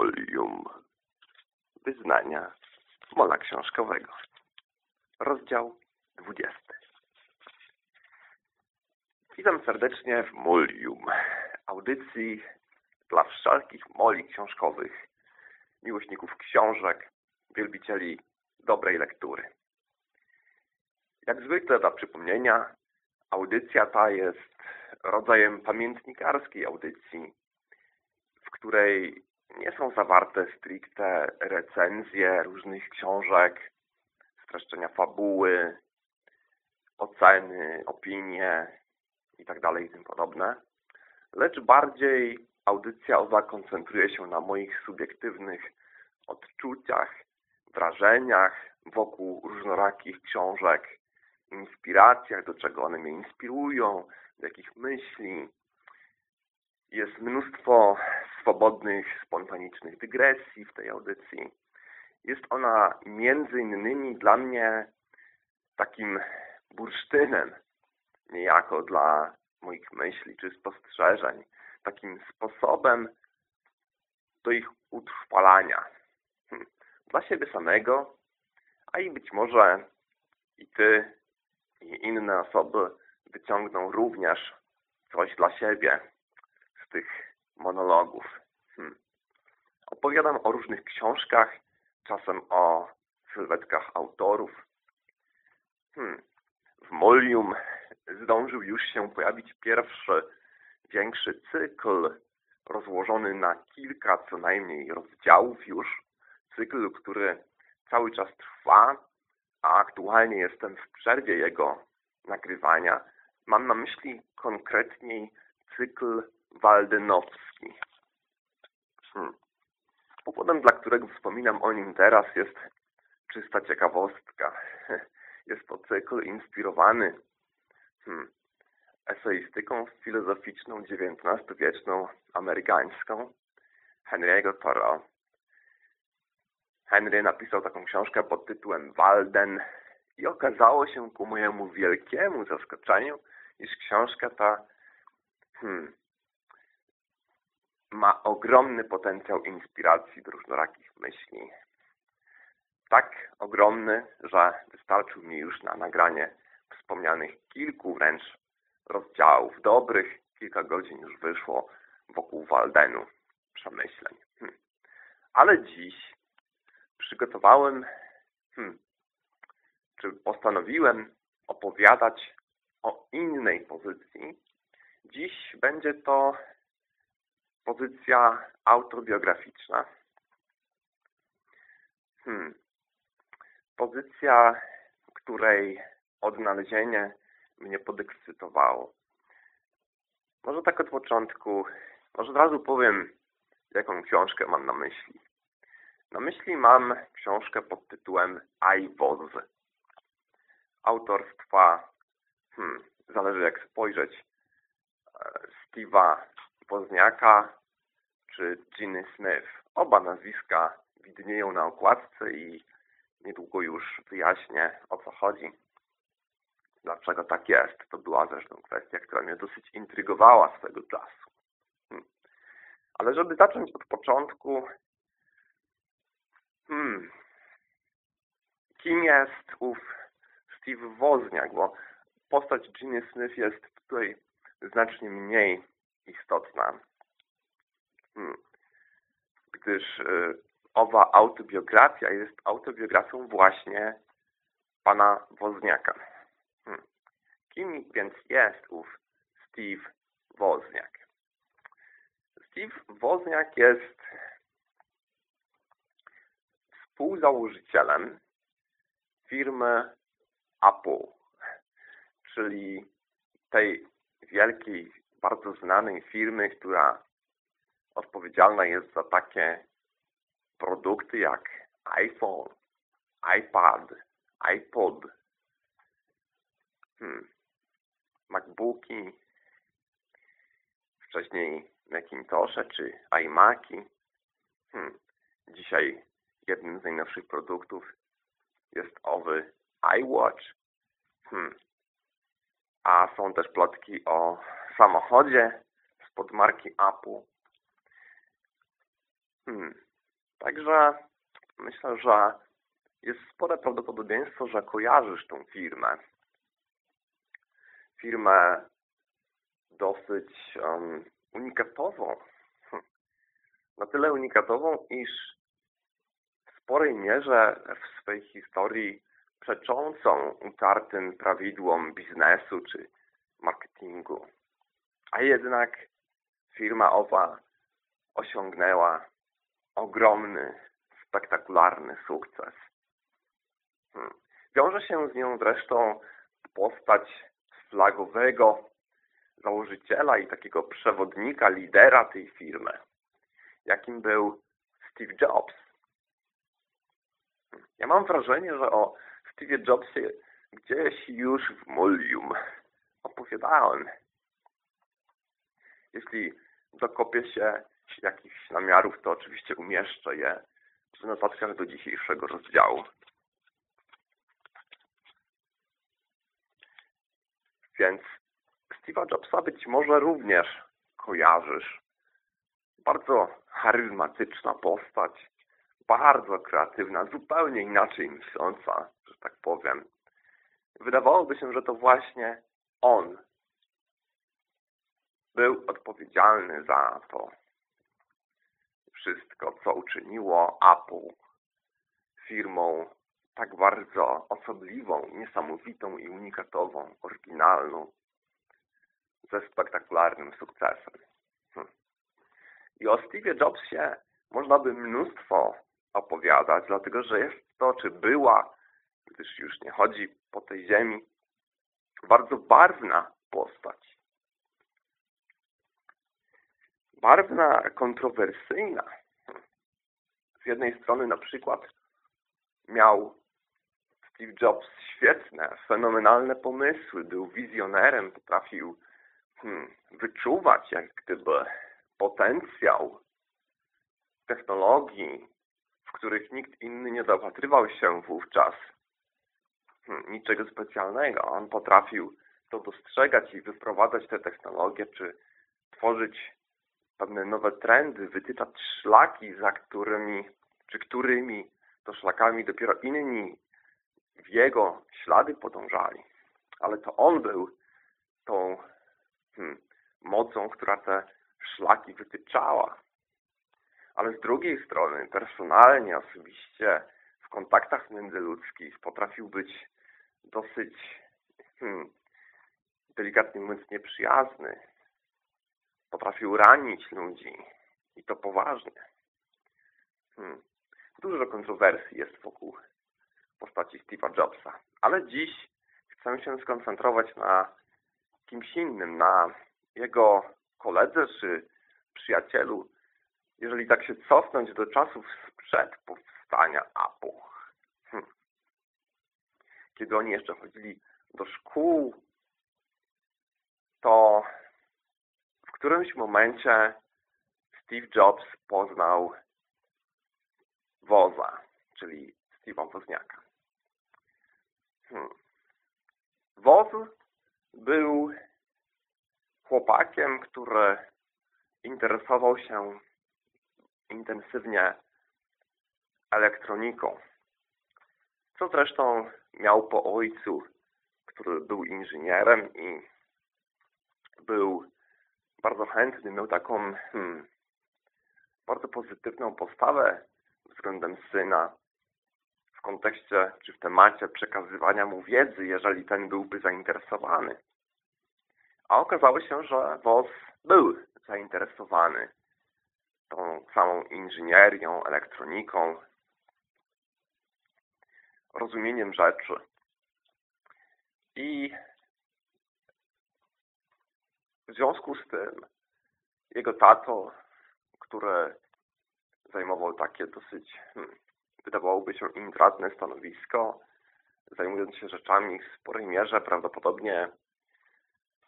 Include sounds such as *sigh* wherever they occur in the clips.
Molium. Wyznania Mola Książkowego. Rozdział 20. Witam serdecznie w Molium, audycji dla wszelkich moli książkowych, miłośników książek, wielbicieli dobrej lektury. Jak zwykle dla przypomnienia, audycja ta jest rodzajem pamiętnikarskiej audycji, w której nie są zawarte stricte recenzje różnych książek, streszczenia fabuły, oceny, opinie itd. i tym podobne, lecz bardziej audycja owa koncentruje się na moich subiektywnych odczuciach, wrażeniach wokół różnorakich książek, inspiracjach, do czego one mnie inspirują, do jakich myśli. Jest mnóstwo swobodnych, spontanicznych dygresji w tej audycji. Jest ona między innymi dla mnie takim bursztynem, niejako dla moich myśli czy spostrzeżeń, takim sposobem do ich utrwalania. Hm. Dla siebie samego, a i być może i Ty i inne osoby wyciągną również coś dla siebie tych monologów. Hmm. Opowiadam o różnych książkach, czasem o sylwetkach autorów. Hmm. W Molium zdążył już się pojawić pierwszy, większy cykl rozłożony na kilka co najmniej rozdziałów już. Cykl, który cały czas trwa, a aktualnie jestem w przerwie jego nagrywania. Mam na myśli konkretniej cykl waldenowski. Hmm. Powodem, dla którego wspominam o nim teraz jest czysta ciekawostka. *laughs* Jest to cykl inspirowany hmm, eseistyką filozoficzną XIX-wieczną amerykańską Henry'ego Thoreau. Henry napisał taką książkę pod tytułem Walden i okazało się ku mojemu wielkiemu zaskoczeniu, iż książka ta hmm, ma ogromny potencjał inspiracji do różnorakich myśli. Tak ogromny, że wystarczył mi już na nagranie wspomnianych kilku wręcz rozdziałów dobrych. Kilka godzin już wyszło wokół Waldenu przemyśleń. Hmm. Ale dziś przygotowałem, hmm, czy postanowiłem opowiadać o innej pozycji. Dziś będzie to pozycja autobiograficzna. Hmm. Pozycja, której odnalezienie mnie podekscytowało. Może tak od początku, może od razu powiem, jaką książkę mam na myśli. Na myśli mam książkę pod tytułem was. Autorstwa, hmm, zależy jak spojrzeć, e, Steve'a Wozniaka czy Ginny Smith. Oba nazwiska widnieją na okładce i niedługo już wyjaśnię o co chodzi. Dlaczego tak jest? To była zresztą kwestia, która mnie dosyć intrygowała swego czasu. Hmm. Ale żeby zacząć od początku, Hmm. Kim jest ów Steve Wozniak? Bo postać Ginny Smith jest tutaj znacznie mniej istotna. Hmm. Gdyż y, owa autobiografia jest autobiografią właśnie pana Wozniaka. Hmm. Kim więc jest ów Steve Wozniak? Steve Wozniak jest współzałożycielem firmy Apple, czyli tej wielkiej, bardzo znanej firmy, która odpowiedzialna jest za takie produkty jak iPhone, iPad, iPod, hmm, MacBooki, wcześniej Macintoshe czy iMaki. Hmm, dzisiaj jednym z najnowszych produktów jest owy iWatch. Hmm. A są też plotki o samochodzie spod marki Apple. Hmm. Także myślę, że jest spore prawdopodobieństwo, że kojarzysz tą firmę. Firmę dosyć um, unikatową. Hm. Na tyle unikatową, iż w sporej mierze w swojej historii przeczącą utartym prawidłom biznesu czy marketingu. A jednak firma owa osiągnęła ogromny, spektakularny sukces. Hmm. Wiąże się z nią zresztą postać flagowego założyciela i takiego przewodnika, lidera tej firmy, jakim był Steve Jobs. Ja mam wrażenie, że o Steve Jobsie gdzieś już w Mulium opowiadałem. Jeśli dokopię się jakichś namiarów, to oczywiście umieszczę je w notatkach do dzisiejszego rozdziału. Więc Steve'a Jobsa być może również kojarzysz. Bardzo charyzmatyczna postać, bardzo kreatywna, zupełnie inaczej myśląca, że tak powiem. Wydawałoby się, że to właśnie on był odpowiedzialny za to wszystko, co uczyniło Apple firmą tak bardzo osobliwą, niesamowitą i unikatową, oryginalną, ze spektakularnym sukcesem. Hm. I o Steve Jobsie można by mnóstwo opowiadać, dlatego że jest to, czy była, gdyż już nie chodzi po tej ziemi, bardzo barwna postać. Barwna, kontrowersyjna. Z jednej strony na przykład miał Steve Jobs świetne, fenomenalne pomysły, był wizjonerem, potrafił hmm, wyczuwać jak gdyby potencjał technologii, w których nikt inny nie zapatrywał się wówczas hmm, niczego specjalnego. On potrafił to dostrzegać i wyprowadzać te technologie, czy tworzyć pewne nowe trendy, wytyczać szlaki, za którymi, czy którymi to szlakami dopiero inni w jego ślady podążali. Ale to on był tą hmm, mocą, która te szlaki wytyczała. Ale z drugiej strony, personalnie, osobiście, w kontaktach międzyludzkich potrafił być dosyć, hmm, delikatnie mówiąc, nieprzyjazny. Potrafił ranić ludzi i to poważnie. Hmm. Dużo kontrowersji jest wokół postaci Steve'a Jobsa. Ale dziś chcę się skoncentrować na kimś innym, na jego koledze czy przyjacielu, jeżeli tak się cofnąć do czasów sprzed powstania Apple. Hm. Kiedy oni jeszcze chodzili do szkół, to którymś momencie Steve Jobs poznał Woza, czyli Steve'a Wozniaka. Hmm. Woz był chłopakiem, który interesował się intensywnie elektroniką. Co zresztą miał po ojcu, który był inżynierem i był bardzo chętny, miał taką hmm, bardzo pozytywną postawę względem syna w kontekście czy w temacie przekazywania mu wiedzy, jeżeli ten byłby zainteresowany. A okazało się, że WOS był zainteresowany tą samą inżynierią, elektroniką, rozumieniem rzeczy. I w związku z tym jego tato, który zajmował takie dosyć, hmm, wydawałoby się intratne stanowisko, zajmując się rzeczami w sporej mierze prawdopodobnie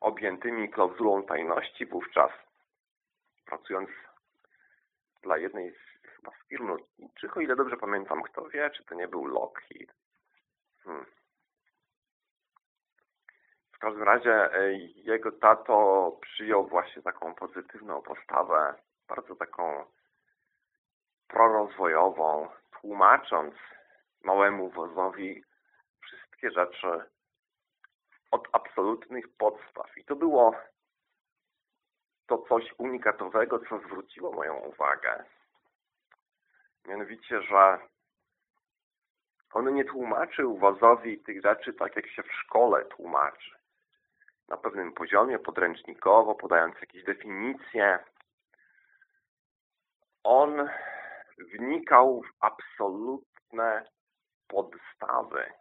objętymi klauzulą tajności wówczas, pracując dla jednej z, chyba z firm lotniczych, o ile dobrze pamiętam, kto wie, czy to nie był Lockheed. Hmm. W każdym razie e, jego tato przyjął właśnie taką pozytywną postawę, bardzo taką prorozwojową, tłumacząc małemu wozowi wszystkie rzeczy od absolutnych podstaw. I to było to coś unikatowego, co zwróciło moją uwagę. Mianowicie, że on nie tłumaczył wozowi tych rzeczy tak, jak się w szkole tłumaczy. Na pewnym poziomie, podręcznikowo, podając jakieś definicje. On wnikał w absolutne podstawy,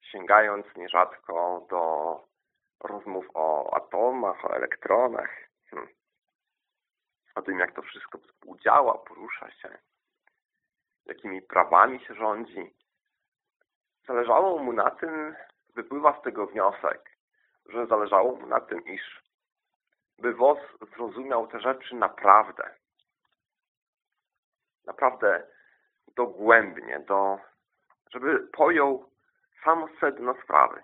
sięgając nierzadko do rozmów o atomach, o elektronach, hmm. o tym, jak to wszystko współdziała, porusza się, jakimi prawami się rządzi. Zależało mu na tym, wypływa z tego wniosek, że zależało mu na tym, iż by WOS zrozumiał te rzeczy naprawdę. Naprawdę dogłębnie, do, żeby pojął samo sedno sprawy.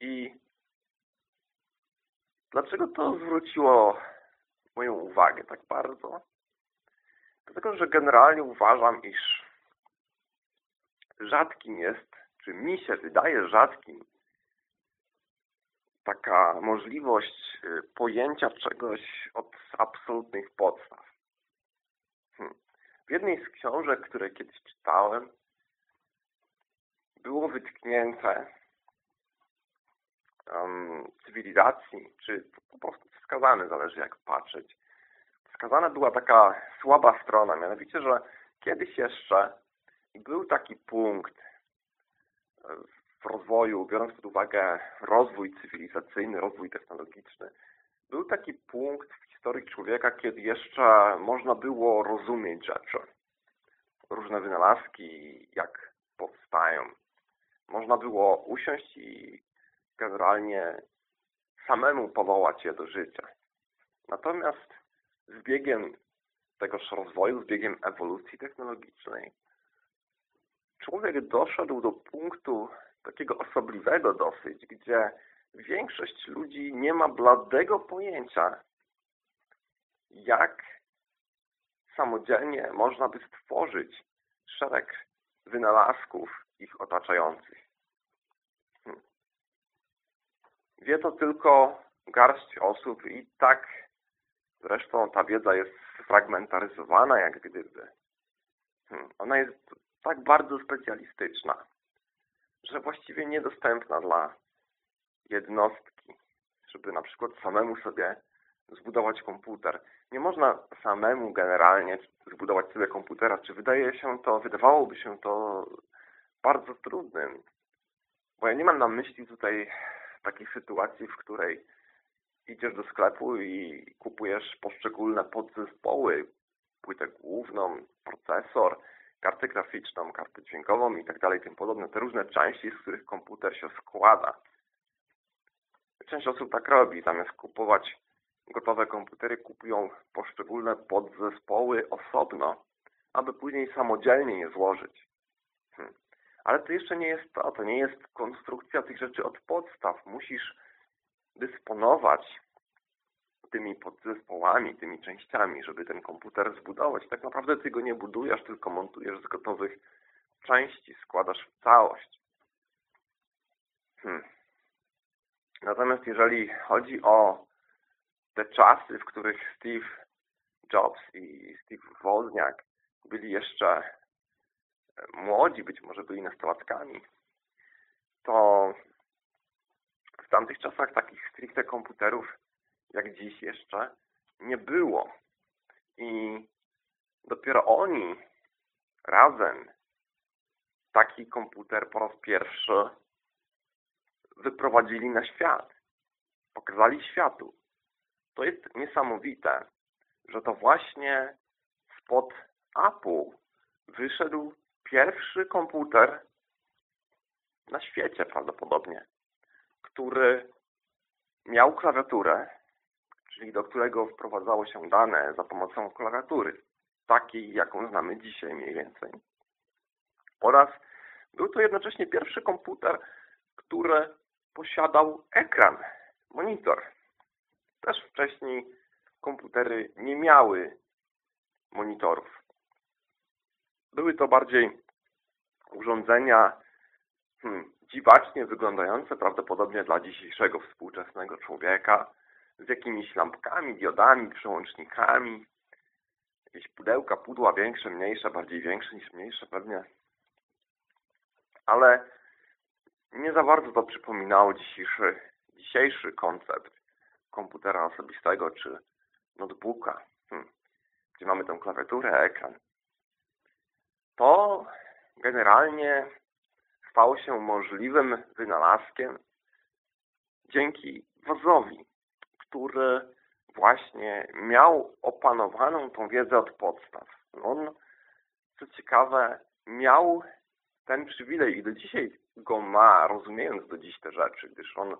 I dlaczego to zwróciło moją uwagę tak bardzo? Dlatego, że generalnie uważam, iż rzadkim jest, czy mi się wydaje rzadkim, taka możliwość y, pojęcia czegoś od absolutnych podstaw. Hmm. W jednej z książek, które kiedyś czytałem, było wytknięte um, cywilizacji, czy po prostu wskazane, zależy jak patrzeć, wskazana była taka słaba strona, mianowicie, że kiedyś jeszcze był taki punkt e, w rozwoju, biorąc pod uwagę rozwój cywilizacyjny, rozwój technologiczny, był taki punkt w historii człowieka, kiedy jeszcze można było rozumieć rzeczy. Różne wynalazki, jak powstają. Można było usiąść i generalnie samemu powołać je do życia. Natomiast z biegiem tegoż rozwoju, z biegiem ewolucji technologicznej, człowiek doszedł do punktu takiego osobliwego dosyć, gdzie większość ludzi nie ma bladego pojęcia, jak samodzielnie można by stworzyć szereg wynalazków ich otaczających. Hmm. Wie to tylko garść osób i tak zresztą ta wiedza jest fragmentaryzowana jak gdyby. Hmm. Ona jest tak bardzo specjalistyczna, że właściwie niedostępna dla jednostki, żeby na przykład samemu sobie zbudować komputer. Nie można samemu generalnie zbudować sobie komputera. Czy wydaje się to, wydawałoby się to bardzo trudnym? Bo ja nie mam na myśli tutaj takiej sytuacji, w której idziesz do sklepu i kupujesz poszczególne podzespoły, płytę główną, procesor, kartę graficzną, kartę dźwiękową i tak dalej, tym podobne, te różne części, z których komputer się składa. Część osób tak robi, zamiast kupować gotowe komputery, kupują poszczególne podzespoły osobno, aby później samodzielnie je złożyć. Hmm. Ale to jeszcze nie jest to, to nie jest konstrukcja tych rzeczy od podstaw. Musisz dysponować tymi podzespołami, tymi częściami, żeby ten komputer zbudować. Tak naprawdę ty go nie budujesz, tylko montujesz z gotowych części, składasz w całość. Hmm. Natomiast jeżeli chodzi o te czasy, w których Steve Jobs i Steve Wozniak byli jeszcze e, młodzi, być może byli nastolatkami, to w tamtych czasach takich stricte komputerów jak dziś jeszcze nie było. I dopiero oni razem taki komputer po raz pierwszy wyprowadzili na świat. Pokazali światu. To jest niesamowite, że to właśnie spod Apple wyszedł pierwszy komputer na świecie prawdopodobnie, który miał klawiaturę, czyli do którego wprowadzało się dane za pomocą klawiatury, takiej jaką znamy dzisiaj mniej więcej. Oraz był to jednocześnie pierwszy komputer, który posiadał ekran, monitor. Też wcześniej komputery nie miały monitorów. Były to bardziej urządzenia hmm, dziwacznie wyglądające prawdopodobnie dla dzisiejszego współczesnego człowieka, z jakimiś lampkami, diodami, przełącznikami, jakieś pudełka, pudła większe, mniejsze, bardziej większe niż mniejsze pewnie. Ale nie za bardzo to przypominało dzisiejszy, dzisiejszy koncept komputera osobistego czy notebooka, hmm, gdzie mamy tę klawiaturę, ekran. To generalnie stało się możliwym wynalazkiem dzięki wozowi, który właśnie miał opanowaną tą wiedzę od podstaw. On, co ciekawe, miał ten przywilej i do dzisiaj go ma, rozumiejąc do dziś te rzeczy, gdyż on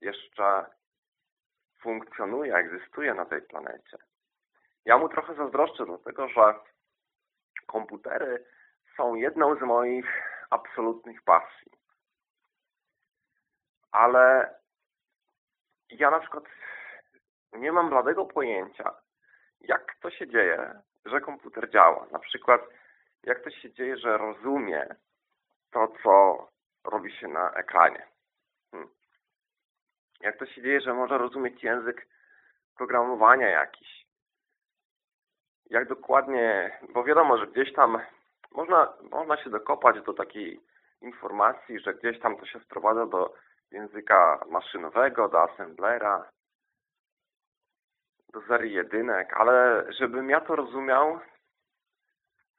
jeszcze funkcjonuje, egzystuje na tej planecie. Ja mu trochę zazdroszczę, dlatego że komputery są jedną z moich absolutnych pasji. Ale ja na przykład nie mam bladego pojęcia, jak to się dzieje, że komputer działa. Na przykład, jak to się dzieje, że rozumie to, co robi się na ekranie. Hmm. Jak to się dzieje, że może rozumieć język programowania jakiś. Jak dokładnie, bo wiadomo, że gdzieś tam można, można się dokopać do takiej informacji, że gdzieś tam to się sprowadza do języka maszynowego, do assemblera, do serii jedynek, ale żebym ja to rozumiał,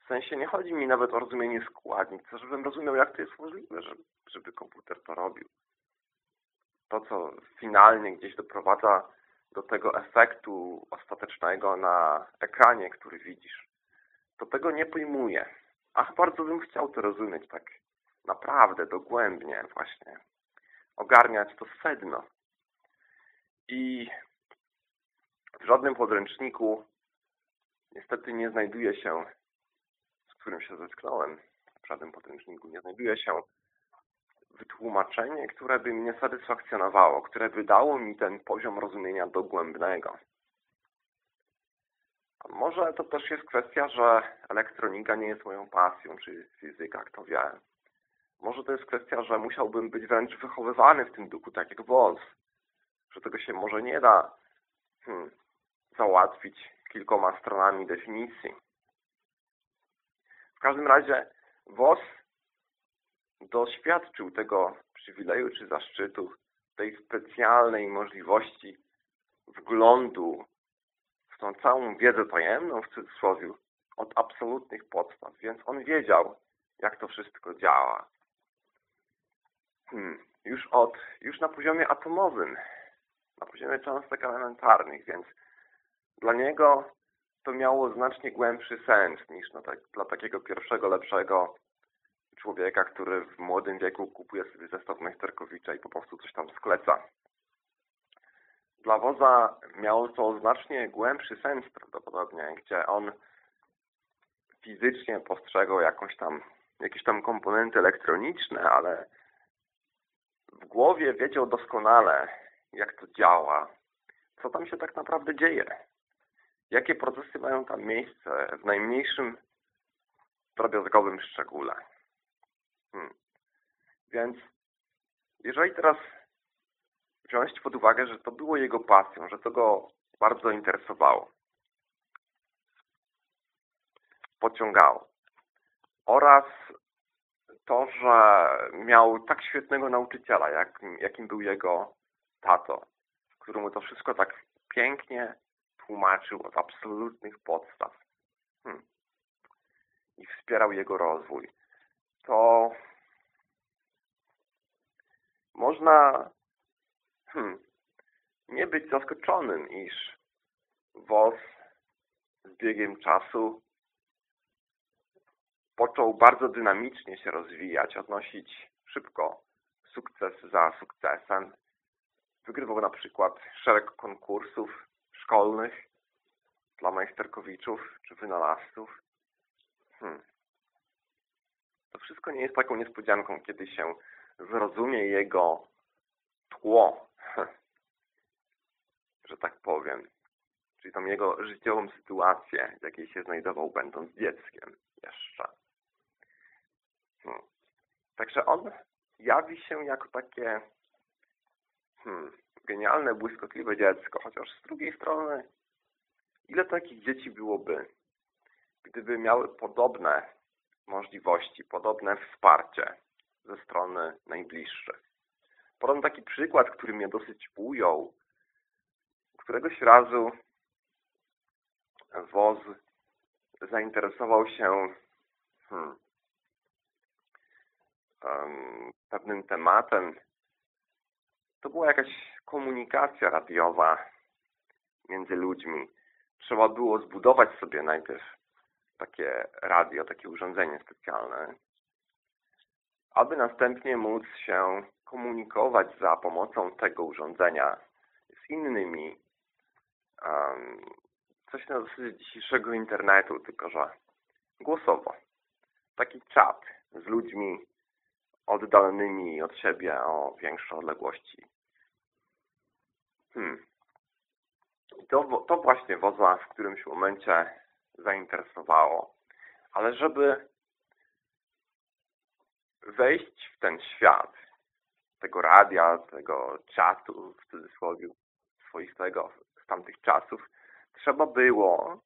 w sensie nie chodzi mi nawet o rozumienie składnik, to żebym rozumiał, jak to jest możliwe, żeby, żeby komputer to robił. To, co finalnie gdzieś doprowadza do tego efektu ostatecznego na ekranie, który widzisz, to tego nie pojmuję. Ach, bardzo bym chciał to rozumieć tak naprawdę, dogłębnie właśnie. Ogarniać to sedno. I w żadnym podręczniku niestety nie znajduje się, z którym się zetknąłem, w żadnym podręczniku nie znajduje się wytłumaczenie, które by mnie satysfakcjonowało, które by dało mi ten poziom rozumienia dogłębnego. A może to też jest kwestia, że elektronika nie jest moją pasją, czy fizyka, kto wie. Może to jest kwestia, że musiałbym być wręcz wychowywany w tym duchu, tak jak wąs. Że tego się może nie da hmm, załatwić kilkoma stronami definicji. W każdym razie WOS doświadczył tego przywileju czy zaszczytu, tej specjalnej możliwości wglądu w tą całą wiedzę tajemną w cudzysłowie od absolutnych podstaw, więc on wiedział, jak to wszystko działa. Hmm. Już od, już na poziomie atomowym, na poziomie cząstek elementarnych, więc dla niego to miało znacznie głębszy sens niż tak, dla takiego pierwszego, lepszego człowieka, który w młodym wieku kupuje sobie zestaw Majsterkowicza i po prostu coś tam skleca. Dla Woza miało to znacznie głębszy sens prawdopodobnie, gdzie on fizycznie postrzegał jakąś tam, jakieś tam komponenty elektroniczne, ale w głowie wiedział doskonale, jak to działa, co tam się tak naprawdę dzieje jakie procesy mają tam miejsce w najmniejszym drobiazgowym szczególe. Hmm. Więc jeżeli teraz wziąć pod uwagę, że to było jego pasją, że to go bardzo interesowało, pociągało oraz to, że miał tak świetnego nauczyciela, jak, jakim był jego tato, któremu to wszystko tak pięknie tłumaczył od absolutnych podstaw hmm. i wspierał jego rozwój, to można hmm, nie być zaskoczonym, iż WOS z biegiem czasu począł bardzo dynamicznie się rozwijać, odnosić szybko sukces za sukcesem. Wygrywał na przykład szereg konkursów szkolnych dla majsterkowiczów czy wynalazców. Hmm. To wszystko nie jest taką niespodzianką, kiedy się zrozumie jego tło, *laughs* że tak powiem. czyli tą jego życiową sytuację, w jakiej się znajdował będąc dzieckiem jeszcze. Hmm. Także on jawi się jako takie hmm, genialne, błyskotliwe dziecko, chociaż z drugiej strony ile takich dzieci byłoby, gdyby miały podobne możliwości, podobne wsparcie ze strony najbliższych. Podam taki przykład, który mnie dosyć ujął. Któregoś razu WOZ zainteresował się hmm, um, pewnym tematem. To była jakaś komunikacja radiowa między ludźmi. Trzeba było zbudować sobie najpierw takie radio, takie urządzenie specjalne, aby następnie móc się komunikować za pomocą tego urządzenia z innymi um, coś na zasadzie dzisiejszego internetu, tylko że głosowo. Taki czat z ludźmi oddalonymi od siebie o większe odległości. Hmm. To, to właśnie woza w którymś momencie zainteresowało. Ale żeby wejść w ten świat, tego radia, tego czatu, w cudzysłowie, swoistego z tamtych czasów, trzeba było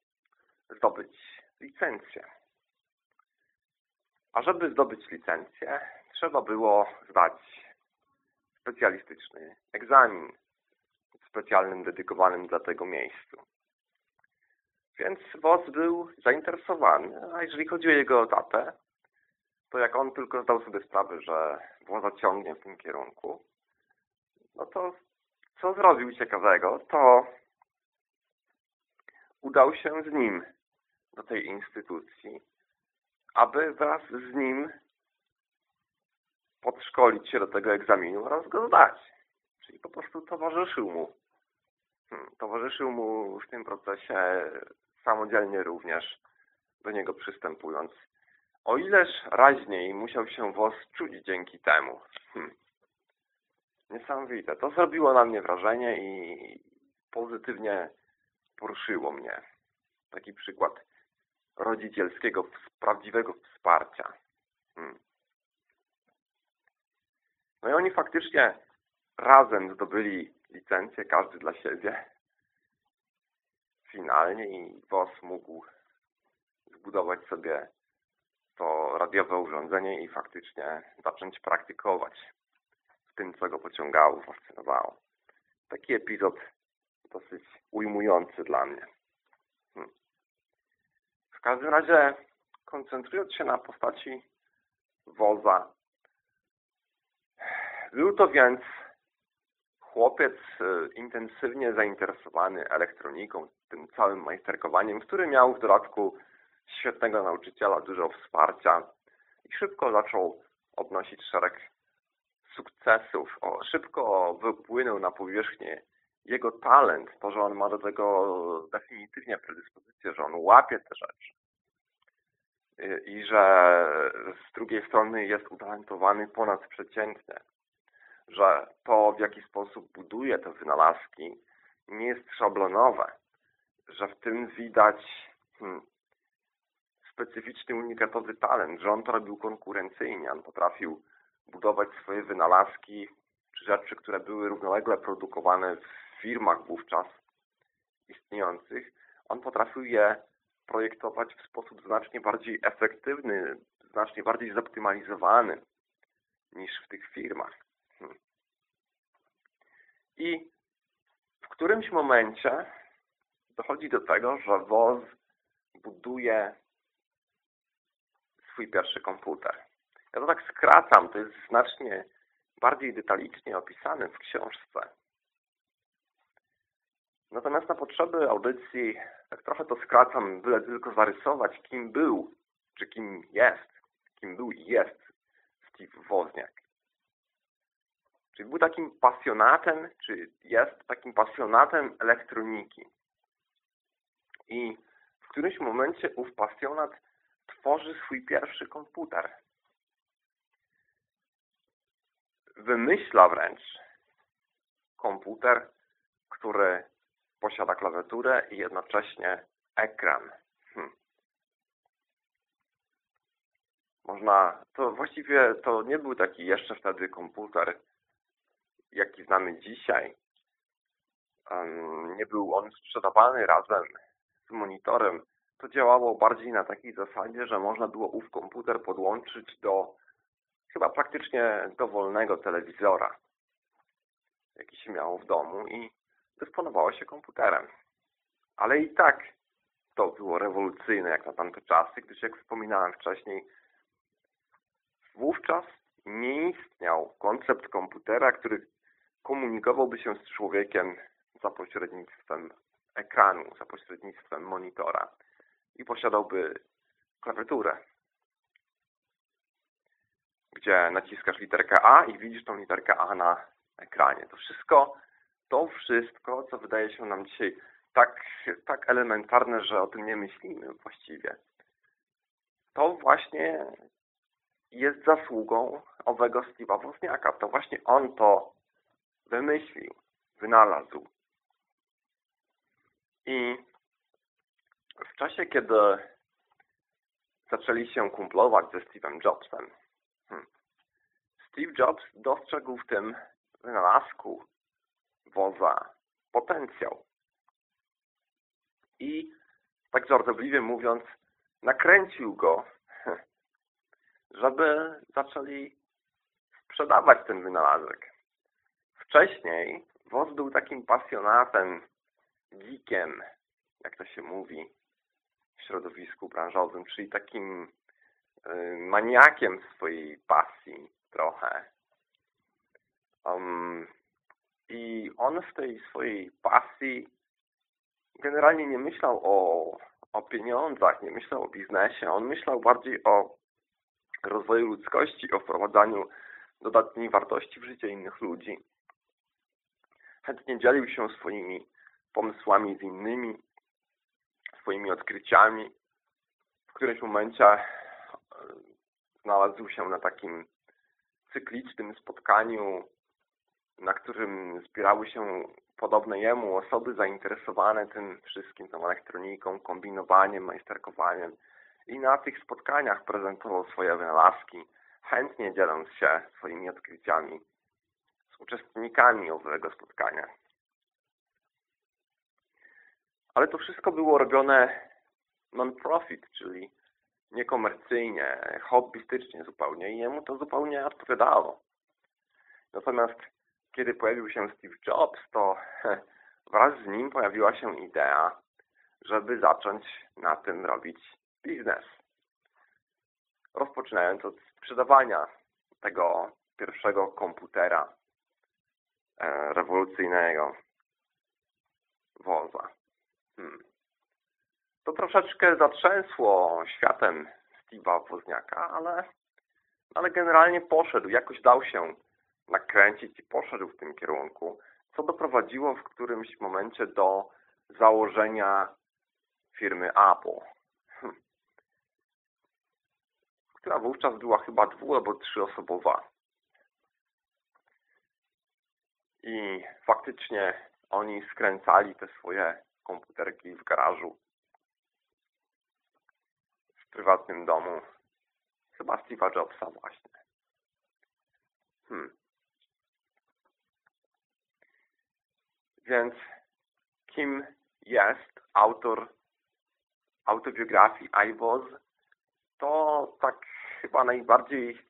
zdobyć licencję. A żeby zdobyć licencję, trzeba było zdać specjalistyczny egzamin w specjalnym, dedykowanym dla tego miejscu. Więc WOS był zainteresowany, a jeżeli chodzi o jego tatę, to jak on tylko zdał sobie sprawę, że władza ciągnie w tym kierunku, no to co zrobił ciekawego, to udał się z nim do tej instytucji, aby wraz z nim podszkolić się do tego egzaminu oraz go zdać. Czyli po prostu towarzyszył mu. Hmm, towarzyszył mu w tym procesie samodzielnie również do niego przystępując. O ileż raźniej musiał się WOS czuć dzięki temu. Hmm. Niesamowite. To zrobiło na mnie wrażenie i pozytywnie poruszyło mnie. Taki przykład rodzicielskiego, prawdziwego wsparcia. Hmm. No i oni faktycznie razem zdobyli licencję, każdy dla siebie. Finalnie i WOS mógł zbudować sobie to radiowe urządzenie i faktycznie zacząć praktykować w tym, co go pociągało, fascynowało. Taki epizod dosyć ujmujący dla mnie. Hmm. W każdym razie, koncentrując się na postaci woza, był to więc chłopiec e, intensywnie zainteresowany elektroniką, tym całym majsterkowaniem, który miał w dodatku świetnego nauczyciela, dużo wsparcia i szybko zaczął odnosić szereg sukcesów. O, szybko wypłynął na powierzchnię jego talent, to, że on ma do tego definitywnie predyspozycję, że on łapie te rzeczy i że z drugiej strony jest utalentowany ponadprzeciętnie, że to, w jaki sposób buduje te wynalazki, nie jest szablonowe, że w tym widać hmm, specyficzny, unikatowy talent, że on to robił konkurencyjnie, on potrafił budować swoje wynalazki czy rzeczy, które były równolegle produkowane w firmach wówczas istniejących, on potrafił je projektować w sposób znacznie bardziej efektywny, znacznie bardziej zoptymalizowany niż w tych firmach. I w którymś momencie dochodzi do tego, że WOZ buduje swój pierwszy komputer. Ja to tak skracam, to jest znacznie bardziej detalicznie opisane w książce. Natomiast na potrzeby audycji tak trochę to skracam, byle tylko zarysować, kim był, czy kim jest, kim był i jest Steve Wozniak. Czyli był takim pasjonatem, czy jest takim pasjonatem elektroniki. I w którymś momencie ów pasjonat tworzy swój pierwszy komputer. Wymyśla wręcz komputer, który posiada klawiaturę i jednocześnie ekran. Hm. Można, to właściwie to nie był taki jeszcze wtedy komputer, jaki znamy dzisiaj. Nie był on sprzedawany razem z monitorem. To działało bardziej na takiej zasadzie, że można było ów komputer podłączyć do chyba praktycznie dowolnego telewizora, jaki się miało w domu i dysponowało się komputerem. Ale i tak to było rewolucyjne jak na tamte czasy, gdyż jak wspominałem wcześniej, wówczas nie istniał koncept komputera, który komunikowałby się z człowiekiem za pośrednictwem ekranu, za pośrednictwem monitora i posiadałby klawiaturę, gdzie naciskasz literkę A i widzisz tą literkę A na ekranie. To wszystko, to wszystko, co wydaje się nam dzisiaj tak, tak elementarne, że o tym nie myślimy właściwie, to właśnie jest zasługą owego Steve'a Wozniaka. To właśnie on to wymyślił, wynalazł. I w czasie, kiedy zaczęli się kumplować ze Steve'em Jobsem, hmm, Steve Jobs dostrzegł w tym wynalazku woza potencjał. I tak żartobliwie mówiąc, nakręcił go, *laughs* żeby zaczęli sprzedawać ten wynalazek. Wcześniej Woz był takim pasjonatem, geekiem, jak to się mówi w środowisku branżowym, czyli takim y, maniakiem swojej pasji trochę. Um, I on w tej swojej pasji generalnie nie myślał o, o pieniądzach, nie myślał o biznesie. On myślał bardziej o rozwoju ludzkości, o wprowadzaniu dodatniej wartości w życie innych ludzi. Chętnie dzielił się swoimi pomysłami z innymi, swoimi odkryciami. W którymś momencie e, znalazł się na takim cyklicznym spotkaniu, na którym zbierały się podobne jemu osoby zainteresowane tym wszystkim, tą elektroniką, kombinowaniem, majsterkowaniem. I na tych spotkaniach prezentował swoje wynalazki, chętnie dzieląc się swoimi odkryciami uczestnikami owego spotkania. Ale to wszystko było robione non-profit, czyli niekomercyjnie, hobbystycznie zupełnie i jemu to zupełnie odpowiadało. Natomiast kiedy pojawił się Steve Jobs, to *laughs* wraz z nim pojawiła się idea, żeby zacząć na tym robić biznes. Rozpoczynając od sprzedawania tego pierwszego komputera rewolucyjnego woza. Hmm. To troszeczkę zatrzęsło światem Steve'a Wozniaka, ale, ale generalnie poszedł, jakoś dał się nakręcić i poszedł w tym kierunku, co doprowadziło w którymś momencie do założenia firmy Apple, hmm. która wówczas była chyba dwu- albo trzyosobowa. I faktycznie oni skręcali te swoje komputerki w garażu w prywatnym domu chyba Steve'a Jobsa właśnie. Hmm. Więc kim jest autor autobiografii iWoz? To tak chyba najbardziej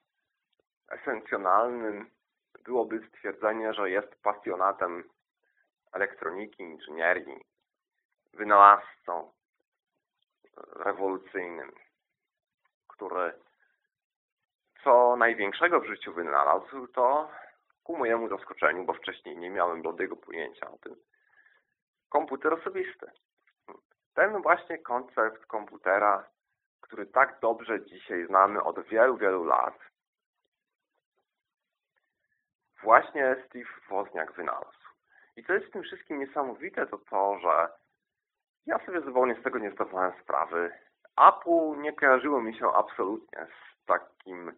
esencjonalnym byłoby stwierdzenie, że jest pasjonatem elektroniki, inżynierii, wynalazcą rewolucyjnym, który co największego w życiu wynalazł, to ku mojemu zaskoczeniu, bo wcześniej nie miałem blodego pojęcia o tym, komputer osobisty. Ten właśnie koncept komputera, który tak dobrze dzisiaj znamy od wielu, wielu lat, właśnie Steve Wozniak wynalazł. I co jest w tym wszystkim niesamowite, to to, że ja sobie zupełnie z tego nie zdawałem sprawy. Apple nie kojarzyło mi się absolutnie z takim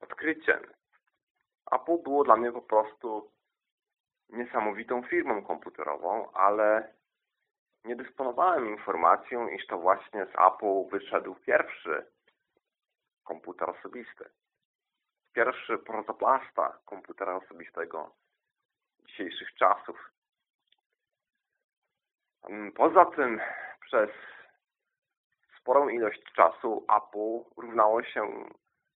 odkryciem. Apple było dla mnie po prostu niesamowitą firmą komputerową, ale nie dysponowałem informacją, iż to właśnie z Apple wyszedł pierwszy komputer osobisty. Pierwszy protoplasta komputera osobistego dzisiejszych czasów. Mm, poza tym przez sporą ilość czasu Apple równało się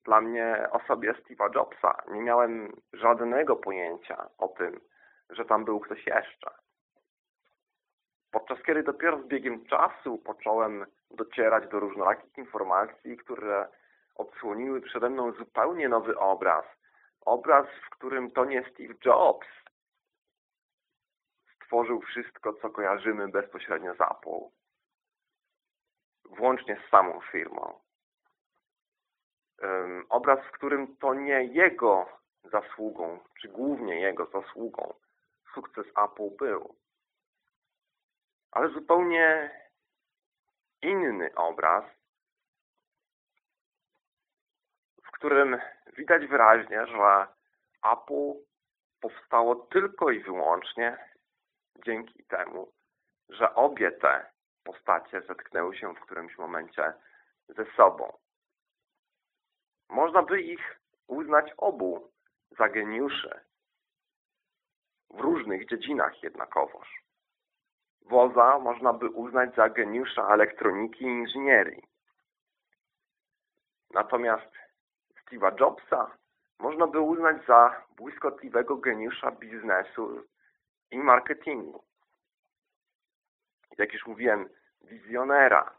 dla mnie osobie Steve'a Jobsa. Nie miałem żadnego pojęcia o tym, że tam był ktoś jeszcze. Podczas kiedy dopiero z biegiem czasu począłem docierać do różnorakich informacji, które odsłoniły przede mną zupełnie nowy obraz. Obraz, w którym to nie Steve Jobs stworzył wszystko, co kojarzymy bezpośrednio z Apple. Włącznie z samą firmą. Um, obraz, w którym to nie jego zasługą, czy głównie jego zasługą sukces Apple był. Ale zupełnie inny obraz, w którym widać wyraźnie, że Apple powstało tylko i wyłącznie dzięki temu, że obie te postacie zetknęły się w którymś momencie ze sobą. Można by ich uznać obu za geniuszy w różnych dziedzinach jednakowoż. Woza można by uznać za geniusza elektroniki i inżynierii. Natomiast Steve'a Jobsa można by uznać za błyskotliwego geniusza biznesu i marketingu. Jak już mówiłem, wizjonera.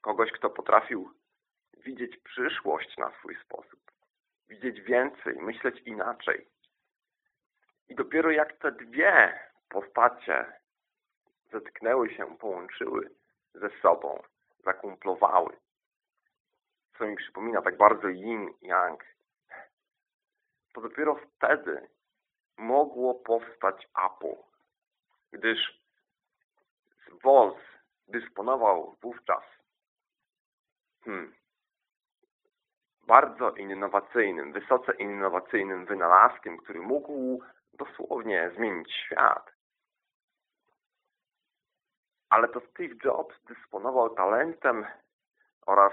Kogoś, kto potrafił widzieć przyszłość na swój sposób. Widzieć więcej, myśleć inaczej. I dopiero jak te dwie postacie zetknęły się, połączyły ze sobą, zakumplowały, co mi przypomina tak bardzo yin yang, to dopiero wtedy mogło powstać Apple, gdyż Woz dysponował wówczas hmm, bardzo innowacyjnym, wysoce innowacyjnym wynalazkiem, który mógł dosłownie zmienić świat. Ale to Steve Jobs dysponował talentem oraz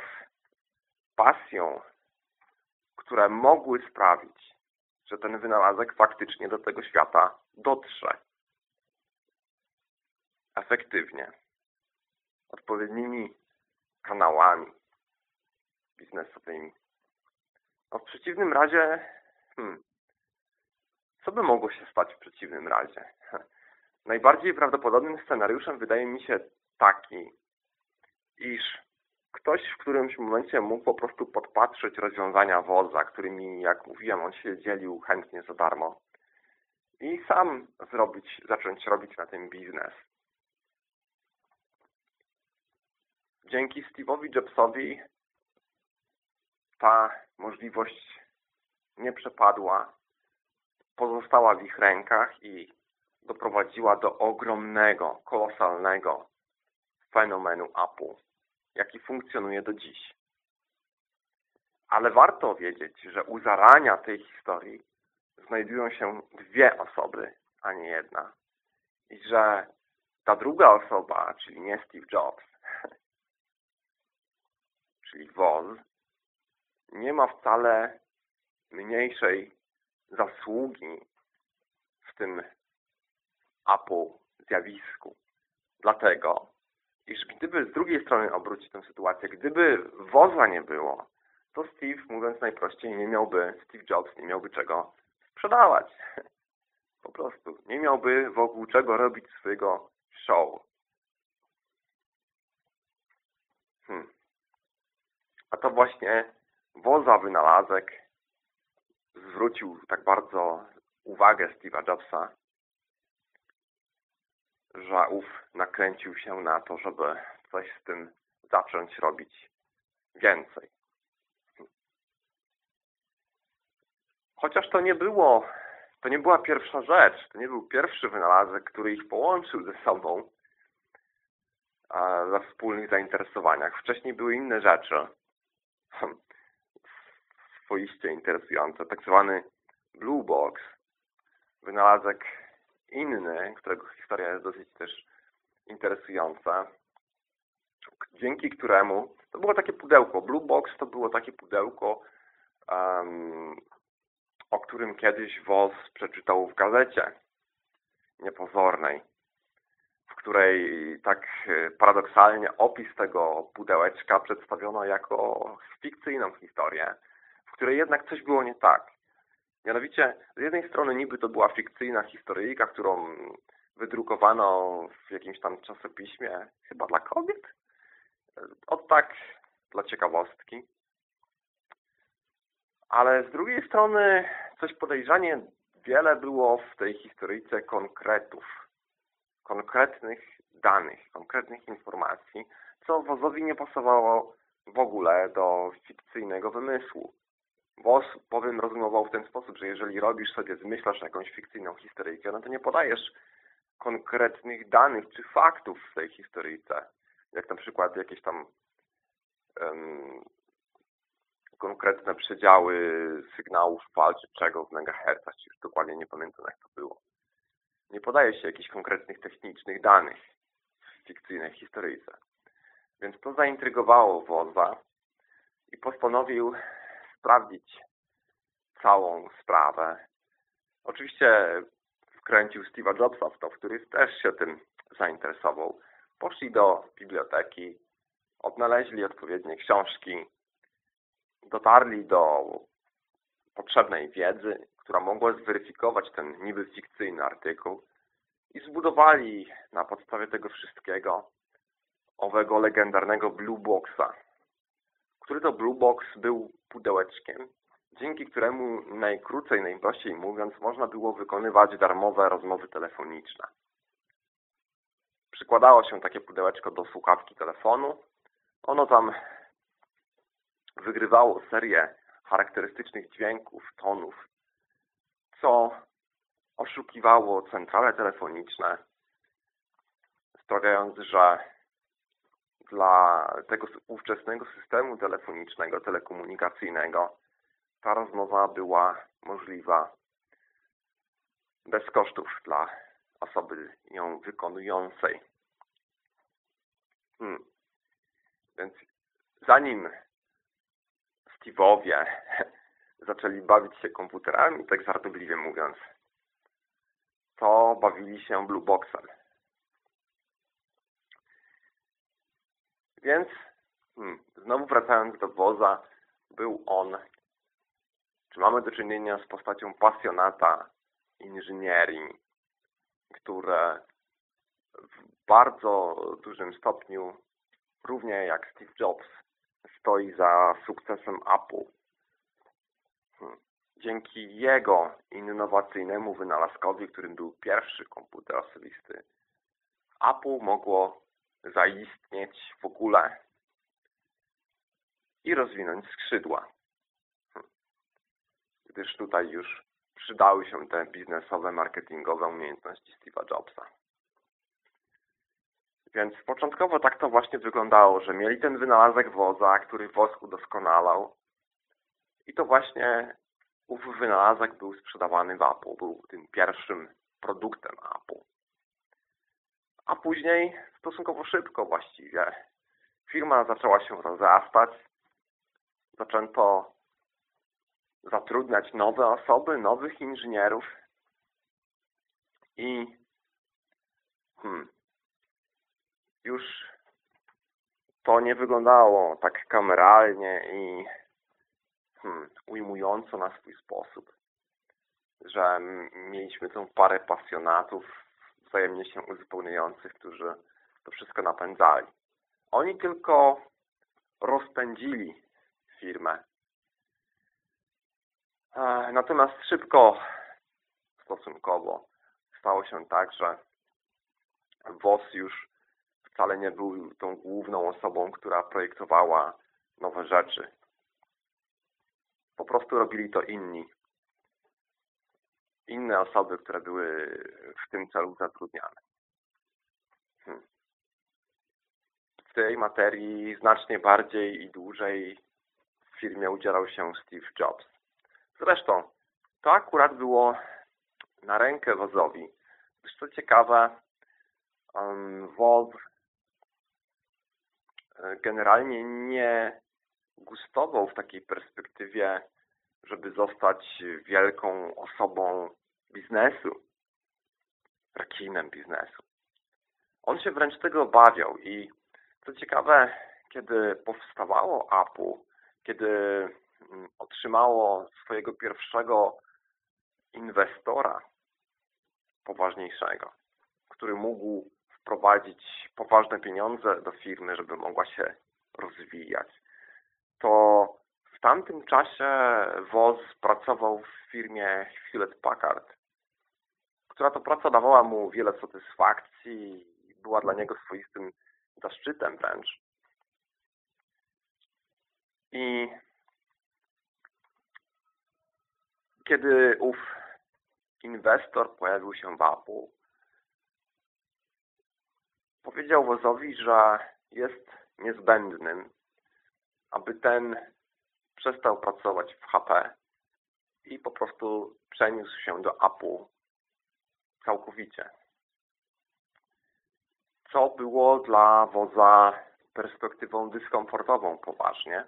pasją, które mogły sprawić, że ten wynalazek faktycznie do tego świata dotrze. Efektywnie. Odpowiednimi kanałami biznesowymi. A w przeciwnym razie hmm, co by mogło się stać w przeciwnym razie? *laughs* Najbardziej prawdopodobnym scenariuszem wydaje mi się taki, iż ktoś w którymś momencie mógł po prostu podpatrzeć rozwiązania woza, którymi, jak mówiłem, on się dzielił chętnie za darmo i sam zrobić, zacząć robić na tym biznes. Dzięki Steve'owi Jobsowi ta możliwość nie przepadła pozostała w ich rękach i doprowadziła do ogromnego, kolosalnego fenomenu Apple, jaki funkcjonuje do dziś. Ale warto wiedzieć, że u zarania tej historii znajdują się dwie osoby, a nie jedna. I że ta druga osoba, czyli nie Steve Jobs, *laughs* czyli Woz, nie ma wcale mniejszej zasługi w tym Apple zjawisku. Dlatego, iż gdyby z drugiej strony obrócić tę sytuację, gdyby woza nie było, to Steve, mówiąc najprościej, nie miałby, Steve Jobs nie miałby czego sprzedawać. *laughs* Po prostu. Nie miałby wokół czego robić swojego show. Hmm. A to właśnie woza wynalazek zwrócił tak bardzo uwagę Steve'a Jobsa, że ów nakręcił się na to, żeby coś z tym zacząć robić więcej. Chociaż to nie było, to nie była pierwsza rzecz, to nie był pierwszy wynalazek, który ich połączył ze sobą we wspólnych zainteresowaniach. Wcześniej były inne rzeczy swoiście interesujące, tak zwany Blue Box. wynalazek inny, którego historia jest dosyć też interesująca, dzięki któremu to było takie pudełko. Blue Box to było takie pudełko, um, o którym kiedyś Woz przeczytał w gazecie niepozornej, w której tak e, paradoksalnie opis tego pudełeczka przedstawiono jako fikcyjną historię, w której jednak coś było nie tak. Mianowicie, z jednej strony niby to była fikcyjna historyjka, którą wydrukowano w jakimś tam czasopiśmie, chyba dla kobiet, od tak dla ciekawostki. Ale z drugiej strony coś podejrzanie wiele było w tej historyjce konkretów, konkretnych danych, konkretnych informacji, co wozowi nie pasowało w ogóle do fikcyjnego wymysłu. Woz, powiem, rozumował w ten sposób, że jeżeli robisz sobie, zmyślasz jakąś fikcyjną historyjkę, no to nie podajesz konkretnych danych czy faktów w tej historyjce. Jak na przykład jakieś tam um, konkretne przedziały sygnałów fal czy czego w megahertzach, już dokładnie nie pamiętam jak to było. Nie podaje się jakichś konkretnych technicznych danych w fikcyjnej historyjce. Więc to zaintrygowało Woza i postanowił sprawdzić całą sprawę. Oczywiście wkręcił Steve'a Jobsa w to, który też się tym zainteresował. Poszli do biblioteki, odnaleźli odpowiednie książki, dotarli do potrzebnej wiedzy, która mogła zweryfikować ten niby fikcyjny artykuł i zbudowali na podstawie tego wszystkiego owego legendarnego Blue Boxa, który to Blue Box był pudełeczkiem, dzięki któremu najkrócej, najprościej mówiąc, można było wykonywać darmowe rozmowy telefoniczne. Przykładało się takie pudełeczko do słuchawki telefonu. Ono tam wygrywało serię charakterystycznych dźwięków, tonów, co oszukiwało centrale telefoniczne, sprawiając, że dla tego ówczesnego systemu telefonicznego, telekomunikacyjnego ta rozmowa była możliwa bez kosztów dla osoby ją wykonującej. Hmm. Więc zanim Steve'owie *laughs* zaczęli bawić się komputerami, tak żartobliwie mówiąc, to bawili się Blue Więc hmm, znowu wracając do woza, był on, czy mamy do czynienia z postacią pasjonata inżynierii, które w bardzo dużym stopniu, równie jak Steve Jobs, stoi za sukcesem Apple. Hmm. Dzięki jego innowacyjnemu wynalazkowi, którym był pierwszy komputer osobisty, Apple mogło zaistnieć w ogóle i rozwinąć skrzydła. Hmm. Gdyż tutaj już przydały się te biznesowe, marketingowe umiejętności Steve'a Jobsa. Więc początkowo tak to właśnie wyglądało, że mieli ten wynalazek woza, który woz udoskonalał i to właśnie ów wynalazek był sprzedawany w Apple, był tym pierwszym produktem Apple. A później, stosunkowo szybko właściwie, firma zaczęła się rozrastać, zaczęto zatrudniać nowe osoby, nowych inżynierów. I hmm, już to nie wyglądało tak kameralnie i hmm, ujmująco na swój sposób, że mieliśmy tą parę pasjonatów wzajemnie się uzupełniających, którzy to wszystko napędzali. Oni tylko rozpędzili firmę. Natomiast szybko, stosunkowo, stało się tak, że WOS już wcale nie był tą główną osobą, która projektowała nowe rzeczy. Po prostu robili to inni. Inne osoby, które były w tym celu zatrudniane. Hmm. Tej materii znacznie bardziej i dłużej w firmie udzielał się Steve Jobs. Zresztą, to akurat było na rękę wozowi. Co ciekawe, woz e, generalnie nie gustował w takiej perspektywie, żeby zostać wielką osobą biznesu, rekinem biznesu. On się wręcz tego obawiał i co ciekawe, kiedy powstawało Apple, kiedy mm, otrzymało swojego pierwszego inwestora poważniejszego, który mógł wprowadzić poważne pieniądze do firmy, żeby mogła się rozwijać, to w tamtym czasie Woz pracował w firmie Hewlett Packard, która to praca dawała mu wiele satysfakcji i była dla niego swoistym zaszczytem wręcz. I kiedy ów inwestor pojawił się w Apple, powiedział Wozowi, że jest niezbędnym, aby ten przestał pracować w HP i po prostu przeniósł się do Apple całkowicie. Co było dla Woza perspektywą dyskomfortową poważnie.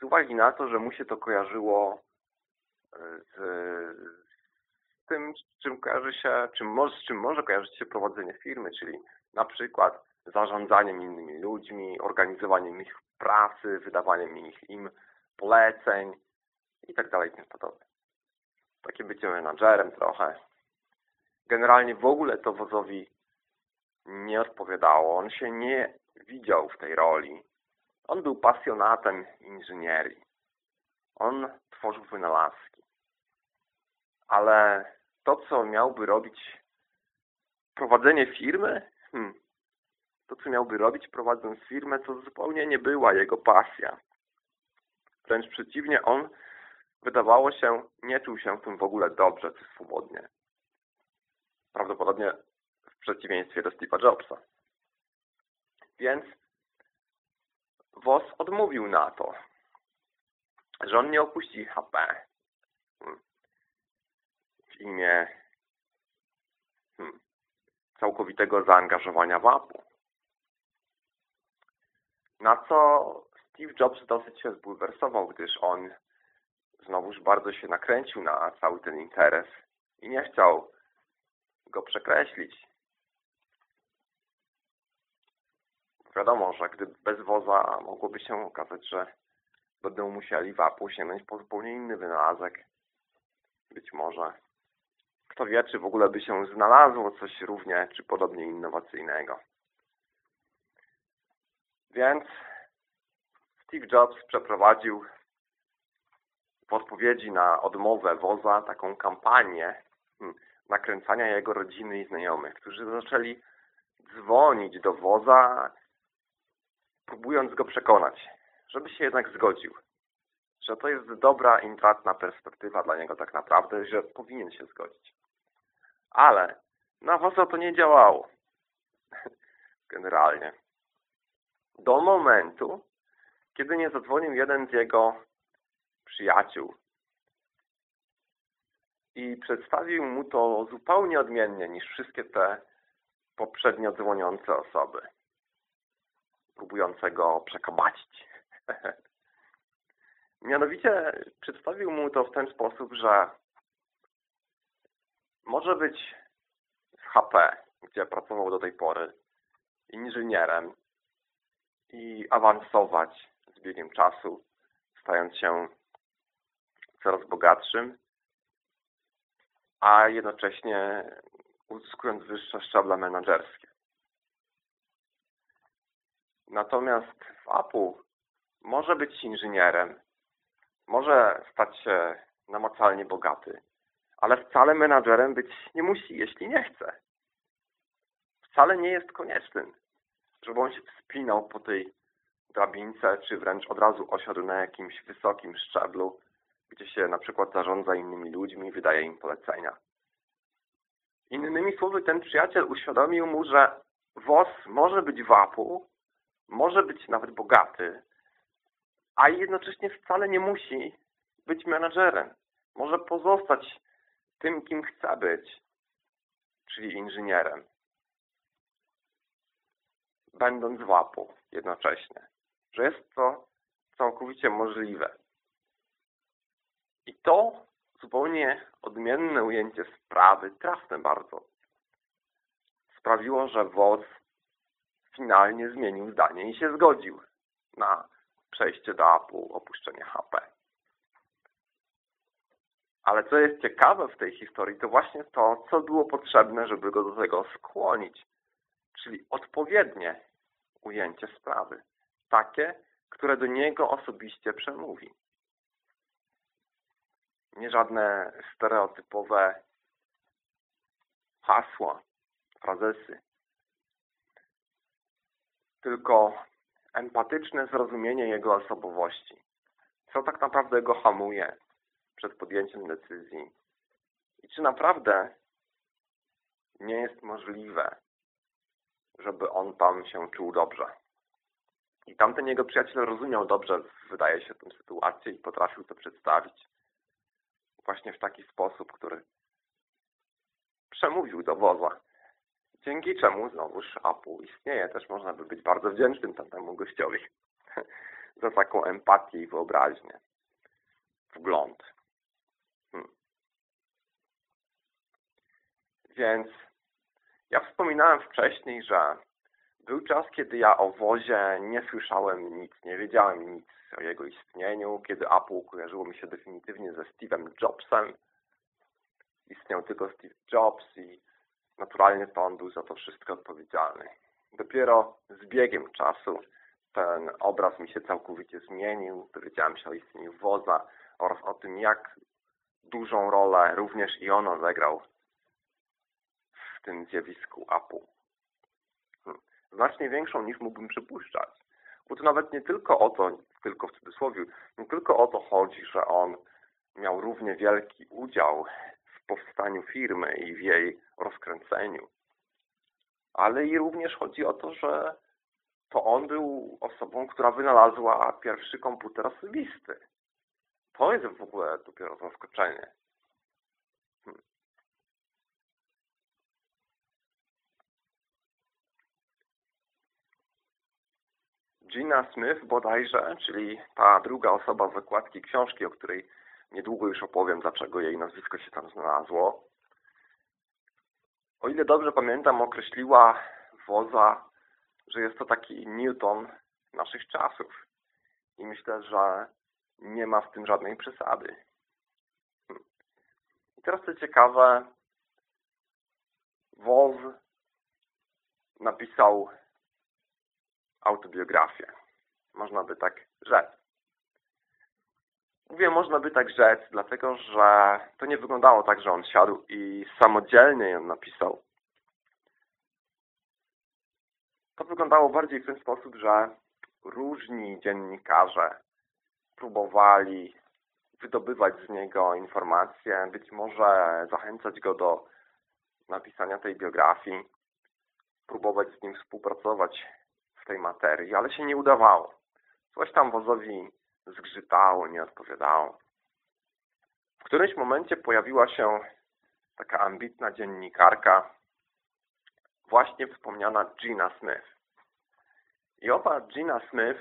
Z uwagi na to, że mu się to kojarzyło e, z, z tym, czym kojarzy się, czym może, z czym może kojarzyć się prowadzenie firmy, czyli na przykład zarządzaniem innymi ludźmi, organizowaniem ich pracy, wydawaniem ich, im poleceń i tak dalej i tym podobne. Takie bycie menadżerem trochę. Generalnie w ogóle to wozowi nie odpowiadało. On się nie widział w tej roli. On był pasjonatem inżynierii. On tworzył wynalazki. Ale to, co miałby robić prowadzenie firmy, hmm, to, co miałby robić prowadząc firmę, to zupełnie nie była jego pasja. Wręcz przeciwnie, on wydawało się, nie czuł się w tym w ogóle dobrze czy swobodnie. Prawdopodobnie przeciwieństwie do Steve'a Jobsa. Więc Woss odmówił na to, że on nie opuści HP w imię hmm, całkowitego zaangażowania w Apple. Na co Steve Jobs dosyć się zbulwersował, gdyż on znowuż bardzo się nakręcił na cały ten interes i nie chciał go przekreślić. Wiadomo, że gdy bez woza mogłoby się okazać, że będą musieli w Apple sięgnąć po zupełnie inny wynalazek. Być może. Kto wie, czy w ogóle by się znalazło coś równie, czy podobnie innowacyjnego. Więc Steve Jobs przeprowadził w odpowiedzi na odmowę woza taką kampanię hmm, nakręcania jego rodziny i znajomych, którzy zaczęli dzwonić do woza, próbując go przekonać, żeby się jednak zgodził, że to jest dobra, intratna perspektywa dla niego tak naprawdę, że powinien się zgodzić. Ale na woza to nie działało. *laughs* Generalnie. Do momentu, kiedy nie zadzwonił jeden z jego przyjaciół i przedstawił mu to zupełnie odmiennie niż wszystkie te poprzednio dzwoniące osoby, próbujące go przekabacić. *laughs* Mianowicie przedstawił mu to w ten sposób, że może być w HP, gdzie pracował do tej pory, inżynierem i awansować z biegiem czasu, stając się coraz bogatszym, a jednocześnie uzyskując wyższe szczeble menedżerskie. Natomiast w Apple może być inżynierem, może stać się namacalnie bogaty, ale wcale menadżerem być nie musi, jeśli nie chce. Wcale nie jest koniecznym, żeby on się wspinał po tej drabince, czy wręcz od razu osiadł na jakimś wysokim szczeblu, gdzie się na przykład zarządza innymi ludźmi, wydaje im polecenia. Innymi słowy, ten przyjaciel uświadomił mu, że WOS może być wapu, może być nawet bogaty, a jednocześnie wcale nie musi być menadżerem. Może pozostać tym, kim chce być, czyli inżynierem, będąc w Apple jednocześnie. Że jest to całkowicie możliwe. I to zupełnie odmienne ujęcie sprawy, trafne bardzo, sprawiło, że WOZ finalnie zmienił zdanie i się zgodził na przejście do Apple, opuszczenie HP. Ale co jest ciekawe w tej historii, to właśnie to, co było potrzebne, żeby go do tego skłonić. Czyli odpowiednie ujęcie sprawy. Takie, które do niego osobiście przemówi. Nie żadne stereotypowe hasła, frazesy. Tylko empatyczne zrozumienie jego osobowości. Co tak naprawdę go hamuje przed podjęciem decyzji. I czy naprawdę nie jest możliwe, żeby on tam się czuł dobrze. I tamten jego przyjaciel rozumiał dobrze, wydaje się, tę sytuację i potrafił to przedstawić właśnie w taki sposób, który przemówił do woza. Dzięki czemu znowuż Apple istnieje. Też można by być bardzo wdzięcznym tamtemu gościowi *laughs* za taką empatię i wyobraźnię. Wgląd. Hmm. Więc ja wspominałem wcześniej, że był czas, kiedy ja o wozie nie słyszałem nic, nie wiedziałem nic o jego istnieniu, kiedy Apple kojarzyło mi się definitywnie ze Steve'em Jobsem. Istniał tylko Steve Jobs i naturalnie to on był za to wszystko odpowiedzialny. Dopiero z biegiem czasu ten obraz mi się całkowicie zmienił, dowiedziałem się o istnieniu woza oraz o tym, jak dużą rolę również i on zagrał w tym zjawisku Apple. Hmm. Znacznie większą niż mógłbym przypuszczać. Bo to nawet nie tylko o to, tylko w cudzysłowie, nie tylko o to chodzi, że on miał równie wielki udział powstaniu firmy i w jej rozkręceniu, ale i również chodzi o to, że to on był osobą, która wynalazła pierwszy komputer osobisty. To jest w ogóle dopiero zaskoczenie. Hmm. Gina Smith bodajże, czyli ta druga osoba z zakładki książki, o której niedługo już opowiem, dlaczego jej nazwisko się tam znalazło. O ile dobrze pamiętam, określiła woza, że jest to taki Newton naszych czasów. I myślę, że nie ma w tym żadnej przesady. Hmm. I teraz co ciekawe, Woz napisał autobiografię. Można by tak rzec. Mówię, można by tak rzec, dlatego że to nie wyglądało tak, że on siadł i samodzielnie ją napisał. To wyglądało bardziej w ten sposób, że różni dziennikarze próbowali wydobywać z niego informacje, być może zachęcać go do napisania tej biografii, próbować z nim współpracować w tej materii, ale się nie udawało. Coś tam wozowi zgrzytało, nie odpowiadało. W którymś momencie pojawiła się taka ambitna dziennikarka, właśnie wspomniana Gina Smith. I owa Gina Smith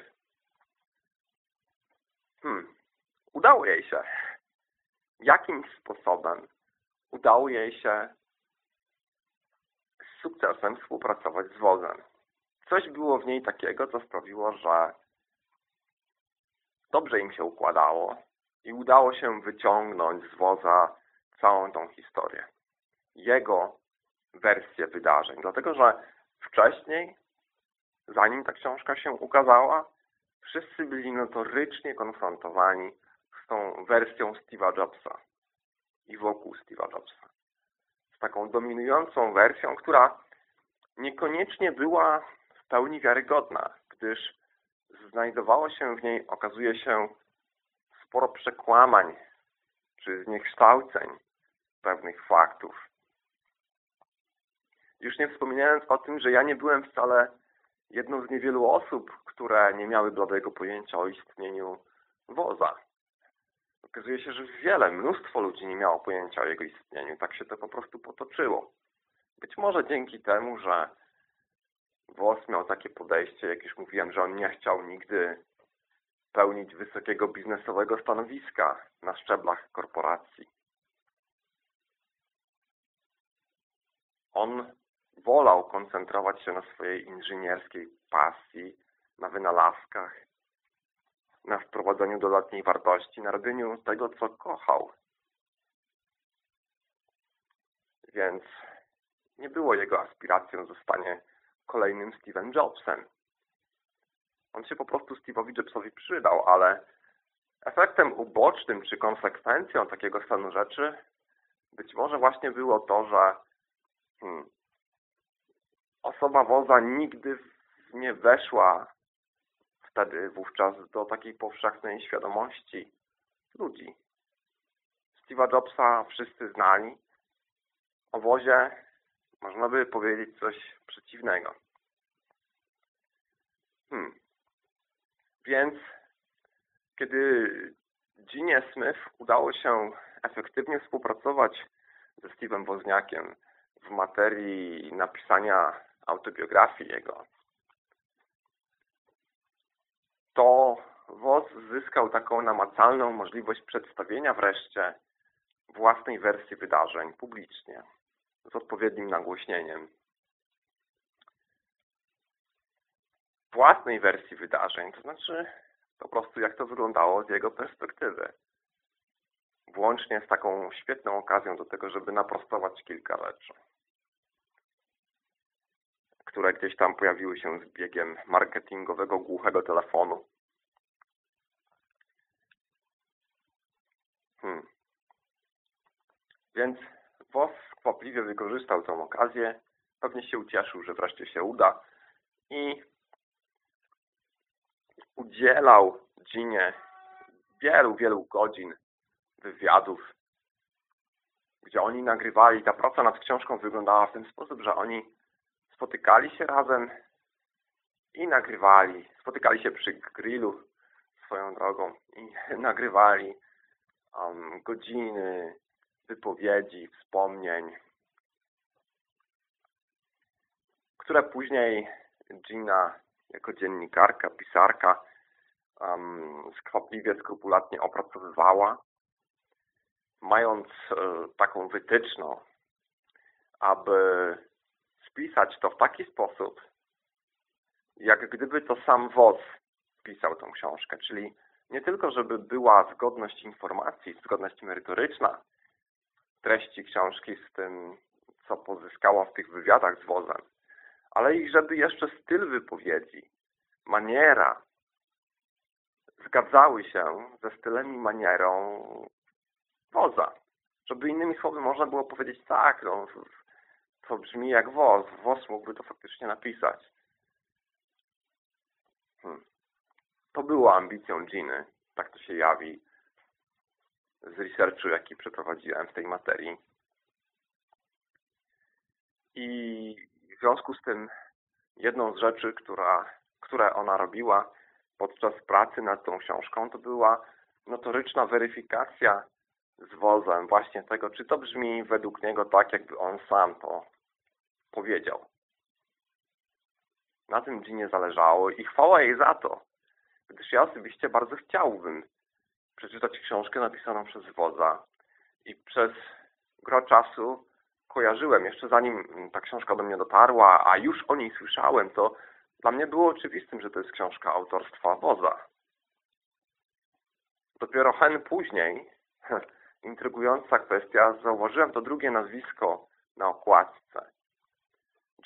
hmm, udało jej się. Jakimś sposobem udało jej się z sukcesem współpracować z wozem. Coś było w niej takiego, co sprawiło, że dobrze im się układało i udało się wyciągnąć z woza całą tą historię. Jego wersję wydarzeń. Dlatego, że wcześniej, zanim ta książka się ukazała, wszyscy byli notorycznie konfrontowani z tą wersją Steve'a Jobsa i wokół Steve'a Jobsa. Z taką dominującą wersją, która niekoniecznie była w pełni wiarygodna, gdyż znajdowało się w niej, okazuje się, sporo przekłamań czy zniekształceń pewnych faktów. Już nie wspominając o tym, że ja nie byłem wcale jedną z niewielu osób, które nie miały bladego pojęcia o istnieniu woza. okazuje się, że wiele, mnóstwo ludzi nie miało pojęcia o jego istnieniu. Tak się to po prostu potoczyło. Być może dzięki temu, że Włos miał takie podejście, jak już mówiłem, że on nie chciał nigdy pełnić wysokiego biznesowego stanowiska na szczeblach korporacji. On wolał koncentrować się na swojej inżynierskiej pasji, na wynalazkach, na wprowadzeniu dodatniej wartości, na robieniu tego, co kochał. Więc nie było jego aspiracją zostanie kolejnym Steve'em Jobsem. On się po prostu Steve'owi Jobsowi przydał, ale efektem ubocznym czy konsekwencją takiego stanu rzeczy być może właśnie było to, że hmm, osoba woza nigdy nie weszła wtedy wówczas do takiej powszechnej świadomości ludzi. Steve'a Jobsa wszyscy znali. O wozie można by powiedzieć coś przeciwnego. Hmm. Więc kiedy Ginie Smith udało się efektywnie współpracować ze Steve'em Wozniakiem w materii napisania autobiografii jego, to WOS zyskał taką namacalną możliwość przedstawienia wreszcie własnej wersji wydarzeń publicznie z odpowiednim nagłośnieniem. Własnej wersji wydarzeń, to znaczy po prostu jak to wyglądało z jego perspektywy. Włącznie z taką świetną okazją do tego, żeby naprostować kilka rzeczy, które gdzieś tam pojawiły się z biegiem marketingowego głuchego telefonu. Hmm. Więc WOS skwapliwie wykorzystał tę okazję, pewnie się ucieszył, że wreszcie się uda i udzielał Ginie wielu, wielu godzin wywiadów, gdzie oni nagrywali. Ta praca nad książką wyglądała w ten sposób, że oni spotykali się razem i nagrywali. Spotykali się przy grillu swoją drogą i *laughs* nagrywali um, godziny wypowiedzi, wspomnień, które później Gina jako dziennikarka, pisarka um, skwapliwie, skrupulatnie opracowywała, mając e, taką wytyczną, aby spisać to w taki sposób, jak gdyby to sam WOS pisał tą książkę, czyli nie tylko, żeby była zgodność informacji, zgodność merytoryczna treści książki z tym, co pozyskała w tych wywiadach z wozem, ale i żeby jeszcze styl wypowiedzi, maniera zgadzały się ze stylem i manierą woza. Żeby innymi słowy można było powiedzieć tak, no, to brzmi jak woz. Woz mógłby to faktycznie napisać. Hmm. To było ambicją Giny. Tak to się jawi z researchu, jaki przeprowadziłem w tej materii. I w związku z tym jedną z rzeczy, która, które ona robiła podczas pracy nad tą książką, to była notoryczna weryfikacja z wozem właśnie tego, czy to brzmi według niego tak, jakby on sam to powiedział. Na tym Ginie zależało i chwała jej za to, gdyż ja osobiście bardzo chciałbym przeczytać książkę napisaną przez wodza i przez gro czasu kojarzyłem, jeszcze zanim ta książka do mnie dotarła, a już o niej słyszałem, to dla mnie było oczywistym, że to jest książka autorstwa wodza. Dopiero hen później, *laughs* intrygująca kwestia, zauważyłem to drugie nazwisko na okładce.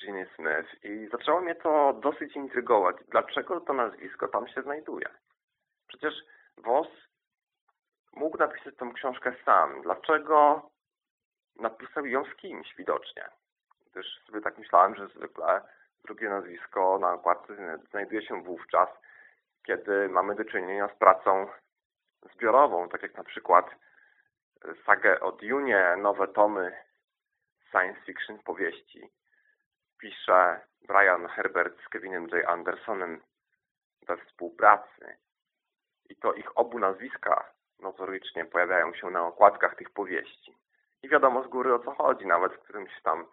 Ginny Smith i zaczęło mnie to dosyć intrygować. Dlaczego to nazwisko tam się znajduje? Przecież Voss mógł napisać tę książkę sam. Dlaczego napisał ją z kimś widocznie? Gdyż sobie tak myślałem, że zwykle drugie nazwisko na okładce znajduje się wówczas, kiedy mamy do czynienia z pracą zbiorową, tak jak na przykład sagę o Dune, nowe tomy science fiction powieści pisze Brian Herbert z Kevinem J. Andersonem we współpracy. I to ich obu nazwiska notorycznie pojawiają się na okładkach tych powieści. I wiadomo z góry o co chodzi, nawet w którymś tam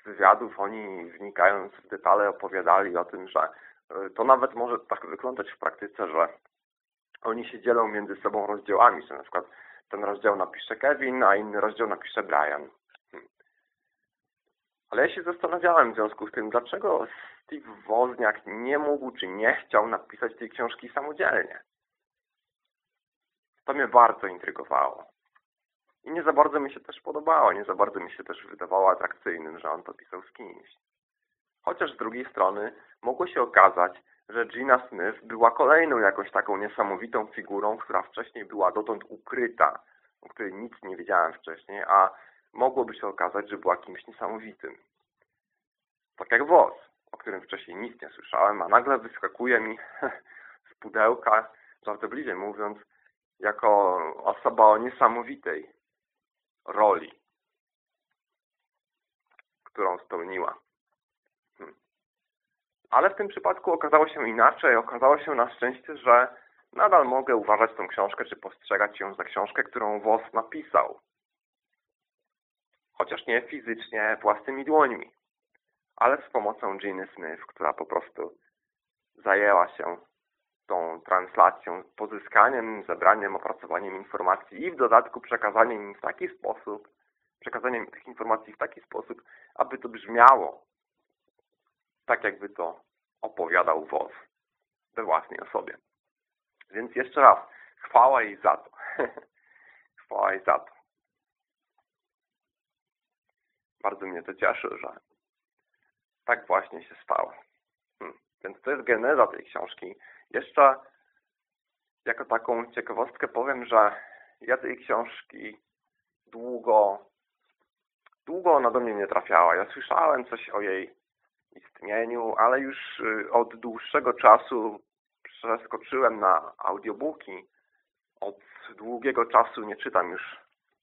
z wywiadów oni wnikając w detale opowiadali o tym, że e, to nawet może tak wyglądać w praktyce, że oni się dzielą między sobą rozdziałami, że na przykład ten rozdział napisze Kevin, a inny rozdział napisze Brian. Hmm. Ale ja się zastanawiałem w związku z tym, dlaczego Steve Wozniak nie mógł czy nie chciał napisać tej książki samodzielnie. To mnie bardzo intrygowało. I nie za bardzo mi się też podobało, nie za bardzo mi się też wydawało atrakcyjnym, że on to pisał z kimś. Chociaż z drugiej strony mogło się okazać, że Gina Smith była kolejną jakąś taką niesamowitą figurą, która wcześniej była dotąd ukryta, o której nic nie wiedziałem wcześniej, a mogłoby się okazać, że była kimś niesamowitym. Tak jak Woz, o którym wcześniej nic nie słyszałem, a nagle wyskakuje mi *laughs* z pudełka, żartobliwie mówiąc, jako osoba o niesamowitej roli, którą spełniła. Hmm. Ale w tym przypadku okazało się inaczej. Okazało się na szczęście, że nadal mogę uważać tą książkę, czy postrzegać ją za książkę, którą Woss napisał. Chociaż nie fizycznie własnymi dłońmi, ale z pomocą Ginny Smith, która po prostu zajęła się tą translacją, pozyskaniem, zebraniem, opracowaniem informacji i w dodatku przekazaniem im w taki sposób, przekazaniem tych informacji w taki sposób, aby to brzmiało tak, jakby to opowiadał WOS we własnej osobie. Więc jeszcze raz, chwała jej za to. *laughs* chwała jej za to. Bardzo mnie to cieszy, że tak właśnie się stało. Hmm. Więc to jest geneza tej książki. Jeszcze jako taką ciekawostkę powiem, że ja tej książki długo, długo ona do mnie nie trafiała. Ja słyszałem coś o jej istnieniu, ale już y, od dłuższego czasu przeskoczyłem na audiobooki. Od długiego czasu nie czytam już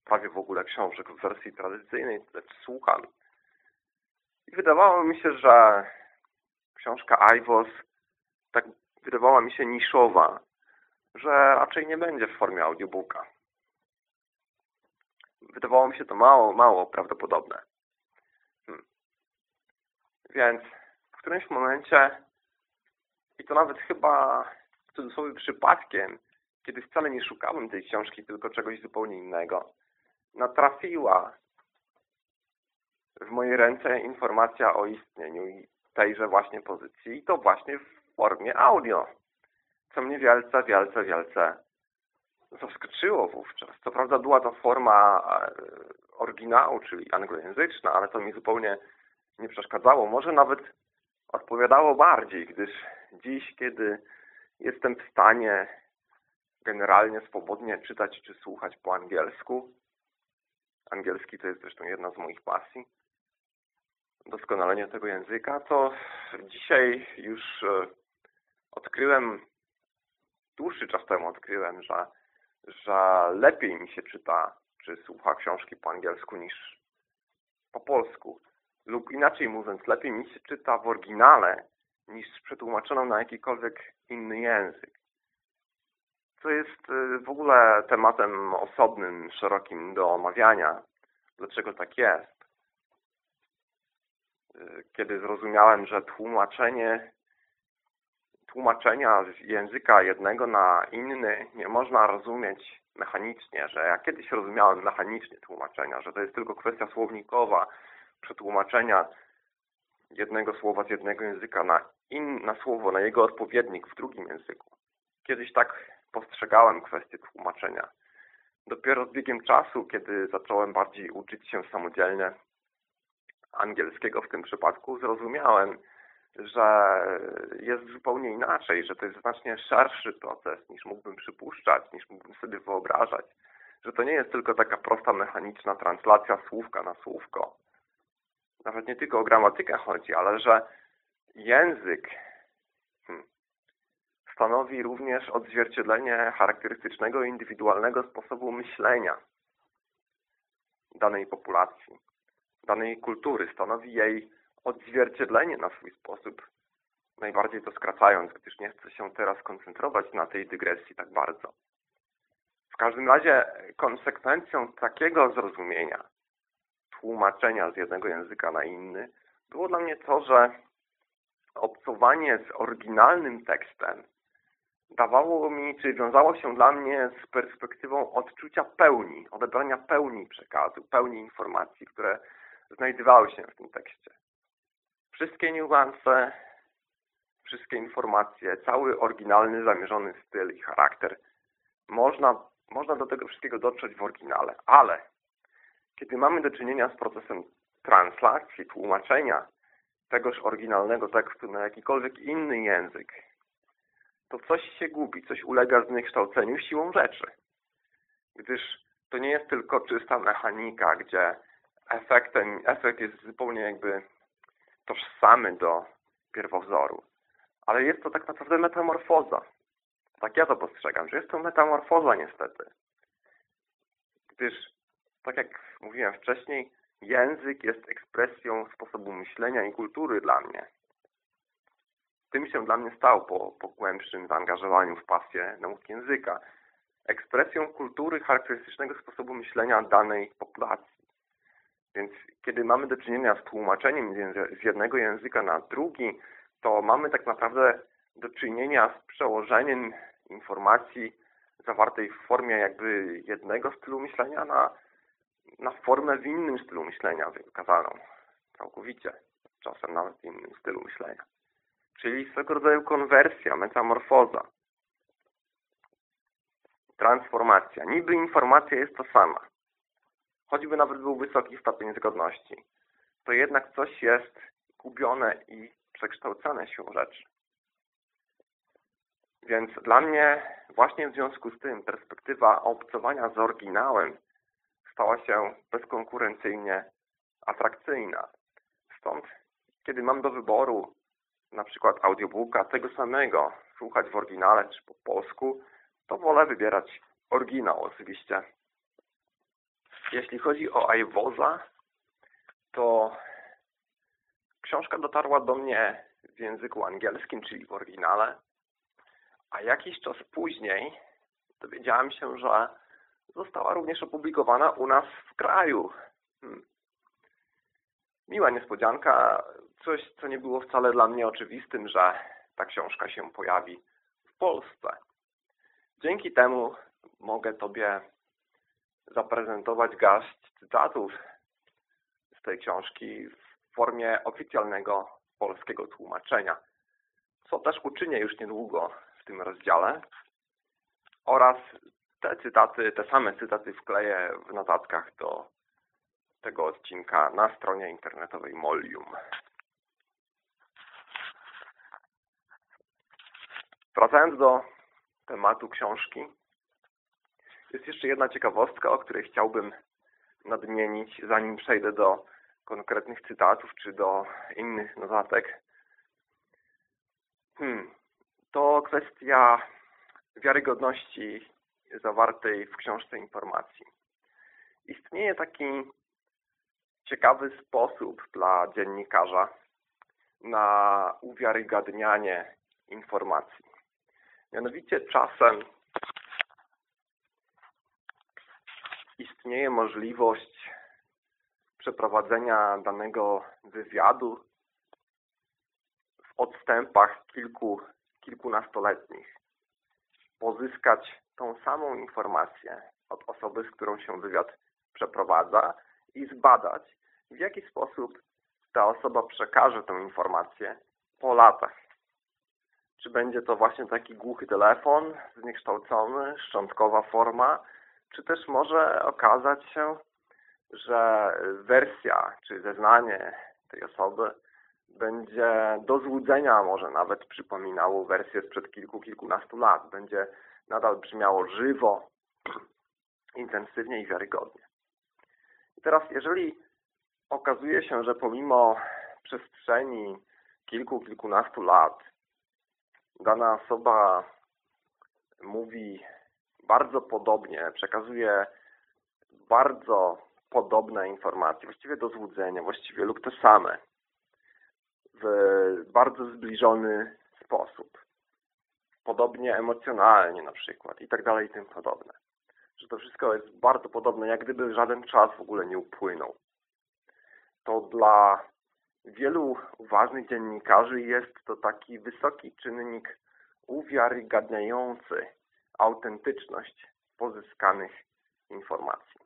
prawie w ogóle książek w wersji tradycyjnej, lecz słucham. I wydawało mi się, że książka Ivos tak wydawała mi się niszowa, że raczej nie będzie w formie audiobooka. Wydawało mi się to mało, mało prawdopodobne. Hmm. Więc w którymś momencie, i to nawet chyba w cudzysłowie przypadkiem, kiedy wcale nie szukałem tej książki, tylko czegoś zupełnie innego, natrafiła w moje ręce informacja o istnieniu tejże właśnie pozycji i to właśnie w formie audio, co mnie wielce, wielce, wielce zaskoczyło wówczas. Co prawda była to forma e, oryginału, czyli anglojęzyczna, ale to mi zupełnie nie przeszkadzało. Może nawet odpowiadało bardziej, gdyż dziś, kiedy jestem w stanie generalnie swobodnie czytać czy słuchać po angielsku, angielski to jest zresztą jedna z moich pasji, doskonalenie tego języka, to dzisiaj już e, odkryłem, dłuższy czas temu odkryłem, że, że lepiej mi się czyta, czy słucha książki po angielsku niż po polsku. Lub inaczej mówiąc, lepiej mi się czyta w oryginale niż przetłumaczoną na jakikolwiek inny język. Co jest y, w ogóle tematem osobnym, szerokim do omawiania. Dlaczego tak jest? Y, kiedy zrozumiałem, że tłumaczenie tłumaczenia z języka jednego na inny nie można rozumieć mechanicznie, że ja kiedyś rozumiałem mechanicznie tłumaczenia, że to jest tylko kwestia słownikowa przetłumaczenia jednego słowa z jednego języka na, in, słowo, na jego odpowiednik w drugim języku. Kiedyś tak postrzegałem kwestię tłumaczenia. Dopiero z biegiem czasu, kiedy zacząłem bardziej uczyć się samodzielnie angielskiego w tym przypadku, zrozumiałem, że jest zupełnie inaczej, że to jest znacznie szerszy proces niż mógłbym przypuszczać, niż mógłbym sobie wyobrażać. Że to nie jest tylko taka prosta, mechaniczna translacja słówka na słówko. Nawet nie tylko o gramatykę chodzi, ale że język hmm, stanowi również odzwierciedlenie charakterystycznego, indywidualnego sposobu myślenia danej populacji, danej kultury. Stanowi jej odzwierciedlenie na swój sposób, najbardziej to skracając, gdyż nie chcę się teraz koncentrować na tej dygresji tak bardzo. W każdym razie konsekwencją takiego zrozumienia, tłumaczenia z jednego języka na inny, było dla mnie to, że obcowanie z oryginalnym tekstem dawało mi, czy wiązało się dla mnie z perspektywą odczucia pełni, odebrania pełni przekazu, pełni informacji, które znajdowały się w tym tekście. Wszystkie niuanse, wszystkie informacje, cały oryginalny, zamierzony styl i charakter można, można do tego wszystkiego dotrzeć w oryginale, ale kiedy mamy do czynienia z procesem translacji, tłumaczenia tegoż oryginalnego tekstu na jakikolwiek inny język, to coś się gubi, coś ulega zniekształceniu siłą rzeczy. Gdyż to nie jest tylko czysta mechanika, gdzie efektem, efekt jest zupełnie jakby tożsamy do pierwowzoru. Ale jest to tak naprawdę metamorfoza. Tak ja to postrzegam, że jest to metamorfoza niestety. Gdyż, tak jak mówiłem wcześniej, język jest ekspresją sposobu myślenia i kultury dla mnie tym się dla mnie stał po, po głębszym zaangażowaniu w pasję nauki języka. Ekspresją kultury charakterystycznego sposobu myślenia danej populacji. Więc kiedy mamy do czynienia z tłumaczeniem z jednego języka na drugi, to mamy tak naprawdę do czynienia z przełożeniem informacji zawartej w formie jakby jednego stylu myślenia na, na formę w innym stylu myślenia wykazaną całkowicie, czasem nawet w innym stylu myślenia czyli swego rodzaju konwersja, metamorfoza, transformacja. Niby informacja jest to sama. Choćby nawet był wysoki stopień zgodności, to jednak coś jest gubione i przekształcane siłą rzeczy. Więc dla mnie właśnie w związku z tym perspektywa obcowania z oryginałem stała się bezkonkurencyjnie atrakcyjna. Stąd, kiedy mam do wyboru na przykład audiobooka tego samego słuchać w oryginale czy po polsku, to wolę wybierać oryginał oczywiście. Jeśli chodzi o iWoza, to książka dotarła do mnie w języku angielskim, czyli w oryginale, a jakiś czas później dowiedziałem się, że została również opublikowana u nas w kraju. Hmm. Miła niespodzianka, coś, co nie było wcale dla mnie oczywistym, że ta książka się pojawi w Polsce. Dzięki temu mogę Tobie zaprezentować garść cytatów z tej książki w formie oficjalnego polskiego tłumaczenia, co też uczynię już niedługo w tym rozdziale oraz te cytaty, te same cytaty wkleję w notatkach do tego odcinka na stronie internetowej Molium. Wracając do tematu książki, jest jeszcze jedna ciekawostka, o której chciałbym nadmienić, zanim przejdę do konkretnych cytatów czy do innych notatek. Hmm. To kwestia wiarygodności zawartej w książce informacji. Istnieje taki ciekawy sposób dla dziennikarza na uwiarygadnianie informacji. Mianowicie czasem istnieje możliwość przeprowadzenia danego wywiadu w odstępach kilku, kilkunastoletnich. Pozyskać tą samą informację od osoby, z którą się wywiad przeprowadza i zbadać, w jaki sposób ta osoba przekaże tę informację po latach. Czy będzie to właśnie taki głuchy telefon, zniekształcony, szczątkowa forma, czy też może okazać się, że wersja czy zeznanie tej osoby będzie do złudzenia może nawet przypominało wersję sprzed kilku, kilkunastu lat. Będzie nadal brzmiało żywo, *clears throat* intensywnie i wiarygodnie. I teraz jeżeli okazuje się, że pomimo przestrzeni kilku, kilkunastu lat dana osoba mówi bardzo podobnie, przekazuje bardzo podobne informacje, właściwie do złudzenia, właściwie lub te same, w bardzo zbliżony sposób. Podobnie emocjonalnie na przykład i tak dalej i tym podobne. że to wszystko jest bardzo podobne, jak gdyby żaden czas w ogóle nie upłynął. To dla wielu ważnych dziennikarzy jest to taki wysoki czynnik uwiarygadniający autentyczność pozyskanych informacji.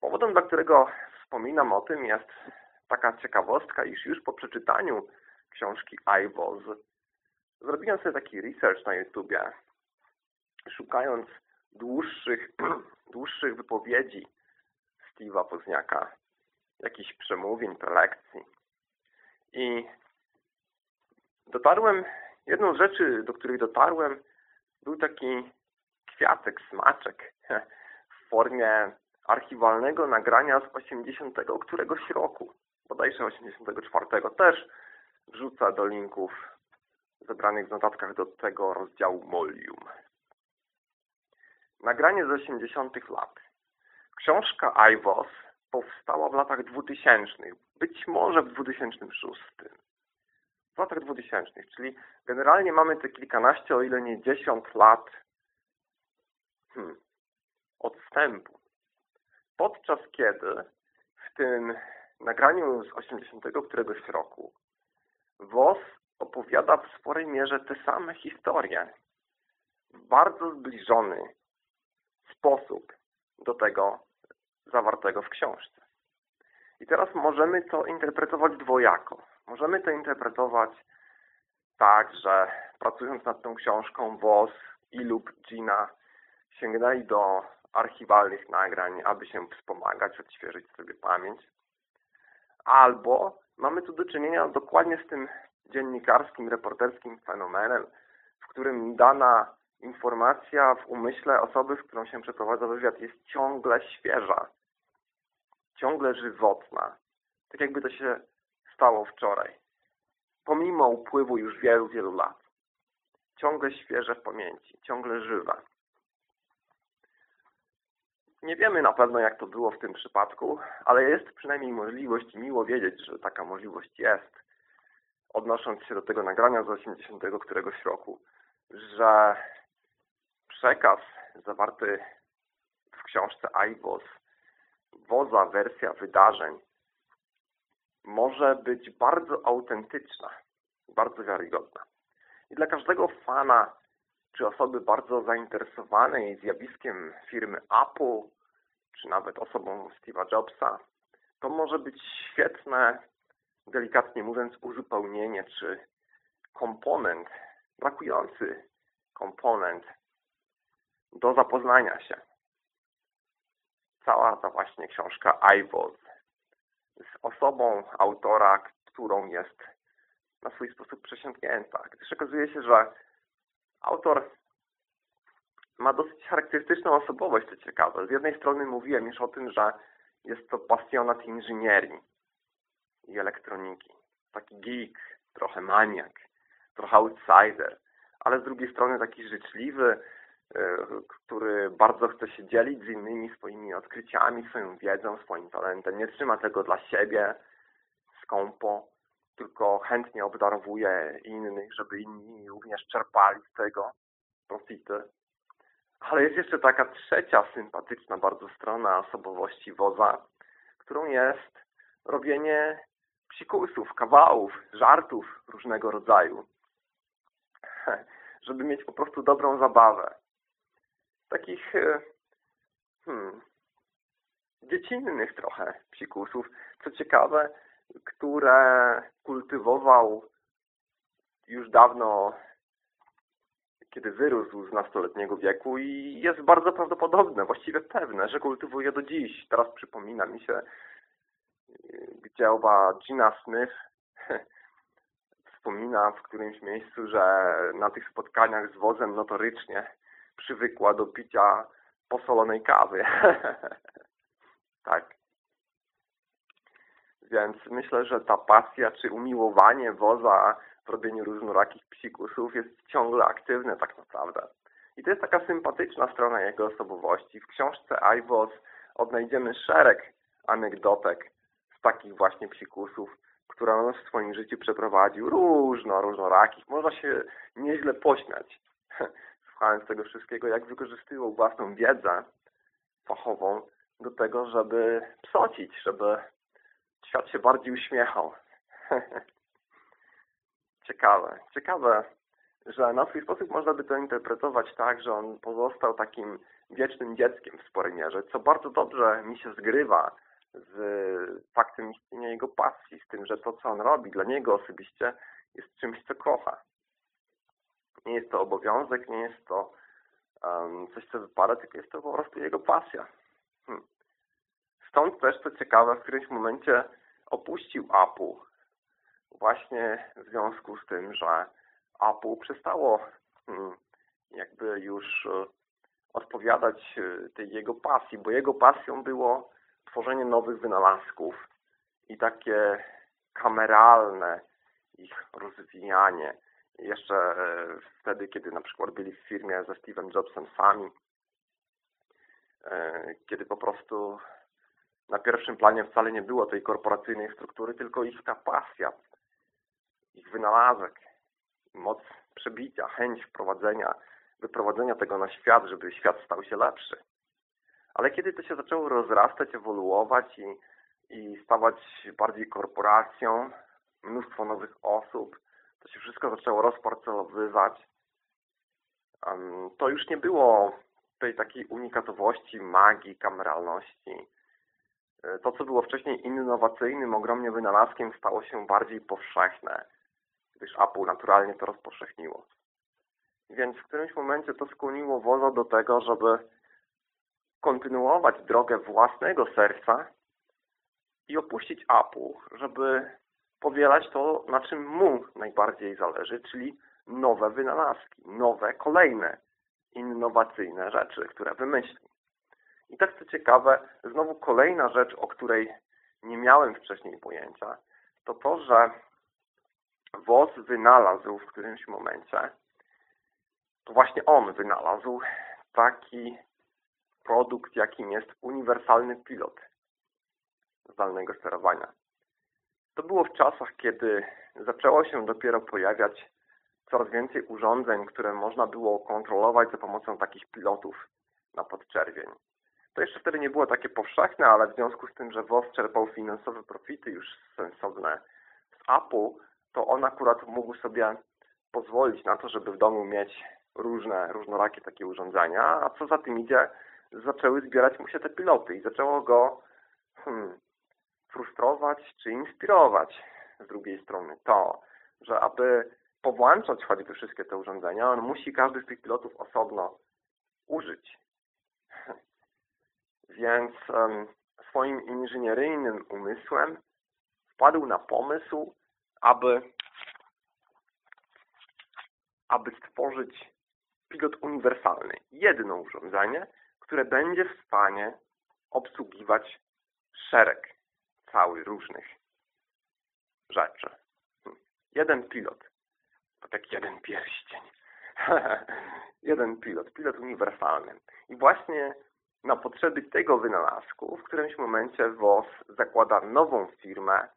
Powodem, dla którego wspominam o tym jest taka ciekawostka, iż już po przeczytaniu książki iWoz zrobiłem sobie taki research na YouTubie, szukając dłuższych, *clears throat* dłuższych wypowiedzi Steve'a Pozniaka, jakichś przemówień, prelekcji. I dotarłem, jedną z rzeczy, do których dotarłem, był taki kwiatek, smaczek *laughs* w formie archiwalnego nagrania z 80 któregoś roku, bodajże 84. Też wrzucę do linków zebranych w notatkach do tego rozdziału Molium. Nagranie z 80 lat. Książka iWoS powstała w latach 2000, być może w 2006. W latach 2000, czyli generalnie mamy te kilkanaście, o ile nie 10 lat hmm, odstępu. Podczas kiedy w tym nagraniu z 80 któregoś roku WOS opowiada w sporej mierze te same historie w bardzo zbliżony sposób do tego zawartego w książce. I teraz możemy to interpretować dwojako. Możemy to interpretować tak, że pracując nad tą książką WOS i lub Gina sięgnęli do archiwalnych nagrań, aby się wspomagać, odświeżyć sobie pamięć. Albo mamy tu do czynienia dokładnie z tym dziennikarskim, reporterskim fenomenem, w którym dana informacja w umyśle osoby, z którą się przeprowadza wywiad jest ciągle świeża, ciągle żywotna. Tak jakby to się stało wczoraj. Pomimo upływu już wielu, wielu lat. Ciągle świeże w pamięci, ciągle żywe. Nie wiemy na pewno, jak to było w tym przypadku, ale jest przynajmniej możliwość i miło wiedzieć, że taka możliwość jest, odnosząc się do tego nagrania z 80 któregoś roku, że przekaz zawarty w książce iWoz, woza wersja wydarzeń, może być bardzo autentyczna, bardzo wiarygodna. I dla każdego fana czy osoby bardzo zainteresowanej zjawiskiem firmy Apple, czy nawet osobą Steve'a Jobsa, to może być świetne, delikatnie mówiąc, uzupełnienie, czy komponent, brakujący komponent do zapoznania się. Cała ta właśnie książka iWoz z osobą autora, którą jest na swój sposób przesiąknięta. Gdyż okazuje się, że Autor ma dosyć charakterystyczną osobowość, to ciekawe. Z jednej strony mówiłem już o tym, że jest to pasjonat inżynierii i elektroniki. Taki geek, trochę maniak, trochę outsider, ale z drugiej strony taki życzliwy, który bardzo chce się dzielić z innymi swoimi odkryciami, swoją wiedzą, swoim talentem. Nie trzyma tego dla siebie skąpo, tylko chętnie obdarowuje innych, żeby inni również czerpali z tego profity. Ale jest jeszcze taka trzecia sympatyczna bardzo strona osobowości woza, którą jest robienie psikusów, kawałów, żartów różnego rodzaju. *laughs* Żeby mieć po prostu dobrą zabawę. Takich e, hmm, dziecinnych trochę psikusów. Co ciekawe, które kultywował już dawno, kiedy wyrósł z nastoletniego wieku i jest bardzo prawdopodobne, właściwie pewne, że kultywuje do dziś. Teraz przypomina mi się, gdzie owa Gina Smith *laughs* wspomina w którymś miejscu, że na tych spotkaniach z wozem notorycznie przywykła do picia posolonej kawy. *laughs* tak. Więc myślę, że ta pasja czy umiłowanie woza w robieniu różnorakich psikusów jest ciągle aktywne tak naprawdę. I to jest taka sympatyczna strona jego osobowości. W książce iWoz odnajdziemy szereg anegdotek z takich właśnie psikusów, które on w swoim życiu przeprowadził. Różno, różnorakich. Można się nieźle pośmiać *laughs* słuchając tego wszystkiego, jak wykorzystywał własną wiedzę fachową do tego, żeby psocić, żeby świat się bardziej uśmiechał. *laughs* ciekawe, ciekawe, że na swój sposób można by to interpretować tak, że on pozostał takim wiecznym dzieckiem w sporej mierze, co bardzo dobrze mi się zgrywa z faktem istnienia jego pasji, z tym, że to, co on robi dla niego osobiście jest czymś, co kocha. Nie jest to obowiązek, nie jest to um, coś, co wypada, tylko jest to po prostu jego pasja. Hmm. Stąd też, co ciekawe, w którymś momencie opuścił Apple właśnie w związku z tym, że Apple przestało hmm, jakby już e, odpowiadać e, tej jego pasji, bo jego pasją było tworzenie nowych wynalazków i takie kameralne ich rozwijanie. Jeszcze e, wtedy, kiedy na przykład byli w firmie ze Steve'em Jobsem sami, kiedy po prostu na pierwszym planie wcale nie było tej korporacyjnej struktury, tylko ich ta pasja, ich wynalazek, moc przebicia, chęć wprowadzenia, wyprowadzenia tego na świat, żeby świat stał się lepszy. Ale kiedy to się zaczęło rozrastać, ewoluować i, i stawać bardziej korporacją, mnóstwo nowych osób, to się wszystko zaczęło rozparcelowywać, to już nie było tej takiej unikatowości, magii, kameralności. E, to, co było wcześniej innowacyjnym, ogromnie wynalazkiem, stało się bardziej powszechne gdyż Apple naturalnie to rozpowszechniło. Więc w którymś momencie to skłoniło Woza do tego, żeby kontynuować drogę własnego serca i opuścić Apple, żeby powielać to, na czym mu najbardziej zależy, czyli nowe wynalazki, nowe, kolejne, innowacyjne rzeczy, które wymyśli. I tak co ciekawe, znowu kolejna rzecz, o której nie miałem wcześniej pojęcia, to to, że WOS wynalazł w którymś momencie, to właśnie on wynalazł taki produkt, jakim jest uniwersalny pilot zdalnego sterowania. To było w czasach, kiedy zaczęło się dopiero pojawiać coraz więcej urządzeń, które można było kontrolować za pomocą takich pilotów na podczerwień. To jeszcze wtedy nie było takie powszechne, ale w związku z tym, że WOS czerpał finansowe profity już sensowne z Apple, to on akurat mógł sobie pozwolić na to, żeby w domu mieć różne, różnorakie takie urządzenia, a co za tym idzie, zaczęły zbierać mu się te piloty i zaczęło go hmm, frustrować czy inspirować z drugiej strony to, że aby powłączać choćby wszystkie te urządzenia, on musi każdy z tych pilotów osobno użyć. *laughs* Więc um, swoim inżynieryjnym umysłem wpadł na pomysł, aby, aby stworzyć pilot uniwersalny. Jedno urządzenie, które będzie w stanie obsługiwać szereg cały różnych rzeczy. Jeden pilot. To tak jeden pierścień. *laughs* jeden pilot, pilot uniwersalny. I właśnie na potrzeby tego wynalazku w którymś momencie WOS zakłada nową firmę,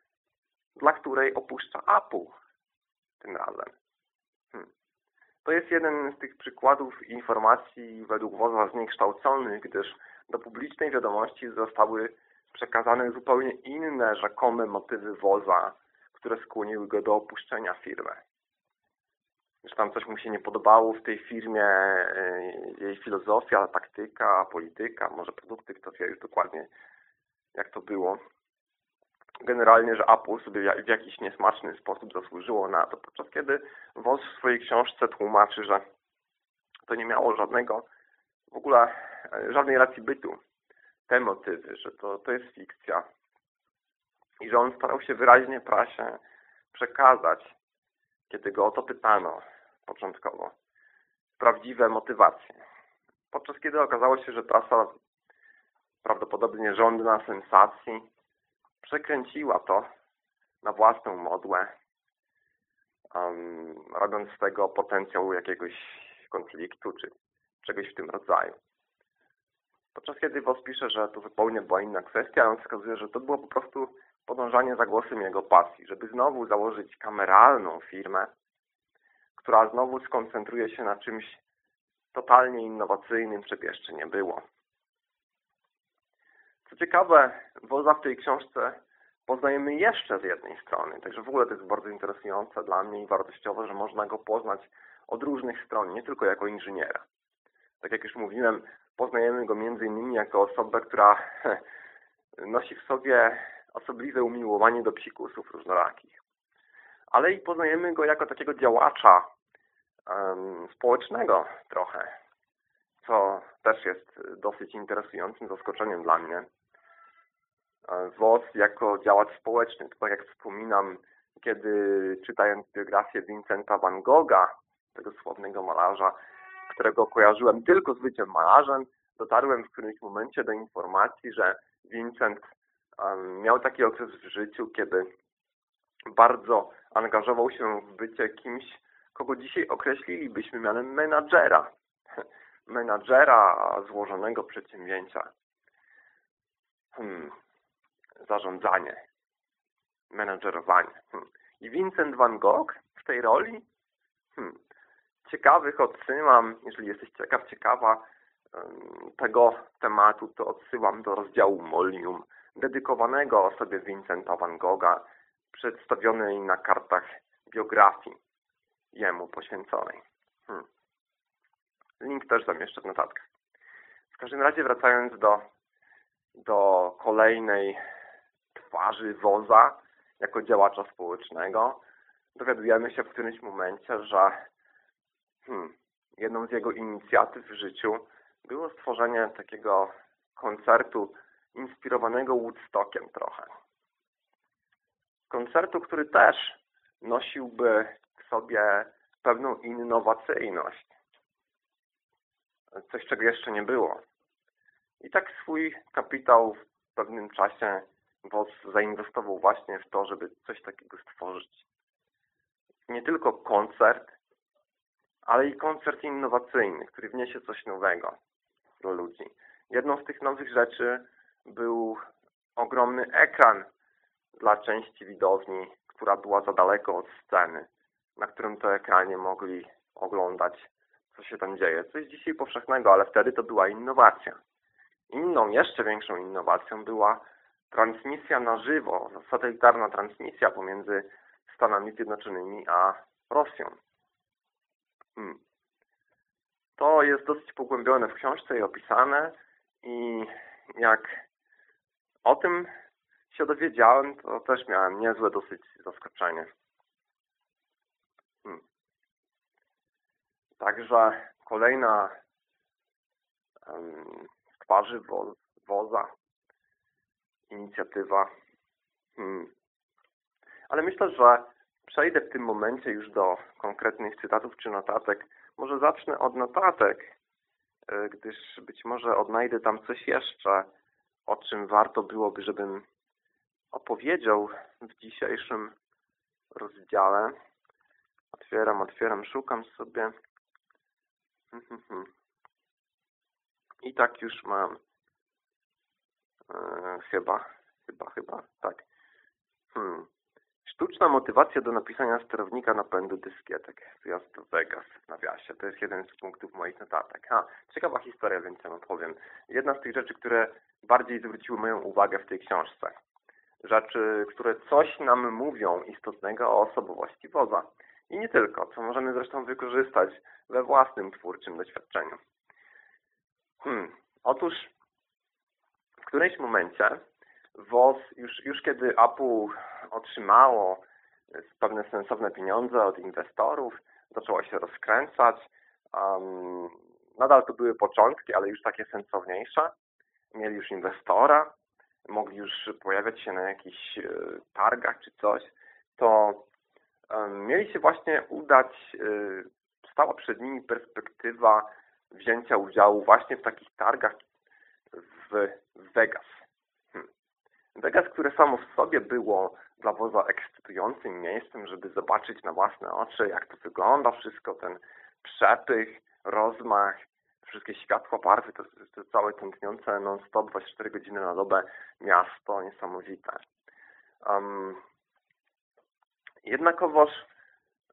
dla której opuszcza Apple tym razem. Hmm. To jest jeden z tych przykładów informacji według WOZA zniekształconych, gdyż do publicznej wiadomości zostały przekazane zupełnie inne rzekome motywy WOZA, które skłoniły go do opuszczenia firmy. Że tam coś mu się nie podobało w tej firmie, y, jej filozofia, taktyka, polityka, może produkty, kto wie już dokładnie jak to było generalnie, że Apple sobie w jakiś niesmaczny sposób zasłużyło na to, podczas kiedy WOS w swojej książce tłumaczy, że to nie miało żadnego, w ogóle e, żadnej racji bytu, te motywy, że to, to jest fikcja i że on starał się wyraźnie prasie przekazać, kiedy go o to pytano początkowo, prawdziwe motywacje. Podczas kiedy okazało się, że prasa prawdopodobnie żądna sensacji przekręciła to na własną modłę, um, robiąc z tego potencjał jakiegoś konfliktu, czy czegoś w tym rodzaju. Podczas kiedy Woz pisze, że to zupełnie była inna kwestia, on wskazuje, że to było po prostu podążanie za głosem jego pasji, żeby znowu założyć kameralną firmę, która znowu skoncentruje się na czymś totalnie innowacyjnym przepieszczy nie było. Co ciekawe, Woza w tej książce poznajemy jeszcze z jednej strony. Także w ogóle to jest bardzo interesujące dla mnie i wartościowe, że można go poznać od różnych stron, nie tylko jako inżyniera. Tak jak już mówiłem, poznajemy go innymi jako osobę, która *laughs* nosi w sobie osobliwe umiłowanie do psikusów różnorakich. Ale i poznajemy go jako takiego działacza um, społecznego trochę, co też jest dosyć interesującym zaskoczeniem dla mnie. WOS jako działacz społeczny, tak jak wspominam, kiedy czytając biografię Vincenta van Gogha, tego sławnego malarza, którego kojarzyłem tylko z byciem malarzem, dotarłem w którymś momencie do informacji, że Vincent miał taki okres w życiu, kiedy bardzo angażował się w bycie kimś, kogo dzisiaj określilibyśmy mianem menadżera. *laughs* menadżera złożonego przedsięwzięcia. Hmm. Zarządzanie. Menadżerowanie. Hmm. I Vincent van Gogh w tej roli? Hmm. Ciekawych odsyłam, jeżeli jesteś ciekaw, ciekawa tego tematu, to odsyłam do rozdziału Molium, dedykowanego osobie Vincenta van Gogha, przedstawionej na kartach biografii jemu poświęconej. Hmm. Link też zamieszczę w notatkach. W każdym razie wracając do, do kolejnej twarzy woza jako działacza społecznego, dowiadujemy się w którymś momencie, że hmm, jedną z jego inicjatyw w życiu było stworzenie takiego koncertu inspirowanego Woodstockiem trochę. Koncertu, który też nosiłby w sobie pewną innowacyjność. Coś, czego jeszcze nie było. I tak swój kapitał w pewnym czasie WOS zainwestował właśnie w to, żeby coś takiego stworzyć. Nie tylko koncert, ale i koncert innowacyjny, który wniesie coś nowego dla ludzi. Jedną z tych nowych rzeczy był ogromny ekran dla części widowni, która była za daleko od sceny, na którym to ekranie mogli oglądać, co się tam dzieje. Co jest dzisiaj powszechnego, ale wtedy to była innowacja. Inną, jeszcze większą innowacją była transmisja na żywo, satelitarna transmisja pomiędzy Stanami Zjednoczonymi a Rosją. Hmm. To jest dosyć pogłębione w książce i opisane i jak o tym się dowiedziałem, to też miałem niezłe dosyć zaskoczenie. Hmm. Także kolejna um, twarzy wo woza, inicjatywa. Hmm. Ale myślę, że przejdę w tym momencie już do konkretnych cytatów czy notatek. Może zacznę od notatek, e, gdyż być może odnajdę tam coś jeszcze, o czym warto byłoby, żebym opowiedział w dzisiejszym rozdziale. Otwieram, otwieram, szukam sobie. I tak już mam. E, chyba, chyba, chyba, tak. Hmm. Sztuczna motywacja do napisania sterownika napędu dyskietek. Wyjazd do Vegas w nawiasie. To jest jeden z punktów moich notatek. Ciekawa historia, więc ja opowiem. Jedna z tych rzeczy, które bardziej zwróciły moją uwagę w tej książce. Rzeczy, które coś nam mówią istotnego o osobowości woza. I nie tylko, co możemy zresztą wykorzystać we własnym twórczym doświadczeniu. Hmm. Otóż w którymś momencie WOS, już, już kiedy Apple otrzymało pewne sensowne pieniądze od inwestorów, zaczęło się rozkręcać. Um, nadal to były początki, ale już takie sensowniejsze. Mieli już inwestora, mogli już pojawiać się na jakichś e, targach czy coś, to um, mieli się właśnie udać, e, stała przed nimi perspektywa wzięcia udziału właśnie w takich targach w Vegas. Vegas, które samo w sobie było dla woza ekscytującym miejscem, żeby zobaczyć na własne oczy, jak to wygląda wszystko, ten przepych, rozmach, wszystkie światła, barwy, to, to całe tętniące non-stop 24 godziny na dobę miasto niesamowite. Um, jednakowoż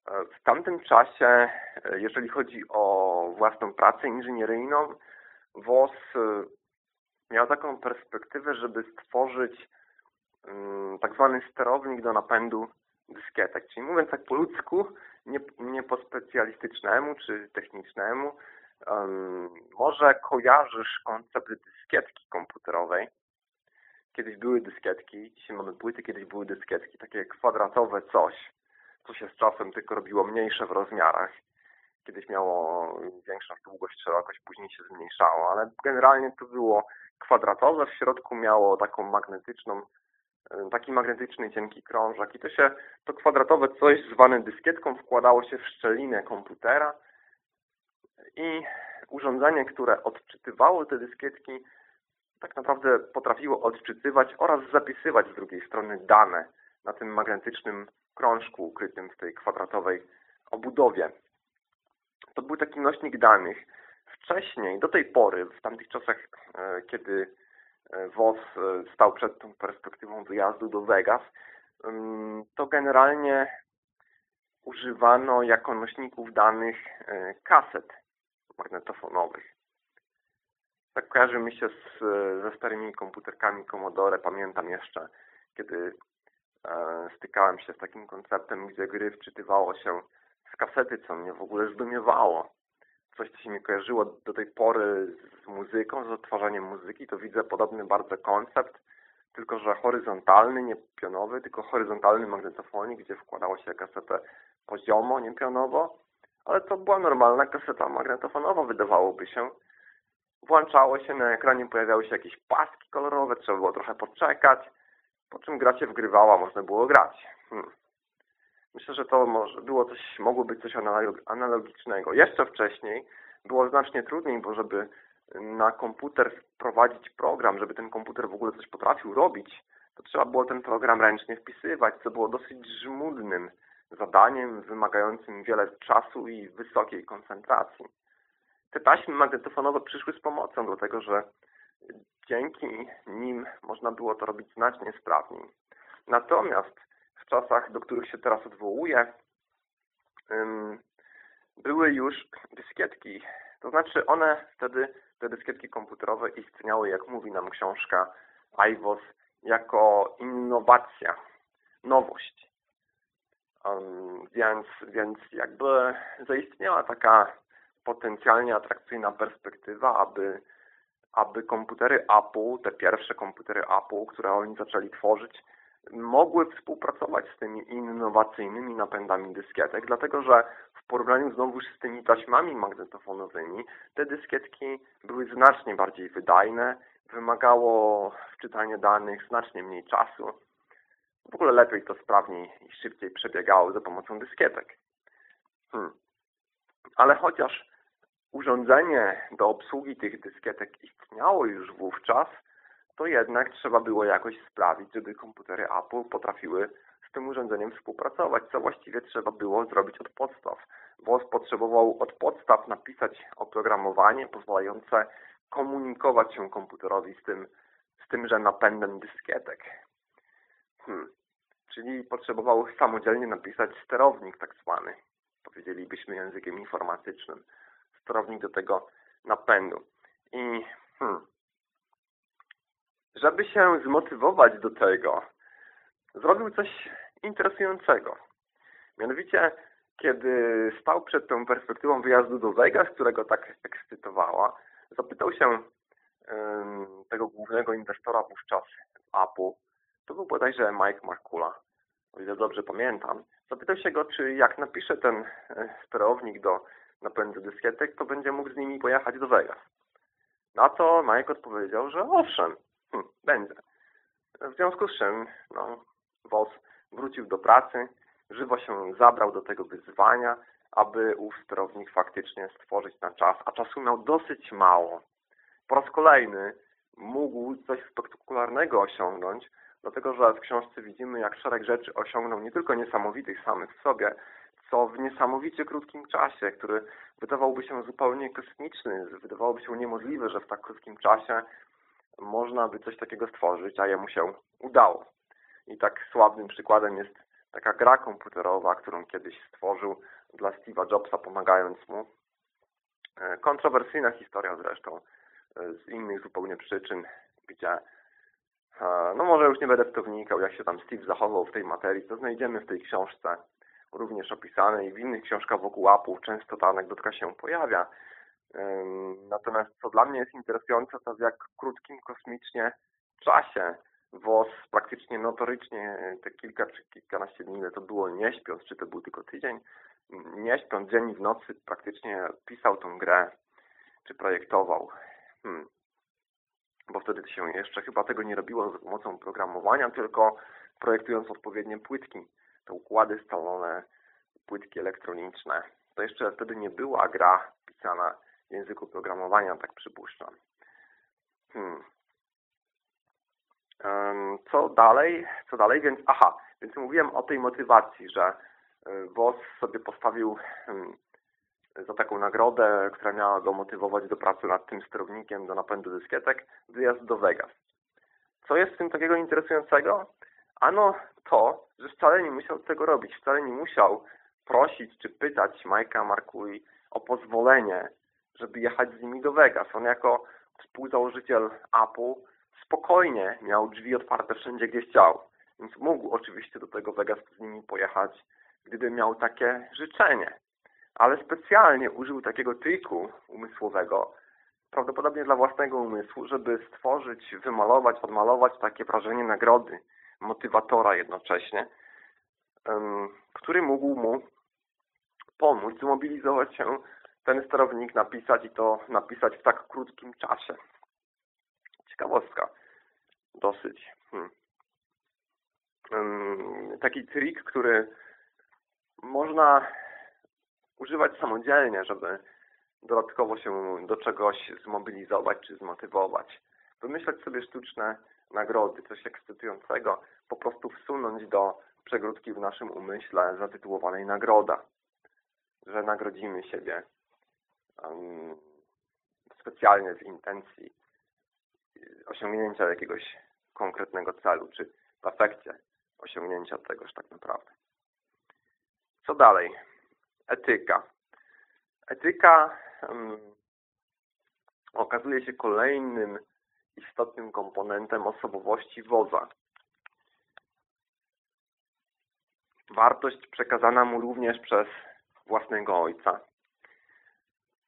w tamtym czasie, jeżeli chodzi o własną pracę inżynieryjną, WOS miał taką perspektywę, żeby stworzyć mm, tak zwany sterownik do napędu dyskietek. Czyli mówiąc tak po ludzku, nie, nie po specjalistycznemu czy technicznemu, um, może kojarzysz koncept dyskietki komputerowej. Kiedyś były dyskietki, dzisiaj mamy płyty, kiedyś były dyskietki, takie kwadratowe coś, co się z czasem tylko robiło mniejsze w rozmiarach. Kiedyś miało większą długość, szerokość, później się zmniejszało, ale generalnie to było kwadratowe, w środku miało taką magnetyczną, e, taki magnetyczny cienki krążek i to się, to kwadratowe coś zwane dyskietką wkładało się w szczelinę komputera i urządzenie, które odczytywało te dyskietki tak naprawdę potrafiło odczytywać oraz zapisywać z drugiej strony dane na tym magnetycznym krążku ukrytym w tej kwadratowej obudowie. To był taki nośnik danych, wcześniej, do tej pory, w tamtych czasach, e, kiedy e, WOS e, stał przed tą perspektywą wyjazdu do Vegas, to generalnie używano jako nośników danych kaset magnetofonowych. Tak kojarzy mi się z, ze starymi komputerkami Commodore. Pamiętam jeszcze, kiedy stykałem się z takim konceptem, gdzie gry wczytywało się z kasety, co mnie w ogóle zdumiewało coś, co się mi kojarzyło do tej pory z muzyką, z odtwarzaniem muzyki, to widzę podobny bardzo koncept, tylko że horyzontalny, nie pionowy, tylko horyzontalny magnetofonik, gdzie wkładało się kasetę poziomo, nie pionowo, ale to była normalna kaseta magnetofonowa, wydawałoby się. Włączało się, na ekranie pojawiały się jakieś paski kolorowe, trzeba było trochę poczekać, po czym gra się wgrywała, można było grać. Hmm. Myślę, że to może było coś, mogło być coś analogicznego. Jeszcze wcześniej było znacznie trudniej, bo żeby na komputer wprowadzić program, żeby ten komputer w ogóle coś potrafił robić, to trzeba było ten program ręcznie wpisywać, co było dosyć żmudnym zadaniem, wymagającym wiele czasu i wysokiej koncentracji. Te taśmy magnetofonowe przyszły z pomocą, dlatego że dzięki nim można było to robić znacznie sprawniej. Natomiast czasach, do których się teraz odwołuję, były już dyskietki. To znaczy one wtedy, te dyskietki komputerowe istniały, jak mówi nam książka iWOS, jako innowacja, nowość. Więc, więc jakby zaistniała taka potencjalnie atrakcyjna perspektywa, aby, aby komputery Apple, te pierwsze komputery Apple, które oni zaczęli tworzyć, mogły współpracować z tymi innowacyjnymi napędami dyskietek, dlatego że w porównaniu znowuż z tymi taśmami magnetofonowymi, te dyskietki były znacznie bardziej wydajne, wymagało wczytania danych znacznie mniej czasu. W ogóle lepiej to sprawniej i szybciej przebiegało za pomocą dyskietek. Hmm. Ale chociaż urządzenie do obsługi tych dyskietek istniało już wówczas, to jednak trzeba było jakoś sprawić, żeby komputery Apple potrafiły z tym urządzeniem współpracować, co właściwie trzeba było zrobić od podstaw. WOS potrzebował od podstaw napisać oprogramowanie pozwalające komunikować się komputerowi z tym, z tymże napędem dyskietek. Hmm. Czyli potrzebował samodzielnie napisać sterownik tak zwany, powiedzielibyśmy językiem informatycznym, sterownik do tego napędu. I hmm, żeby się zmotywować do tego, zrobił coś interesującego. Mianowicie, kiedy stał przed tą perspektywą wyjazdu do Vegas, którego tak ekscytowała, zapytał się um, tego głównego inwestora wówczas Apple, to był bodajże Mike Markula, o ile dobrze pamiętam, zapytał się go, czy jak napisze ten e, sterownik do napędu dyskietek, to będzie mógł z nimi pojechać do Vegas. Na to Mike odpowiedział, że owszem, Hm, będzie. W związku z czym no, WOS wrócił do pracy, żywo się zabrał do tego wyzwania, aby ów sterownik faktycznie stworzyć na czas, a czasu miał dosyć mało. Po raz kolejny mógł coś spektakularnego osiągnąć, dlatego że w książce widzimy, jak szereg rzeczy osiągnął nie tylko niesamowitych samych w sobie, co w niesamowicie krótkim czasie, który wydawałby się zupełnie kosmiczny, wydawałoby się niemożliwe, że w tak krótkim czasie można by coś takiego stworzyć, a jemu się udało. I tak sławnym przykładem jest taka gra komputerowa, którą kiedyś stworzył dla Steve'a Jobsa, pomagając mu. E, kontrowersyjna historia zresztą, e, z innych zupełnie przyczyn, gdzie no może już nie będę w to wnikał, jak się tam Steve zachował w tej materii, to znajdziemy w tej książce również opisane i w innych książkach wokół apów często ta anegdotka się pojawia. Natomiast co dla mnie jest interesujące, to w jak krótkim kosmicznie czasie WOS praktycznie notorycznie te kilka czy kilkanaście dni, ile to było nie śpiąc, czy to był tylko tydzień, nie śpiąc dzień i w nocy praktycznie pisał tą grę, czy projektował. Hmm. Bo wtedy się jeszcze chyba tego nie robiło za pomocą programowania, tylko projektując odpowiednie płytki, te układy stalowe, płytki elektroniczne. To jeszcze wtedy nie była gra pisana w języku programowania, tak przypuszczam. Hmm. Co dalej? Co dalej? Więc aha, więc mówiłem o tej motywacji, że y, sobie postawił hmm, za taką nagrodę, która miała go motywować do pracy nad tym sterownikiem do napędu dyskietek, wyjazd do Vegas. Co jest w tym takiego interesującego? Ano to, że wcale nie musiał tego robić, wcale nie musiał prosić czy pytać Majka Markui o pozwolenie, żeby jechać z nimi do Vegas. On jako współzałożyciel Apple spokojnie miał drzwi otwarte wszędzie, gdzie chciał. Więc mógł oczywiście do tego Vegas z nimi pojechać, gdyby miał takie życzenie. Ale specjalnie użył takiego triku umysłowego, prawdopodobnie dla własnego umysłu, żeby stworzyć, wymalować, odmalować takie wrażenie nagrody, motywatora jednocześnie, który mógł mu pomóc zmobilizować się, ten sterownik napisać i to napisać w tak krótkim czasie. Ciekawostka. Dosyć. Hmm. Taki trik, który można używać samodzielnie, żeby dodatkowo się do czegoś zmobilizować czy zmotywować. Wymyślać sobie sztuczne nagrody, coś ekscytującego, po prostu wsunąć do przegródki w naszym umyśle zatytułowanej nagroda, że nagrodzimy siebie um, specjalnie z intencji osiągnięcia jakiegoś konkretnego celu, czy w efekcie osiągnięcia tegoż tak naprawdę. Co dalej? Etyka. Etyka um, okazuje się kolejnym istotnym komponentem osobowości wodza. Wartość przekazana mu również przez własnego ojca,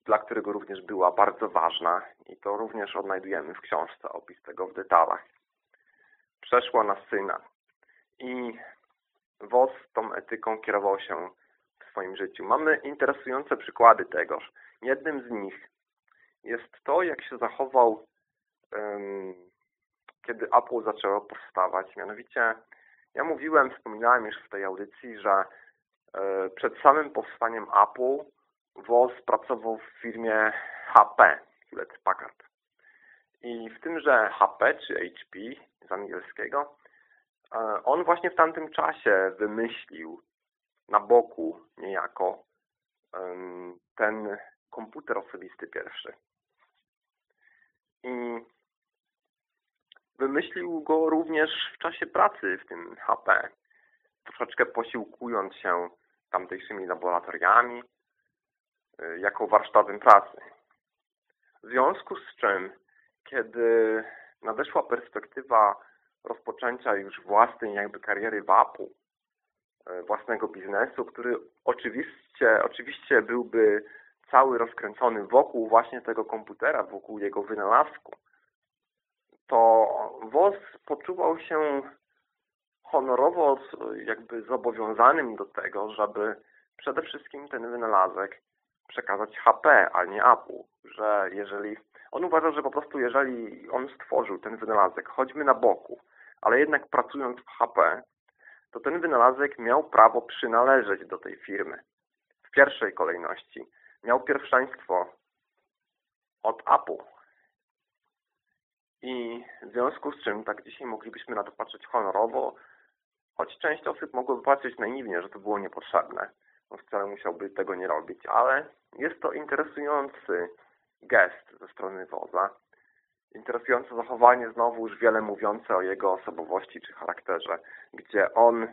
dla którego również była bardzo ważna i to również odnajdujemy w książce opis tego w detalach. Przeszła na syna i Woz tą etyką kierował się w swoim życiu. Mamy interesujące przykłady tegoż. Jednym z nich jest to, jak się zachował kiedy Apple zaczęło powstawać. Mianowicie ja mówiłem, wspominałem już w tej audycji, że e, przed samym powstaniem Apple Woz pracował w firmie HP, Hewlett Packard. I w tymże HP, czy HP z angielskiego, e, on właśnie w tamtym czasie wymyślił na boku niejako ten komputer osobisty pierwszy. I Wymyślił go również w czasie pracy w tym HP, troszeczkę posiłkując się tamtejszymi laboratoriami jako warsztatem pracy. W związku z czym, kiedy nadeszła perspektywa rozpoczęcia już własnej jakby kariery w Apple, y, własnego biznesu, który oczywiście, oczywiście byłby cały rozkręcony wokół właśnie tego komputera, wokół jego wynalazku, to WOS poczuwał się honorowo jakby zobowiązanym do tego, żeby przede wszystkim ten wynalazek przekazać HP, a nie Apple. Że jeżeli on uważa, że po prostu jeżeli on stworzył ten wynalazek, choćby na boku, ale jednak pracując w HP, to ten wynalazek miał prawo przynależeć do tej firmy. W pierwszej kolejności miał pierwszeństwo od Apple. I w związku z czym tak dzisiaj moglibyśmy na to patrzeć honorowo, choć część osób mogłoby patrzeć naiwnie, że to było niepotrzebne. On wcale musiałby tego nie robić, ale jest to interesujący gest ze strony wodza. Interesujące zachowanie, znowu już wiele mówiące o jego osobowości czy charakterze, gdzie on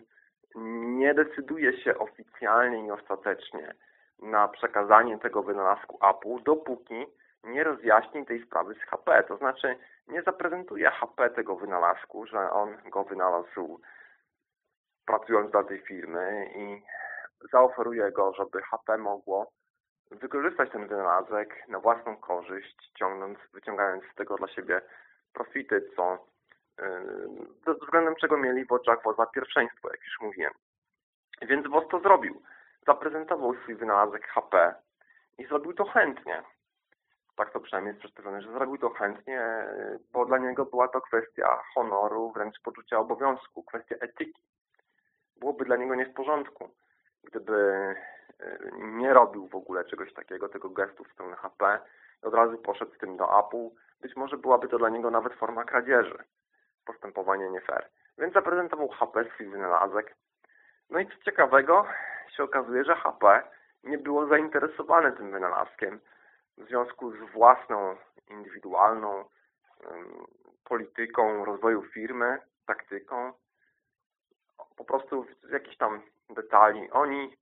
nie decyduje się oficjalnie i ostatecznie na przekazanie tego wynalazku Apple, dopóki nie rozjaśni tej sprawy z HP. To znaczy nie zaprezentuje HP tego wynalazku, że on go wynalazł pracując dla tej firmy i zaoferuje go, żeby HP mogło wykorzystać ten wynalazek na własną korzyść, ciągnąc, wyciągając z tego dla siebie profity, co yy, względem czego mieli w oczach WOZa pierwszeństwo, jak już mówiłem. Więc WOZ to zrobił. Zaprezentował swój wynalazek HP i zrobił to chętnie. Tak to przynajmniej jest przedstawione, że zrobił to chętnie, bo dla niego była to kwestia honoru, wręcz poczucia obowiązku, kwestia etyki. Byłoby dla niego nie w porządku, gdyby nie robił w ogóle czegoś takiego, tego gestu w stronę HP od razu poszedł z tym do Apple, być może byłaby to dla niego nawet forma kradzieży. Postępowanie nie fair. Więc zaprezentował HP swój wynalazek. No i co ciekawego, się okazuje, że HP nie było zainteresowane tym wynalazkiem w związku z własną, indywidualną um, polityką rozwoju firmy, taktyką, po prostu z jakichś tam detali. Oni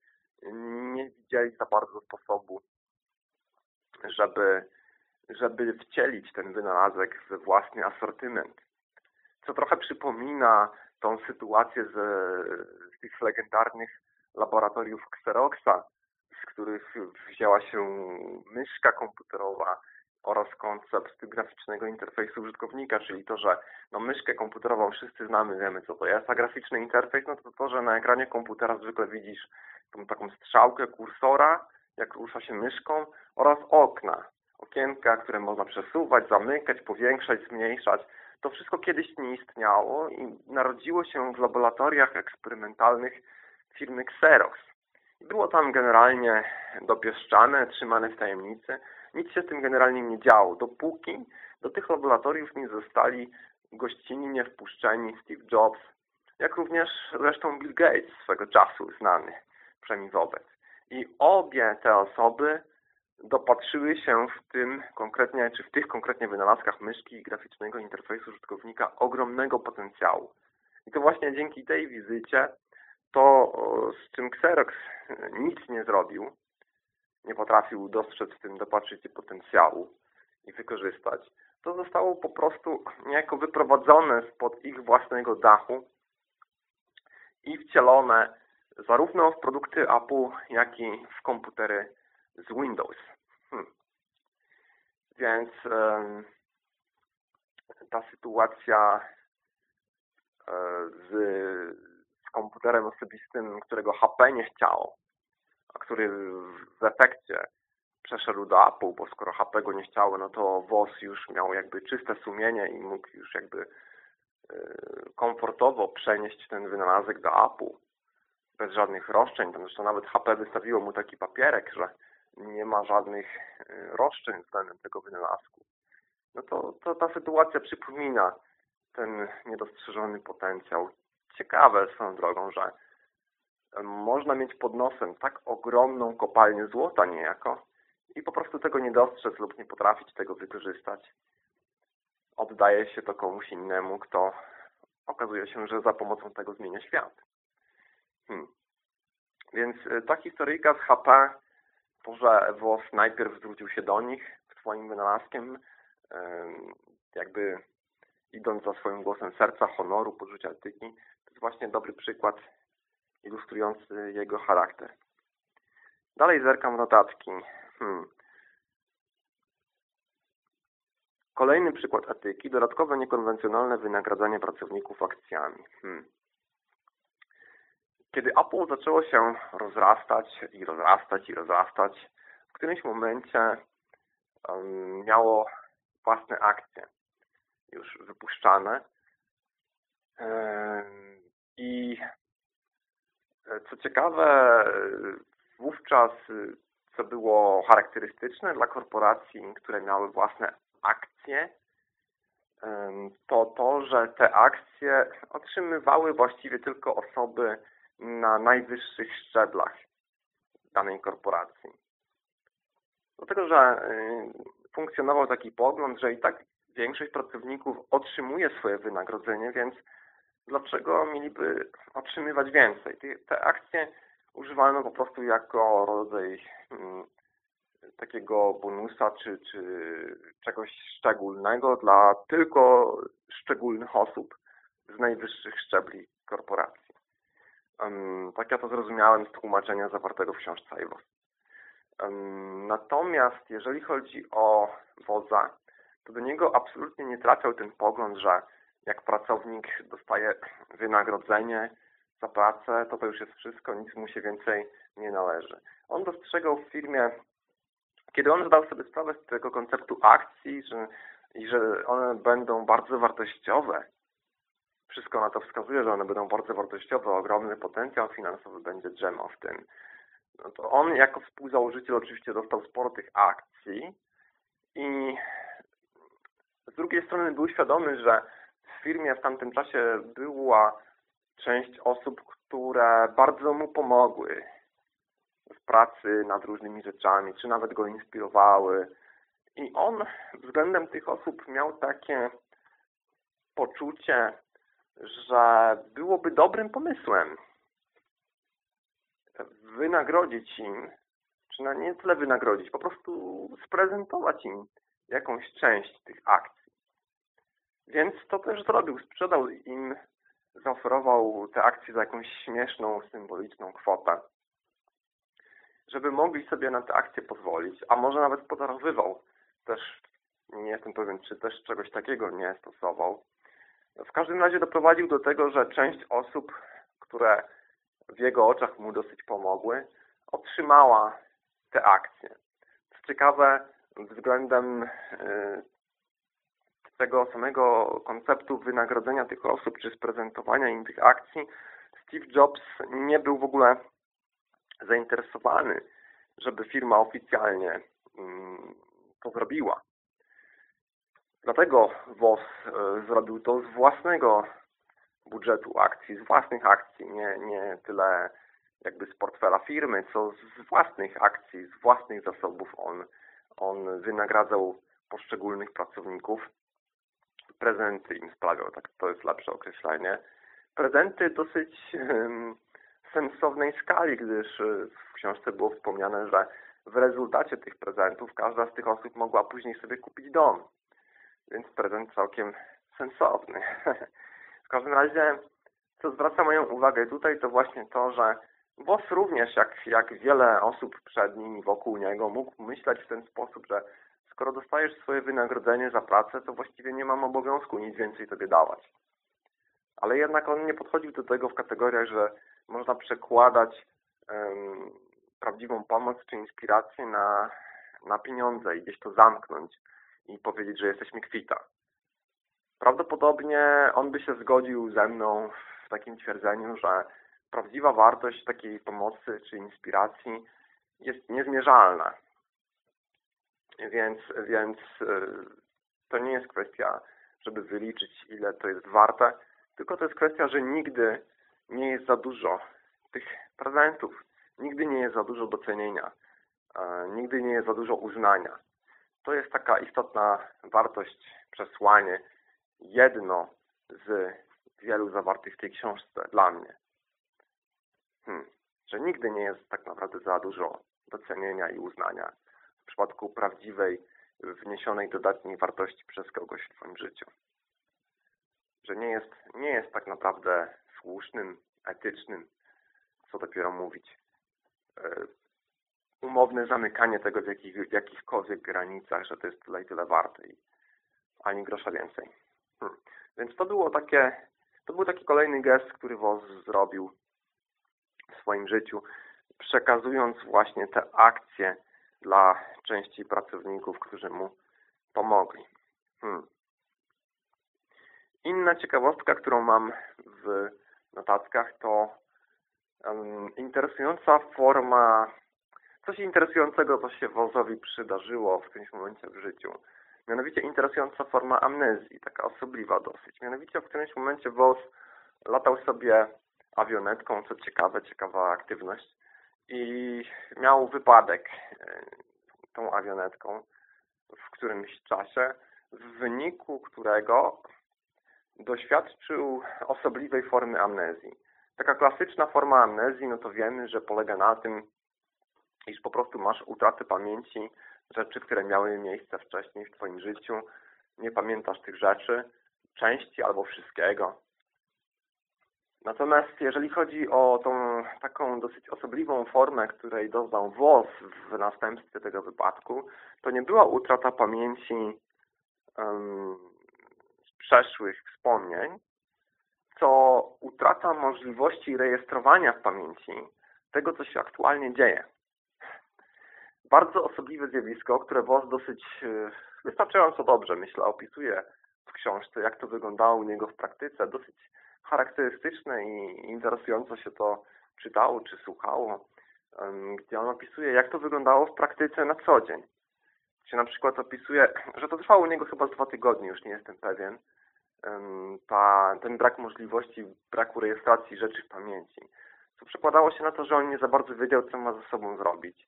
nie widzieli za bardzo sposobu, żeby, żeby wcielić ten wynalazek we własny asortyment. Co trochę przypomina tą sytuację z, z tych legendarnych laboratoriów Xeroxa, z których wzięła się myszka komputerowa oraz koncept graficznego interfejsu użytkownika, czyli to, że no, myszkę komputerową wszyscy znamy, wiemy co to jest, a graficzny interfejs, no to to, że na ekranie komputera zwykle widzisz tą taką strzałkę kursora, jak rusza się myszką oraz okna, okienka, które można przesuwać, zamykać, powiększać, zmniejszać. To wszystko kiedyś nie istniało i narodziło się w laboratoriach eksperymentalnych firmy Xerox. Było tam generalnie dopieszczane, trzymane w tajemnicy. Nic się z tym generalnie nie działo, dopóki do tych laboratoriów nie zostali gościnnie wpuszczeni Steve Jobs, jak również zresztą Bill Gates swego czasu znany przynajmniej wobec. I obie te osoby dopatrzyły się w tym konkretnie, czy w tych konkretnie wynalazkach myszki i graficznego interfejsu użytkownika ogromnego potencjału. I to właśnie dzięki tej wizycie to, z czym Xerox nic nie zrobił, nie potrafił dostrzec w tym, dopatrzyć potencjału i wykorzystać, to zostało po prostu niejako wyprowadzone spod ich własnego dachu i wcielone zarówno w produkty Apple, jak i w komputery z Windows. Hmm. Więc ta sytuacja e, z, z komputerem osobistym, którego HP nie chciało, a który w efekcie przeszedł do Apple, bo skoro HP go nie chciało, no to WOS już miał jakby czyste sumienie i mógł już jakby e, komfortowo przenieść ten wynalazek do Apple bez żadnych roszczeń. Zresztą nawet HP wystawiło mu taki papierek, że nie ma żadnych y, roszczeń względem tego wynalazku. No to, to ta sytuacja przypomina ten niedostrzeżony potencjał. Ciekawe swoją drogą, że można mieć pod nosem tak ogromną kopalnię złota niejako i po prostu tego nie dostrzec lub nie potrafić tego wykorzystać. Oddaje się to komuś innemu, kto okazuje się, że za pomocą tego zmienia świat. Hmm. Więc e, ta historyjka z HP, to, że WOS najpierw zwrócił się do nich swoim wynalazkiem, jakby idąc za swoim głosem serca, honoru, poczucia etyki, to jest właśnie dobry przykład ilustrujący jego charakter. Dalej zerkam notatki. Hmm. Kolejny przykład etyki, dodatkowe niekonwencjonalne wynagradzanie pracowników akcjami. Hmm. Kiedy Apple zaczęło się rozrastać i rozrastać i rozrastać, w którymś momencie um, miało własne akcje już wypuszczane i co ciekawe, wówczas co było charakterystyczne dla korporacji, które miały własne akcje, to to, że te akcje otrzymywały właściwie tylko osoby na najwyższych szczeblach danej korporacji. Dlatego, że funkcjonował taki pogląd, że i tak większość pracowników otrzymuje swoje wynagrodzenie, więc dlaczego mieliby otrzymywać więcej? Te, te akcje używano po prostu jako rodzaj hmm, takiego bonusa czy, czy czegoś szczególnego dla tylko szczególnych osób z najwyższych szczebli korporacji. Um, tak ja to zrozumiałem z tłumaczenia zawartego w książce Iwos. Um, natomiast jeżeli chodzi o Woza, to do niego absolutnie nie trafiał ten pogląd, że jak pracownik dostaje wynagrodzenie za pracę, to to już jest wszystko, nic mu się więcej nie należy. On dostrzegał w firmie, kiedy on zdał sobie sprawę z tego konceptu akcji, że, i że one będą bardzo wartościowe, wszystko na to wskazuje, że one będą bardzo wartościowe, ogromny potencjał finansowy będzie drzemał w tym. No to on jako współzałożyciel oczywiście dostał sporo tych akcji i z drugiej strony był świadomy, że firmie w tamtym czasie była część osób, które bardzo mu pomogły w pracy nad różnymi rzeczami, czy nawet go inspirowały. I on względem tych osób miał takie poczucie, że byłoby dobrym pomysłem wynagrodzić im, czy na nie tyle wynagrodzić, po prostu sprezentować im jakąś część tych akcji. Więc to też zrobił. Sprzedał im, zaoferował te akcje za jakąś śmieszną, symboliczną kwotę, żeby mogli sobie na te akcje pozwolić, a może nawet podarowywał. Też nie jestem pewien, czy też czegoś takiego nie stosował. W każdym razie doprowadził do tego, że część osób, które w jego oczach mu dosyć pomogły, otrzymała te akcje. Co ciekawe, względem y, tego samego konceptu wynagrodzenia tych osób, czy sprezentowania im tych akcji, Steve Jobs nie był w ogóle zainteresowany, żeby firma oficjalnie mm, to zrobiła. Dlatego WOS y, zrobił to z własnego budżetu akcji, z własnych akcji, nie, nie tyle jakby z portfela firmy, co z własnych akcji, z własnych zasobów on, on wynagradzał poszczególnych pracowników. Prezenty im sprawiał, tak to jest lepsze określenie. Prezenty dosyć um, sensownej skali, gdyż e, w książce było wspomniane, że w rezultacie tych prezentów każda z tych osób mogła później sobie kupić dom. Więc prezent całkiem sensowny. *laughs* W każdym razie, co zwraca moją uwagę tutaj, to właśnie to, że Boss również, jak, jak wiele osób przed nim i wokół niego, mógł myśleć w ten sposób, że skoro dostajesz swoje wynagrodzenie za pracę, to właściwie nie mam obowiązku nic więcej tobie dawać. Ale jednak on nie podchodził do tego w kategoriach, że można przekładać um, prawdziwą pomoc czy inspirację na, na pieniądze i gdzieś to zamknąć i powiedzieć, że jesteśmy kwita. Prawdopodobnie on by się zgodził ze mną w takim twierdzeniu, że prawdziwa wartość takiej pomocy czy inspiracji jest niezmierzalna. Więc, więc e, to nie jest kwestia, żeby wyliczyć, ile to jest warte, tylko to jest kwestia, że nigdy nie jest za dużo tych prezentów, nigdy nie jest za dużo docenienia, e, nigdy nie jest za dużo uznania. To jest taka istotna wartość, przesłanie, jedno z wielu zawartych w tej książce dla mnie. Hmm. Że nigdy nie jest tak naprawdę za dużo docenienia i uznania w przypadku prawdziwej, wniesionej dodatniej wartości przez kogoś w Twoim życiu. Że nie jest, nie jest tak naprawdę słusznym, etycznym, co dopiero mówić, e, umowne zamykanie tego w, jakich, w jakichkolwiek granicach, że to jest tyle i tyle warte i ani grosza więcej. Hmm. Więc to było takie, to był taki kolejny gest, który WOZ zrobił w swoim życiu, przekazując właśnie te akcje dla części pracowników, którzy mu pomogli. Hmm. Inna ciekawostka, którą mam w notatkach, to um, interesująca forma, coś interesującego, co się Wozowi przydarzyło w którymś momencie w życiu. Mianowicie interesująca forma amnezji, taka osobliwa dosyć. Mianowicie w którymś momencie WOS latał sobie awionetką, co ciekawe, ciekawa aktywność i miał wypadek e, tą awionetką w którymś czasie, w wyniku którego doświadczył osobliwej formy amnezji. Taka klasyczna forma amnezji, no to wiemy, że polega na tym, iż po prostu masz utratę pamięci rzeczy, które miały miejsce wcześniej w Twoim życiu. Nie pamiętasz tych rzeczy, części albo wszystkiego. Natomiast jeżeli chodzi o tą taką dosyć osobliwą formę, której doznał WOS w następstwie tego wypadku, to nie była utrata pamięci um, przeszłych wspomnień, co utrata możliwości rejestrowania w pamięci tego, co się aktualnie dzieje. Bardzo osobliwe zjawisko, które WOS dosyć e, wystarczająco dobrze, myślę, opisuje w książce, jak to wyglądało u niego w praktyce. Dosyć charakterystyczne i interesująco się to czytało czy słuchało, gdzie on opisuje, jak to wyglądało w praktyce na co dzień. Gdzie na przykład opisuje, *clears throat* że to trwało u niego chyba z dwa tygodnie, już nie jestem pewien, ta, ten brak możliwości, braku rejestracji rzeczy w pamięci. Co przekładało się na to, że on nie za bardzo wiedział, co ma ze sobą zrobić.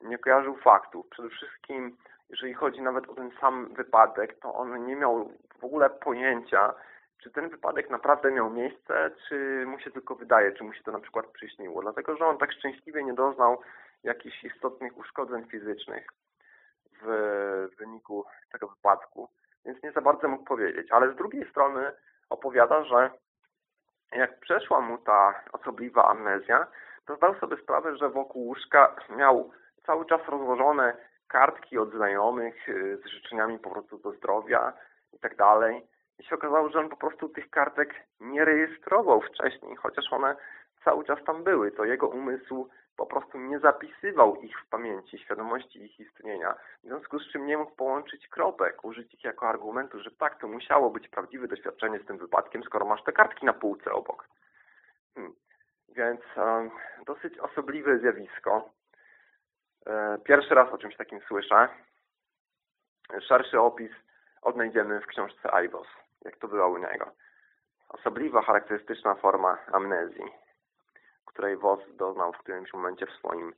Nie kojarzył faktów. Przede wszystkim, jeżeli chodzi nawet o ten sam wypadek, to on nie miał w ogóle pojęcia, czy ten wypadek naprawdę miał miejsce, czy mu się tylko wydaje, czy mu się to na przykład przyśniło. Dlatego, że on tak szczęśliwie nie doznał jakichś istotnych uszkodzeń fizycznych w wyniku tego wypadku, więc nie za bardzo mógł powiedzieć. Ale z drugiej strony opowiada, że jak przeszła mu ta osobliwa amnezja, to zdał sobie sprawę, że wokół łóżka miał cały czas rozłożone kartki od znajomych y, z życzeniami powrotu do zdrowia i tak dalej i się okazało, że on po prostu tych kartek nie rejestrował wcześniej, chociaż one cały czas tam były. To jego umysł po prostu nie zapisywał ich w pamięci, świadomości ich istnienia. W związku z czym nie mógł połączyć kropek, użyć ich jako argumentu, że tak, to musiało być prawdziwe doświadczenie z tym wypadkiem, skoro masz te kartki na półce obok. Hmm. Więc e, dosyć osobliwe zjawisko. E, pierwszy raz o czymś takim słyszę. Szerszy opis odnajdziemy w książce Aibos jak to było u niego. Osobliwa, charakterystyczna forma amnezji, której Woz doznał w którymś momencie w swoim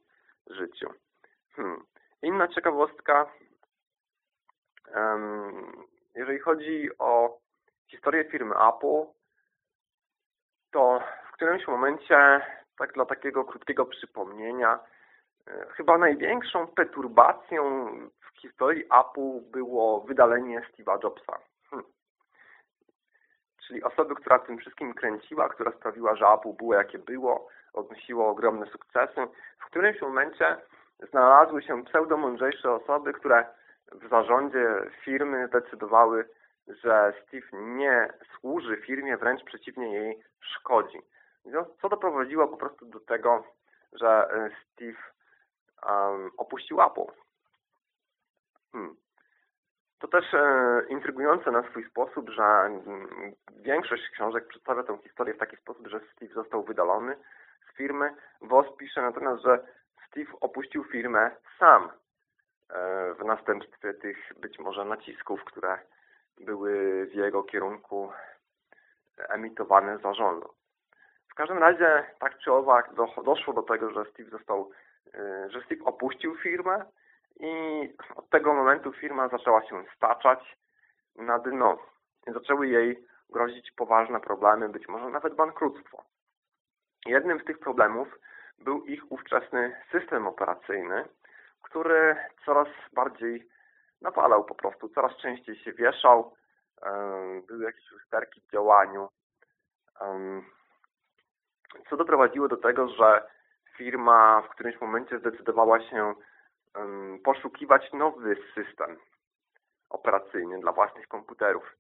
życiu. Hmm. Inna ciekawostka, jeżeli chodzi o historię firmy Apple, to w którymś momencie, tak dla takiego krótkiego przypomnienia, e, chyba największą perturbacją w historii Apple było wydalenie Steve'a Jobsa czyli osoby, która tym wszystkim kręciła, która sprawiła, że Apple było jakie było, odnosiło ogromne sukcesy. W którymś momencie znalazły się pseudomądrzejsze osoby, które w zarządzie firmy zdecydowały, że Steve nie służy firmie, wręcz przeciwnie jej szkodzi. Co doprowadziło po prostu do tego, że Steve um, opuścił Apple. Hmm. To też e, intrygujące na swój sposób, że mm, większość książek przedstawia tę historię w taki sposób, że Steve został wydalony z firmy. Voss pisze natomiast, że Steve opuścił firmę sam e, w następstwie tych być może nacisków, które były w jego kierunku emitowane zarządu. W każdym razie tak czy owak doszło do tego, że Steve został, e, że Steve opuścił firmę i od tego momentu firma zaczęła się staczać na dno. Zaczęły jej grozić poważne problemy, być może nawet bankructwo. Jednym z tych problemów był ich ówczesny system operacyjny, który coraz bardziej napalał po prostu, coraz częściej się wieszał, były jakieś usterki w działaniu, co doprowadziło do tego, że firma w którymś momencie zdecydowała się poszukiwać nowy system operacyjny dla własnych komputerów.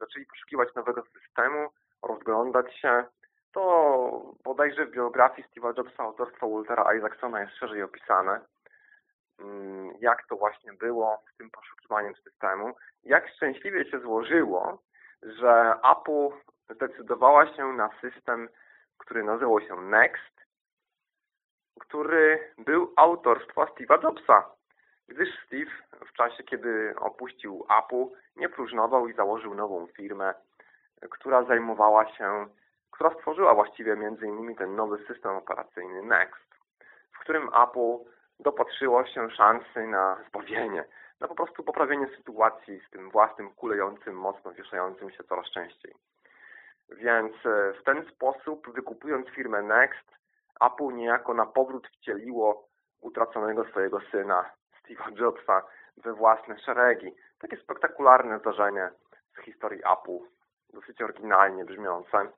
Zaczęli poszukiwać nowego systemu, rozglądać się. To bodajże w biografii Steve'a Jobsa autorstwa Waltera Isaacsona jest szerzej opisane, jak to właśnie było z tym poszukiwaniem systemu. Jak szczęśliwie się złożyło, że Apple zdecydowała się na system, który nazywał się Next, który był autorstwa Steve'a Jobsa. Gdyż Steve w czasie, kiedy opuścił Apple, nie próżnował i założył nową firmę, która zajmowała się, która stworzyła właściwie innymi ten nowy system operacyjny Next, w którym Apple dopatrzyło się szansy na zbawienie, na po prostu poprawienie sytuacji z tym własnym kulejącym, mocno wieszającym się coraz częściej. Więc e, w ten sposób, wykupując firmę Next, Apple niejako na powrót wcieliło utraconego swojego syna, Steve'a Jobsa, we własne szeregi. Takie spektakularne zdarzenie z historii Apple, dosyć oryginalnie brzmiące.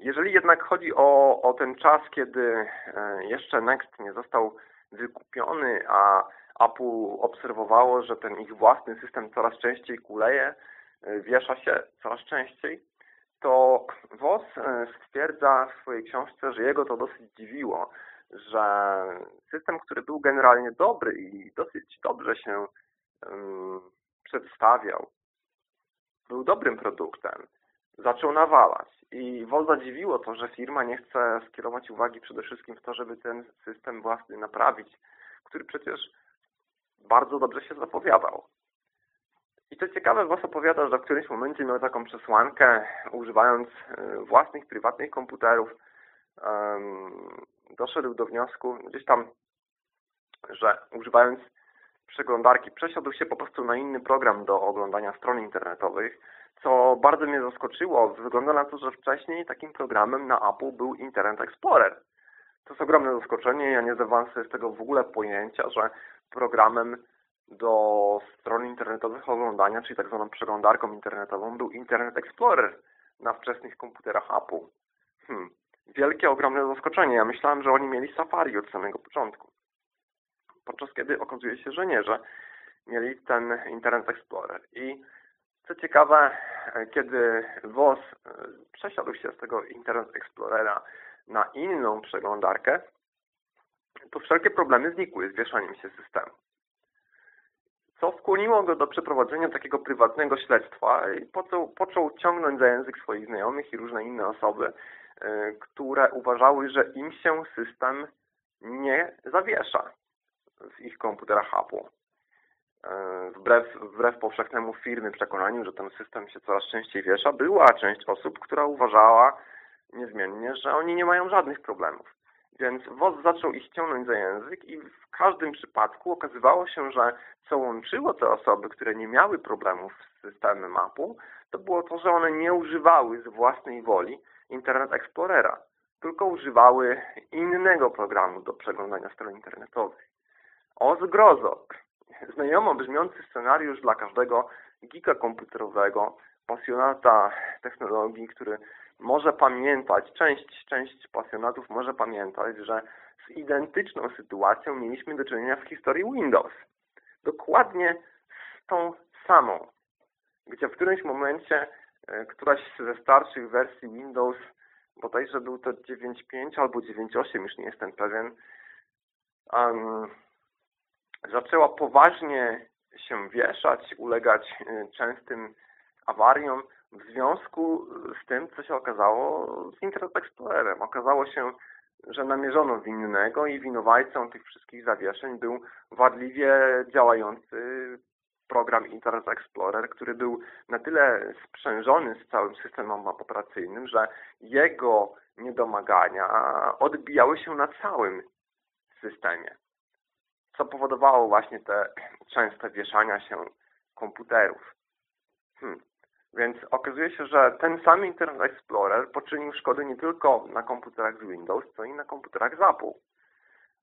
Jeżeli jednak chodzi o, o ten czas, kiedy e, jeszcze Next nie został wykupiony, a Apple obserwowało, że ten ich własny system coraz częściej kuleje, e, wiesza się coraz częściej, to Voss e, stwierdza w swojej książce, że jego to dosyć dziwiło, że system, który był generalnie dobry i dosyć dobrze się um, przedstawiał, był dobrym produktem, zaczął nawalać. I Vol zadziwiło to, że firma nie chce skierować uwagi przede wszystkim w to, żeby ten system własny naprawić, który przecież bardzo dobrze się zapowiadał. I to ciekawe, Was opowiada, że w którymś momencie miał taką przesłankę, używając e, własnych, prywatnych komputerów, doszedł do wniosku, gdzieś tam, że używając przeglądarki przesiadł się po prostu na inny program do oglądania stron internetowych, co bardzo mnie zaskoczyło. Wygląda na to, że wcześniej takim programem na Apple był Internet Explorer. To jest ogromne zaskoczenie. Ja nie zdawałem sobie z tego w ogóle pojęcia, że programem do stron internetowych oglądania, czyli tak zwaną przeglądarką internetową, był Internet Explorer na wczesnych komputerach Apple. Hmm. Wielkie, ogromne zaskoczenie. Ja myślałem, że oni mieli Safari od samego początku. Podczas kiedy okazuje się, że nie, że mieli ten Internet Explorer. I co ciekawe, kiedy WOS przesiadł się z tego Internet Explorera na inną przeglądarkę, to wszelkie problemy znikły z wieszaniem się systemu. Co skłoniło go do przeprowadzenia takiego prywatnego śledztwa i począł, począł ciągnąć za język swoich znajomych i różne inne osoby, e, które uważały, że im się system nie zawiesza w ich komputerach Apple. E, wbrew, wbrew powszechnemu firmy przekonaniu, że ten system się coraz częściej wiesza, była część osób, która uważała niezmiennie, że oni nie mają żadnych problemów. Więc WOZ zaczął ich ciągnąć za język i w każdym przypadku okazywało się, że co łączyło te osoby, które nie miały problemów z systemem mapu, to było to, że one nie używały z własnej woli Internet Explorera, tylko używały innego programu do przeglądania stron internetowych. O zgrozo! Znajomo brzmiący scenariusz dla każdego gika komputerowego, pasjonata technologii, który może pamiętać, część, część pasjonatów może pamiętać, że z identyczną sytuacją mieliśmy do czynienia w historii Windows. Dokładnie z tą samą, gdzie w którymś momencie e, któraś ze starszych wersji Windows, bodajże był to 9.5 albo 9.8, już nie jestem pewien, um, zaczęła poważnie się wieszać, ulegać e, częstym awariom w związku z tym, co się okazało z Internet Explorerem. Okazało się, że namierzono winnego i winowajcą tych wszystkich zawieszeń był wadliwie działający program Internet Explorer, który był na tyle sprzężony z całym systemem operacyjnym, że jego niedomagania odbijały się na całym systemie co powodowało właśnie te częste wieszania się komputerów. Hmm. Więc okazuje się, że ten sam Internet Explorer poczynił szkody nie tylko na komputerach z Windows, co i na komputerach z Apple.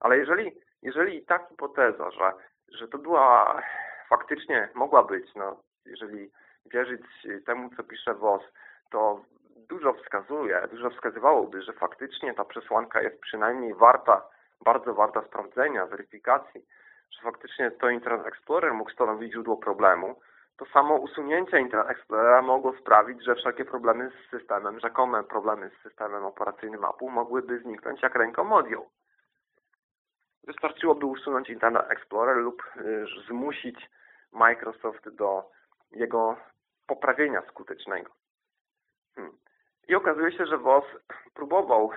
Ale jeżeli, jeżeli ta hipoteza, że, że to była faktycznie, mogła być, no, jeżeli wierzyć temu, co pisze WOS, to dużo wskazuje, dużo wskazywałoby, że faktycznie ta przesłanka jest przynajmniej warta bardzo warta sprawdzenia, weryfikacji, że faktycznie to Internet Explorer mógł stanowić źródło problemu, to samo usunięcie Internet Explorera mogło sprawić, że wszelkie problemy z systemem, rzekome problemy z systemem operacyjnym Apple mogłyby zniknąć jak ręką odjął. Wystarczyłoby usunąć Internet Explorer lub y, zmusić Microsoft do jego poprawienia skutecznego. Hmm. I okazuje się, że WOS próbował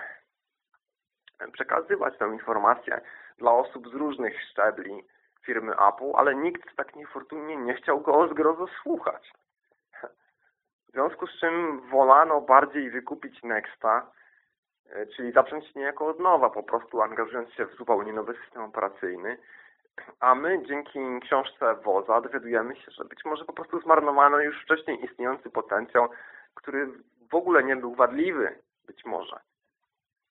przekazywać tę informację dla osób z różnych szczebli firmy Apple, ale nikt tak niefortunnie nie chciał go o zgrozo słuchać. W związku z czym wolano bardziej wykupić Nexta E, czyli zacząć niejako od nowa, po prostu angażując się w zupełnie nowy system operacyjny. A my dzięki książce Woza dowiadujemy się, że być może po prostu zmarnowano już wcześniej istniejący potencjał, który w ogóle nie był wadliwy, być może.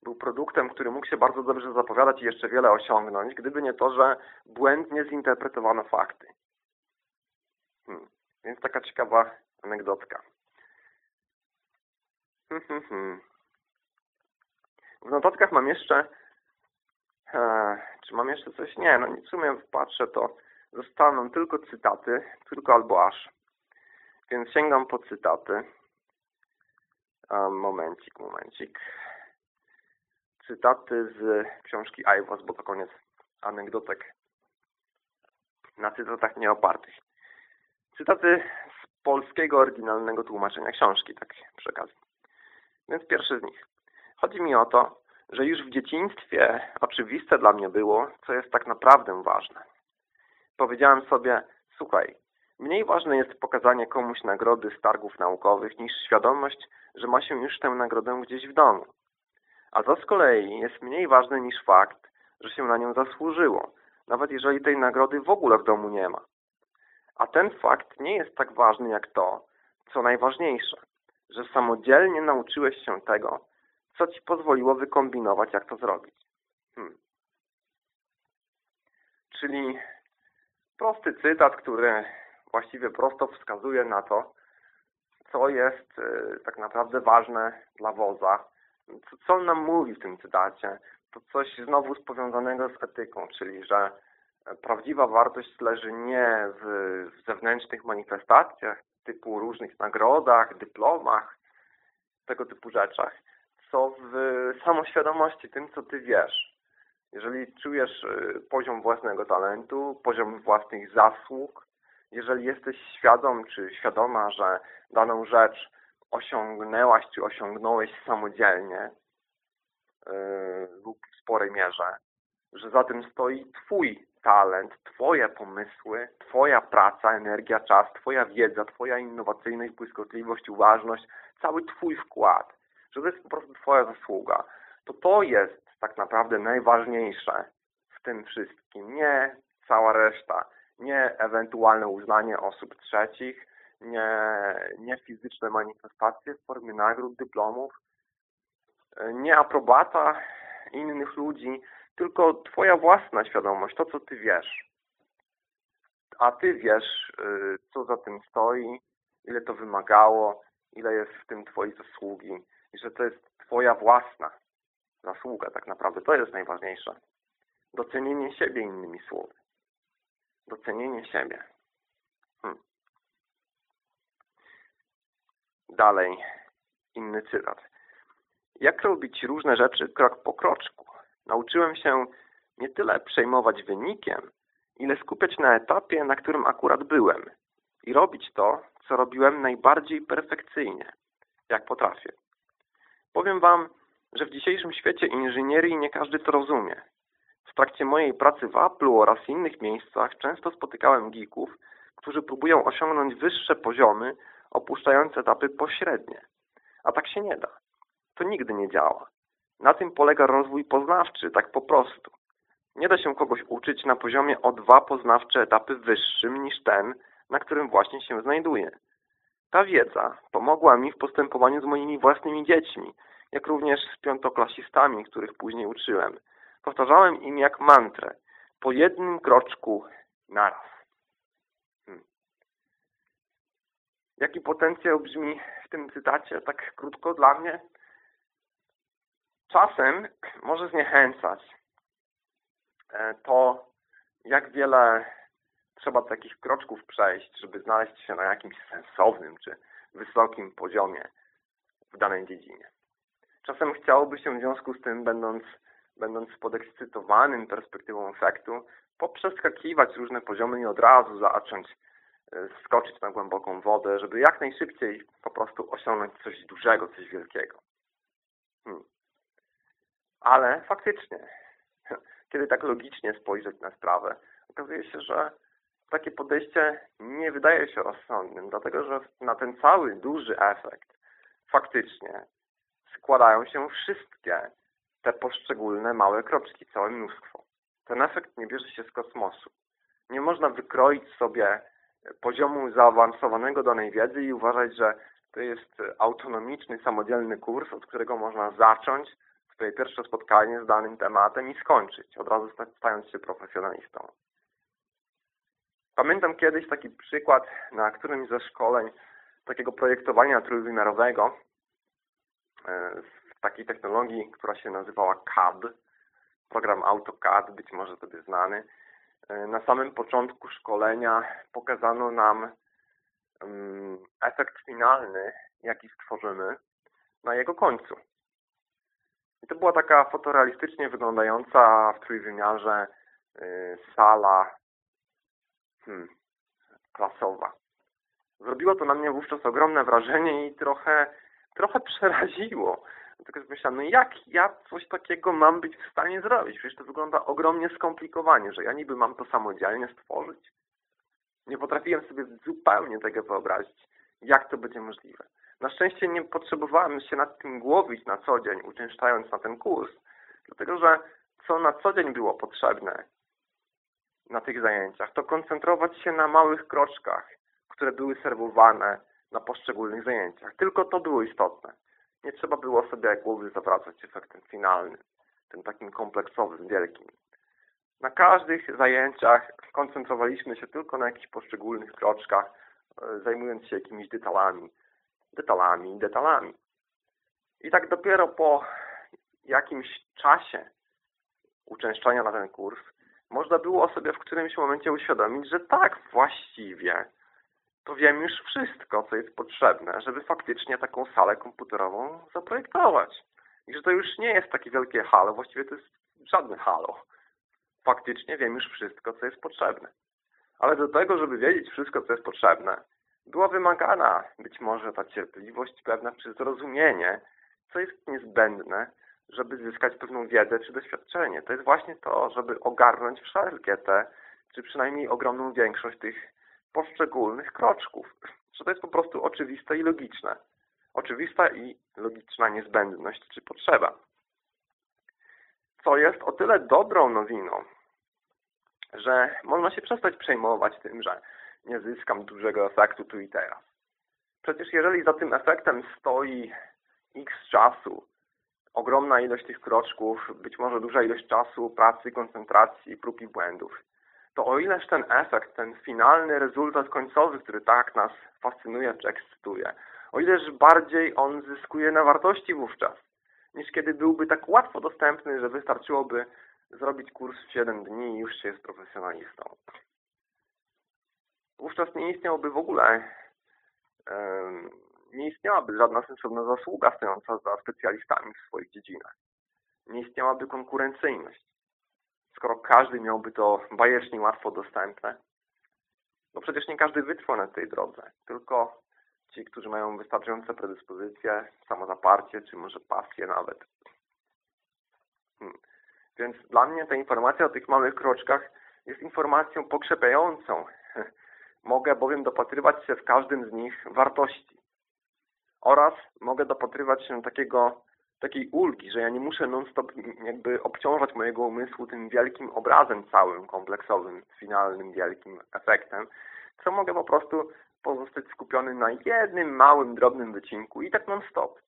Był produktem, który mógł się bardzo dobrze zapowiadać i jeszcze wiele osiągnąć, gdyby nie to, że błędnie zinterpretowano fakty. Hmm. Więc taka ciekawa anegdotka. Hmm, hmm, hmm. W notatkach mam jeszcze... E, czy mam jeszcze coś? Nie, no w sumie patrzę, to zostaną tylko cytaty, tylko albo aż. Więc sięgam po cytaty. E, momencik, momencik. Cytaty z książki iWAS, bo to koniec anegdotek na cytatach nieopartych. Cytaty z polskiego oryginalnego tłumaczenia książki, tak przy. Więc pierwszy z nich. Chodzi mi o to, że już w dzieciństwie oczywiste dla mnie było, co jest tak naprawdę ważne. Powiedziałem sobie, słuchaj, mniej ważne jest pokazanie komuś nagrody z targów naukowych niż świadomość, że ma się już tę nagrodę gdzieś w domu. A to z kolei jest mniej ważne niż fakt, że się na nią zasłużyło, nawet jeżeli tej nagrody w ogóle w domu nie ma. A ten fakt nie jest tak ważny jak to, co najważniejsze, że samodzielnie nauczyłeś się tego, co ci pozwoliło wykombinować, jak to zrobić. Hmm. Czyli prosty cytat, który właściwie prosto wskazuje na to, co jest y, tak naprawdę ważne dla woza. Co, on nam mówi w tym cytacie? To coś znowu powiązanego z etyką, czyli że prawdziwa wartość leży nie w, w zewnętrznych manifestacjach typu różnych nagrodach, dyplomach, tego typu rzeczach, co w samoświadomości, tym, co Ty wiesz. Jeżeli czujesz y, poziom własnego talentu, poziom własnych zasług, jeżeli jesteś świadom czy świadoma, że daną rzecz osiągnęłaś czy osiągnąłeś samodzielnie yy, lub w sporej mierze, że za tym stoi Twój talent, Twoje pomysły, Twoja praca, energia, czas, Twoja wiedza, Twoja innowacyjność, błyskotliwość, uważność, cały Twój wkład że to jest po prostu Twoja zasługa, to to jest tak naprawdę najważniejsze w tym wszystkim. Nie cała reszta, nie ewentualne uznanie osób trzecich, nie, nie manifestacje w formie nagród, dyplomów, nie aprobata innych ludzi, tylko Twoja własna świadomość, to co Ty wiesz. A Ty wiesz, y, co za tym stoi, ile to wymagało, ile jest w tym Twojej zasługi i że to jest Twoja własna zasługa tak naprawdę. To jest najważniejsze. Docenienie siebie innymi słowy. Docenienie siebie. Hmm. Dalej, inny cytat. Jak robić różne rzeczy krok po kroczku? Nauczyłem się nie tyle przejmować wynikiem, ile skupiać na etapie, na którym akurat byłem i robić to, co robiłem najbardziej perfekcyjnie, jak potrafię. Powiem Wam, że w dzisiejszym świecie inżynierii nie każdy to rozumie. W trakcie mojej pracy w Apple'u oraz innych miejscach często spotykałem geeków, którzy próbują osiągnąć wyższe poziomy, opuszczając etapy pośrednie. A tak się nie da. To nigdy nie działa. Na tym polega rozwój poznawczy, tak po prostu. Nie da się kogoś uczyć na poziomie o dwa poznawcze etapy wyższym niż ten, na którym właśnie się znajduje. Ta wiedza pomogła mi w postępowaniu z moimi własnymi dziećmi, jak również z piątoklasistami, których później uczyłem. Powtarzałem im jak mantrę, po jednym kroczku naraz. Hmm. Jaki potencjał brzmi w tym cytacie, tak krótko dla mnie? Czasem może zniechęcać e, to, jak wiele trzeba takich kroczków przejść, żeby znaleźć się na jakimś sensownym czy wysokim poziomie w danej dziedzinie. Czasem chciałoby się w związku z tym, będąc, będąc podekscytowanym perspektywą efektu, poprzeskakiwać różne poziomy i od razu zacząć skoczyć na głęboką wodę, żeby jak najszybciej po prostu osiągnąć coś dużego, coś wielkiego. Hmm. Ale faktycznie, *laughs* kiedy tak logicznie spojrzeć na sprawę, okazuje się, że takie podejście nie wydaje się rozsądnym, dlatego że na ten cały duży efekt faktycznie składają się wszystkie te poszczególne małe kroczki, całe mnóstwo. Ten efekt nie bierze się z kosmosu. Nie można wykroić sobie poziomu zaawansowanego danej wiedzy i uważać, że to jest autonomiczny, samodzielny kurs, od którego można zacząć swoje pierwsze spotkanie z danym tematem i skończyć, od razu stając się profesjonalistą. Pamiętam kiedyś taki przykład na którymś ze szkoleń takiego projektowania trójwymiarowego e, w takiej technologii, która się nazywała CAD, program AutoCAD, być może sobie znany. E, na samym początku szkolenia pokazano nam mm, efekt finalny, jaki stworzymy na jego końcu. I to była taka fotorealistycznie wyglądająca w trójwymiarze y, sala hmm, klasowa. Zrobiło to na mnie wówczas ogromne wrażenie i trochę, trochę przeraziło. Dlatego myślałem, no jak ja coś takiego mam być w stanie zrobić? Przecież to wygląda ogromnie skomplikowanie, że ja niby mam to samodzielnie stworzyć. Nie potrafiłem sobie zupełnie tego wyobrazić, jak to będzie możliwe. Na szczęście nie potrzebowałem się nad tym głowić na co dzień, uczęszczając na ten kurs, dlatego że co na co dzień było potrzebne na tych zajęciach, to koncentrować się na małych kroczkach, które były serwowane na poszczególnych zajęciach. Tylko to było istotne. Nie trzeba było sobie głowy zawracać efektem finalnym, tym takim kompleksowym, wielkim. Na każdych zajęciach koncentrowaliśmy się tylko na jakichś poszczególnych kroczkach, e, zajmując się jakimiś detalami detalami, detalami. I tak dopiero po jakimś czasie uczęszczania na ten kurs można było sobie w którymś momencie uświadomić, że tak, właściwie to wiem już wszystko, co jest potrzebne, żeby faktycznie taką salę komputerową zaprojektować. I że to już nie jest takie wielkie halo, właściwie to jest żadne halo. Faktycznie wiem już wszystko, co jest potrzebne. Ale do tego, żeby wiedzieć wszystko, co jest potrzebne, była wymagana być może ta cierpliwość pewna czy zrozumienie, co jest niezbędne, żeby zyskać pewną wiedzę czy doświadczenie. To jest właśnie to, żeby ogarnąć wszelkie te, czy przynajmniej ogromną większość tych poszczególnych kroczków. Że to jest po prostu oczywiste i logiczne. Oczywista i logiczna niezbędność czy potrzeba. Co jest o tyle dobrą nowiną, że można się przestać przejmować tym, że nie zyskam dużego efektu tu i teraz. Przecież jeżeli za tym efektem stoi x czasu, ogromna ilość tych kroczków, być może duża ilość czasu, pracy, koncentracji, prób i błędów, to o ileż ten efekt, ten finalny rezultat końcowy, który tak nas fascynuje czy ekscytuje, o ileż bardziej on zyskuje na wartości wówczas, niż kiedy byłby tak łatwo dostępny, że wystarczyłoby zrobić kurs w 7 dni i już się jest profesjonalistą wówczas nie istniałoby w ogóle, nie istniałaby żadna sensowna zasługa stojąca za specjalistami w swoich dziedzinach. Nie istniałaby konkurencyjność. Skoro każdy miałby to bajecznie łatwo dostępne, no przecież nie każdy wytrwa na tej drodze, tylko ci, którzy mają wystarczające predyspozycje, samozaparcie, czy może pasję nawet. Hmm. Więc dla mnie ta informacja o tych małych kroczkach jest informacją pokrzepiającą *laughs* Mogę bowiem dopatrywać się w każdym z nich wartości. Oraz mogę dopatrywać się takiego, takiej ulgi, że ja nie muszę non-stop jakby obciążać mojego umysłu tym wielkim obrazem całym, kompleksowym, finalnym, wielkim efektem, co mogę po prostu pozostać skupiony na jednym, małym, drobnym wycinku i tak non-stop.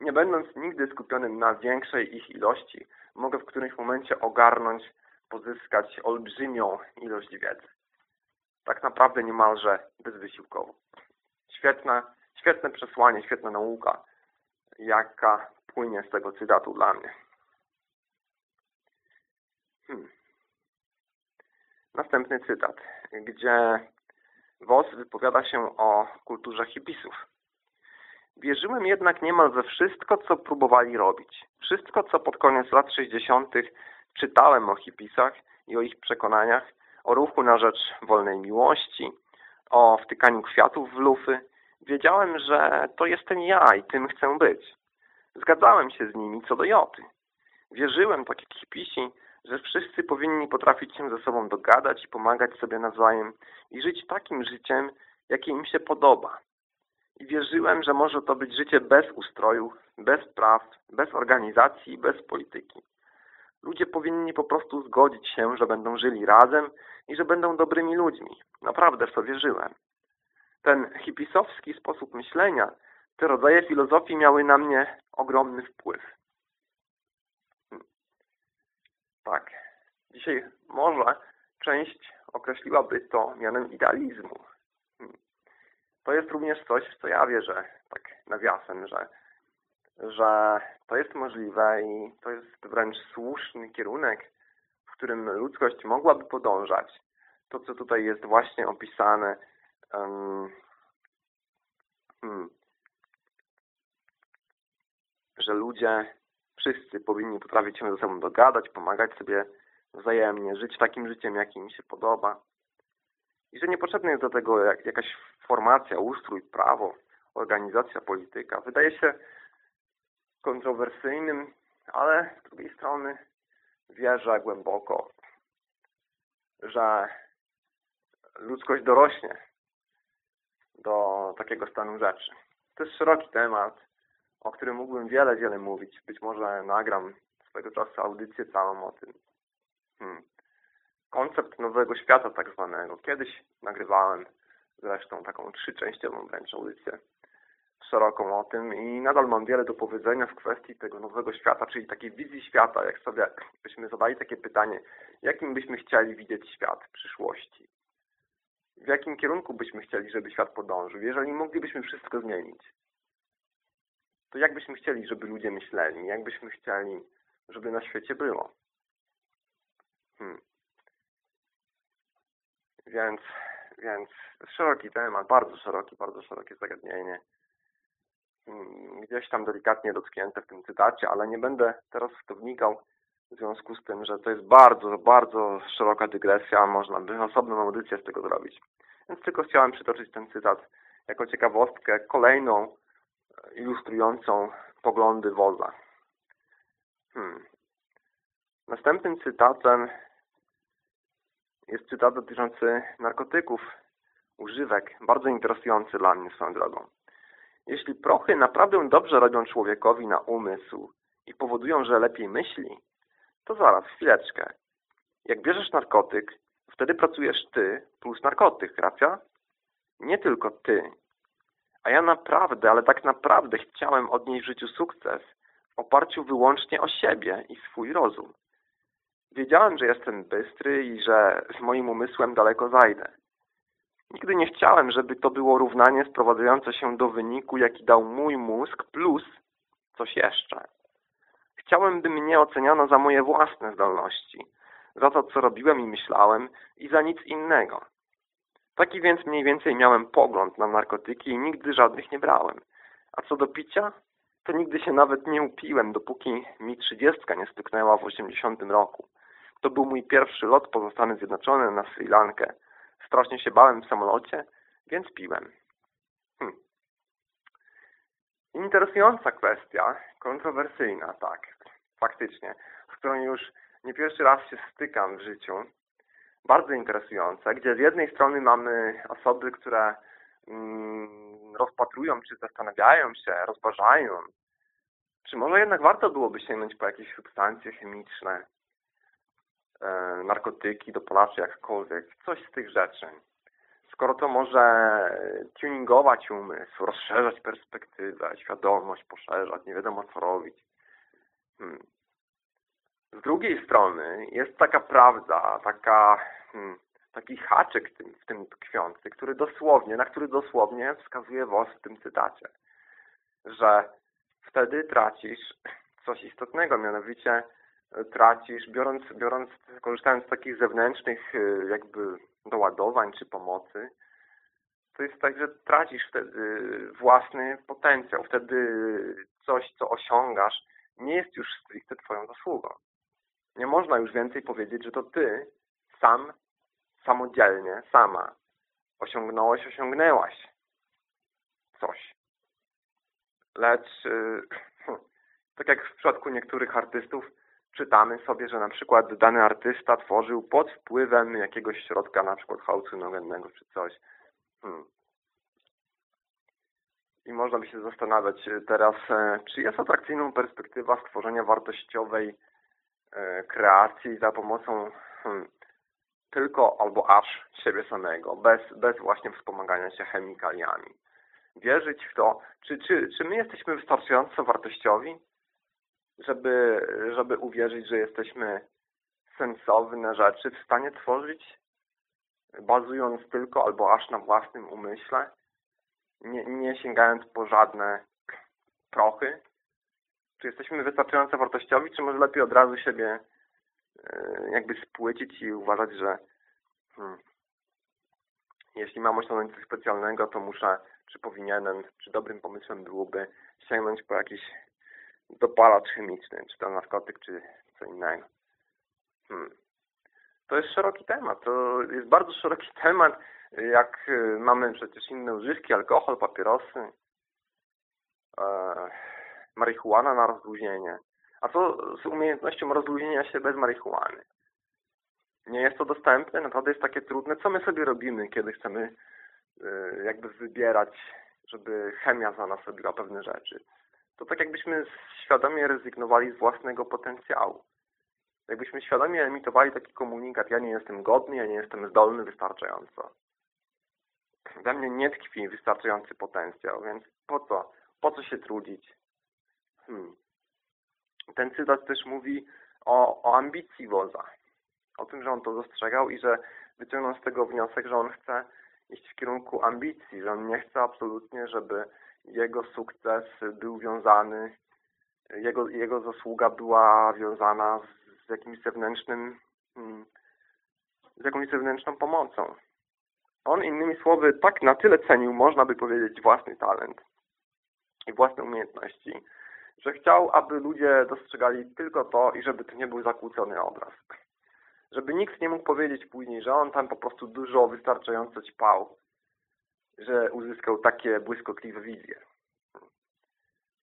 Nie będąc nigdy skupionym na większej ich ilości, mogę w którymś momencie ogarnąć, pozyskać olbrzymią ilość wiedzy tak naprawdę niemalże bezwysiłkowo. Świetne, świetne przesłanie, świetna nauka, jaka płynie z tego cytatu dla mnie. Hmm. Następny cytat, gdzie Woss wypowiada się o kulturze hipisów. Wierzyłem jednak niemal we wszystko, co próbowali robić. Wszystko, co pod koniec lat 60. czytałem o hipisach i o ich przekonaniach, o ruchu na rzecz wolnej miłości, o wtykaniu kwiatów w lufy. Wiedziałem, że to jestem ja i tym chcę być. Zgadzałem się z nimi co do joty. Wierzyłem, tak jak hipisi, że wszyscy powinni potrafić się ze sobą dogadać i pomagać sobie nawzajem i żyć takim życiem, jakie im się podoba. I wierzyłem, że może to być życie bez ustroju, bez praw, bez organizacji, bez polityki. Ludzie powinni po prostu zgodzić się, że będą żyli razem i że będą dobrymi ludźmi. Naprawdę w to wierzyłem. Ten hipisowski sposób myślenia, te rodzaje filozofii miały na mnie ogromny wpływ. Tak. Dzisiaj może część określiłaby to mianem idealizmu. To jest również coś, w co ja wierzę, tak nawiasem, że, że to jest możliwe i to jest wręcz słuszny kierunek, w którym ludzkość mogłaby podążać. To, co tutaj jest właśnie opisane, um, hmm, że ludzie wszyscy powinni potrafić się ze sobą dogadać, pomagać sobie wzajemnie, żyć takim życiem, jakim mi się podoba. I że niepotrzebna jest do tego jak, jakaś formacja, ustrój, prawo, organizacja, polityka. Wydaje się kontrowersyjnym, ale z drugiej strony wierzę głęboko, że ludzkość dorośnie do takiego stanu rzeczy. To jest szeroki temat, o którym mógłbym wiele, wiele mówić. Być może nagram swego czasu audycję całą o tym. Hmm. Koncept nowego świata tak zwanego. Kiedyś nagrywałem zresztą taką trzyczęściową wręcz audycję szeroką o tym i nadal mam wiele do powiedzenia w kwestii tego nowego świata, czyli takiej wizji świata, jak sobie byśmy zadali takie pytanie, jakim byśmy chcieli widzieć świat w przyszłości? W jakim kierunku byśmy chcieli, żeby świat podążył? Jeżeli moglibyśmy wszystko zmienić, to jak byśmy chcieli, żeby ludzie myśleli? Jak byśmy chcieli, żeby na świecie było? Hmm. Więc, więc szeroki temat, bardzo szeroki, bardzo szerokie zagadnienie. Hmm, gdzieś tam delikatnie dotknięte w tym cytacie, ale nie będę teraz w to wnikał w związku z tym, że to jest bardzo, bardzo szeroka dygresja, można by osobną audycję z tego zrobić. Więc tylko chciałem przytoczyć ten cytat jako ciekawostkę kolejną ilustrującą poglądy Woza. Hmm. Następnym cytatem jest cytat dotyczący narkotyków, używek, bardzo interesujący dla mnie swoją drogą. Jeśli prochy naprawdę dobrze robią człowiekowi na umysł i powodują, że lepiej myśli, to zaraz, chwileczkę. Jak bierzesz narkotyk, wtedy pracujesz ty plus narkotyk, racja? Nie tylko ty, a ja naprawdę, ale tak naprawdę chciałem odnieść w życiu sukces w oparciu wyłącznie o siebie i swój rozum. Wiedziałem, że jestem bystry i że z moim umysłem daleko zajdę. Nigdy nie chciałem, żeby to było równanie sprowadzające się do wyniku, jaki dał mój mózg plus coś jeszcze. Chciałem, by mnie oceniano za moje własne zdolności, za to, co robiłem i myślałem i za nic innego. Taki więc mniej więcej miałem pogląd na narkotyki i nigdy żadnych nie brałem. A co do picia, to nigdy się nawet nie upiłem, dopóki mi trzydziestka nie stuknęła w 80 roku. To był mój pierwszy lot poza Stany Zjednoczone na Sri Lankę. Strasznie się bałem w samolocie, więc piłem. Hm. Interesująca kwestia, kontrowersyjna, tak, faktycznie, z którą już nie pierwszy raz się stykam w życiu bardzo interesujące, gdzie z jednej strony mamy osoby, które mm, rozpatrują, czy zastanawiają się, rozważają, czy może jednak warto byłoby sięgnąć po jakieś substancje chemiczne, e, narkotyki, dopalacze, jakkolwiek, coś z tych rzeczy. Skoro to może tuningować umysł, rozszerzać perspektywę, świadomość, poszerzać, nie wiadomo co robić. Hmm. Z drugiej strony jest taka prawda, taka, hmm, taki haczyk w tym, w tym tkwiący, który dosłownie, na który dosłownie wskazuje WOS w tym cytacie, że wtedy tracisz coś istotnego, mianowicie tracisz, biorąc, biorąc korzystając z takich zewnętrznych y, jakby doładowań czy pomocy, to jest tak, że tracisz wtedy własny potencjał. Wtedy coś, co osiągasz, nie jest już stricte Twoją zasługą. Nie można już więcej powiedzieć, że to ty sam, samodzielnie, sama osiągnąłeś, osiągnęłaś coś. Lecz yy, *laughs* tak jak w przypadku niektórych artystów czytamy sobie, że na przykład dany artysta tworzył pod wpływem jakiegoś środka, na przykład halucynogennego czy coś. Hmm. I można by się zastanawiać teraz, czy jest atrakcyjną perspektywa stworzenia wartościowej kreacji za pomocą hmm, tylko albo aż siebie samego, bez, bez właśnie wspomagania się chemikaliami. Wierzyć w to, czy, czy, czy my jesteśmy wystarczająco wartościowi, żeby, żeby uwierzyć, że jesteśmy sensowne rzeczy w stanie tworzyć, bazując tylko albo aż na własnym umyśle, nie, nie sięgając po żadne prochy? Czy jesteśmy wystarczająco wartościowi, czy może lepiej od razu siebie e, jakby spłycić i uważać, że hmm, jeśli mam osiągnąć coś specjalnego, to muszę, czy powinienem, czy dobrym pomysłem byłoby sięgnąć po jakiś dopalacz chemiczny, czy to narkotyk, czy co innego. Hmm. To jest szeroki temat. To jest bardzo szeroki *laughs* temat, jak y, mamy przecież inne używki, alkohol, papierosy, e, marihuana na rozluźnienie. A co z umiejętnością rozluźnienia się bez marihuany? Nie jest to dostępne, naprawdę jest takie trudne. Co my sobie robimy, kiedy chcemy y, jakby wybierać, żeby chemia za nas robiła pewne rzeczy? To tak jakbyśmy świadomie rezygnowali z własnego potencjału. Jakbyśmy świadomie emitowali taki komunikat, ja nie jestem godny, ja nie jestem zdolny wystarczająco. We mnie nie tkwi wystarczający potencjał, więc po co? Po co się trudzić? Hmm. Ten cytat też mówi o, o ambicji woza. O tym, że on to dostrzegał i że wyciągnął z tego wniosek, że on chce iść w kierunku ambicji, że on nie chce absolutnie, żeby jego sukces był wiązany, jego, jego zasługa była wiązana z jakimś zewnętrznym, hmm, z jakąś zewnętrzną pomocą. On innymi słowy tak na tyle cenił, można by powiedzieć, własny talent i własne umiejętności, że chciał, aby ludzie dostrzegali tylko to i żeby to nie był zakłócony obraz. Żeby nikt nie mógł powiedzieć później, że on tam po prostu dużo wystarczająco ćpał, że uzyskał takie błyskotliwe wizje.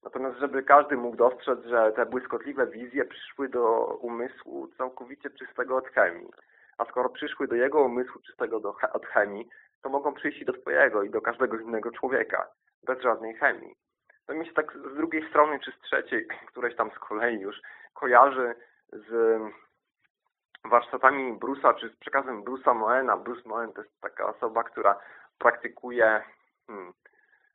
Natomiast żeby każdy mógł dostrzec, że te błyskotliwe wizje przyszły do umysłu całkowicie czystego od chemii. A skoro przyszły do jego umysłu czystego do, od chemii, to mogą przyjść i do twojego i do każdego innego człowieka, bez żadnej chemii. To mi się tak z drugiej strony czy z trzeciej, *clears throat* któreś tam z kolei już kojarzy z warsztatami Brusa, czy z przekazem Brusa Moena. Bruce Moen to jest taka osoba, która praktykuje hmm,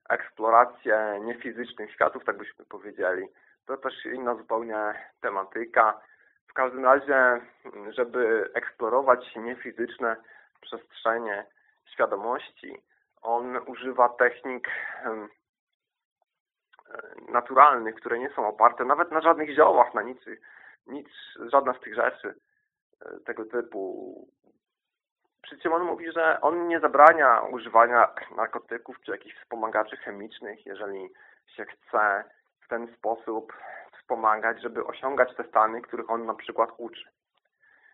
eksplorację niefizycznych światów, tak byśmy powiedzieli. To też inna zupełnie tematyka. W każdym razie, żeby eksplorować niefizyczne przestrzenie świadomości, on używa technik naturalnych, które nie są oparte nawet na żadnych ziołach, na nic, nic żadna z tych rzeczy e, tego typu przy czym on mówi, że on nie zabrania używania narkotyków czy jakichś wspomagaczy chemicznych, jeżeli się chce w ten sposób wspomagać, żeby osiągać te stany, których on na przykład uczy.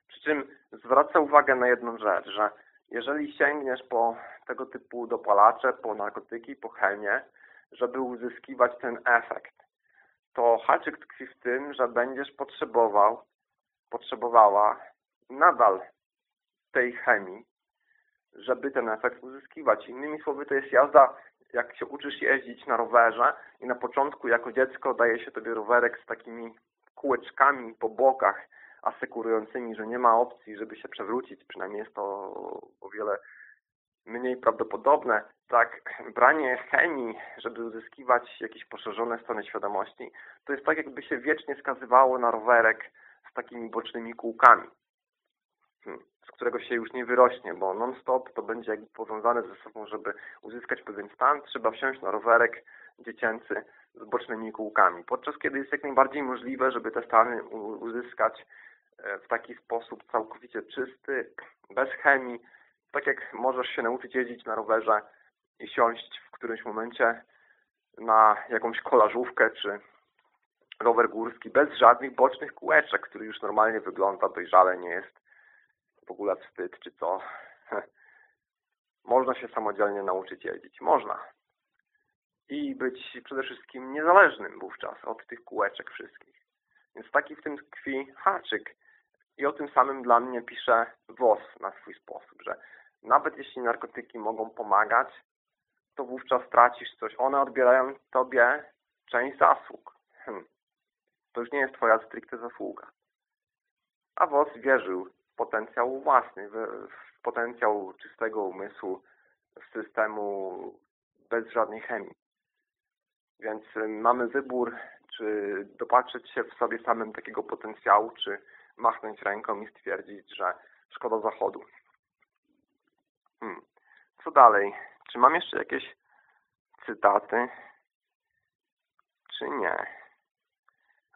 Przy czym zwraca uwagę na jedną rzecz, że jeżeli sięgniesz po tego typu dopalacze, po narkotyki, po chemię, żeby uzyskiwać ten efekt, to haczyk tkwi w tym, że będziesz potrzebował, potrzebowała nadal tej chemii, żeby ten efekt uzyskiwać. Innymi słowy, to jest jazda, jak się uczysz jeździć na rowerze i na początku jako dziecko daje się tobie rowerek z takimi kółeczkami po bokach, asekurującymi, że nie ma opcji, żeby się przewrócić. Przynajmniej jest to o wiele mniej prawdopodobne. Tak, branie chemii, żeby uzyskiwać jakieś poszerzone stany świadomości, to jest tak, jakby się wiecznie skazywało na rowerek z takimi bocznymi kółkami. Hmm z którego się już nie wyrośnie, bo non-stop to będzie jakby powiązane ze sobą, żeby uzyskać pewien stan, trzeba wsiąść na rowerek dziecięcy z bocznymi kółkami. Podczas kiedy jest jak najbardziej możliwe, żeby te stany uzyskać e, w taki sposób całkowicie czysty, bez chemii, tak jak możesz się nauczyć jeździć na rowerze i siąść w którymś momencie na jakąś kolażówkę czy rower górski bez żadnych bocznych kółeczek, który już normalnie wygląda dojrzale, nie jest w ogóle wstyd, czy co. *laughs* Można się samodzielnie nauczyć jeździć. Można. I być przede wszystkim niezależnym wówczas od tych kółeczek wszystkich. Więc taki w tym tkwi haczyk. I o tym samym dla mnie pisze WOS na swój sposób, że nawet jeśli narkotyki mogą pomagać, to wówczas tracisz coś. One odbierają Tobie część zasług. Hmm. To już nie jest Twoja stricte zasługa. A Wos wierzył w potencjał własny, w, w potencjał czystego umysłu, w systemu bez żadnej chemii. Więc y, mamy wybór, czy dopatrzeć się w sobie samym takiego potencjału, czy machnąć ręką i stwierdzić, że szkoda zachodu. Hmm. Co dalej? Czy mam jeszcze jakieś cytaty? Czy nie?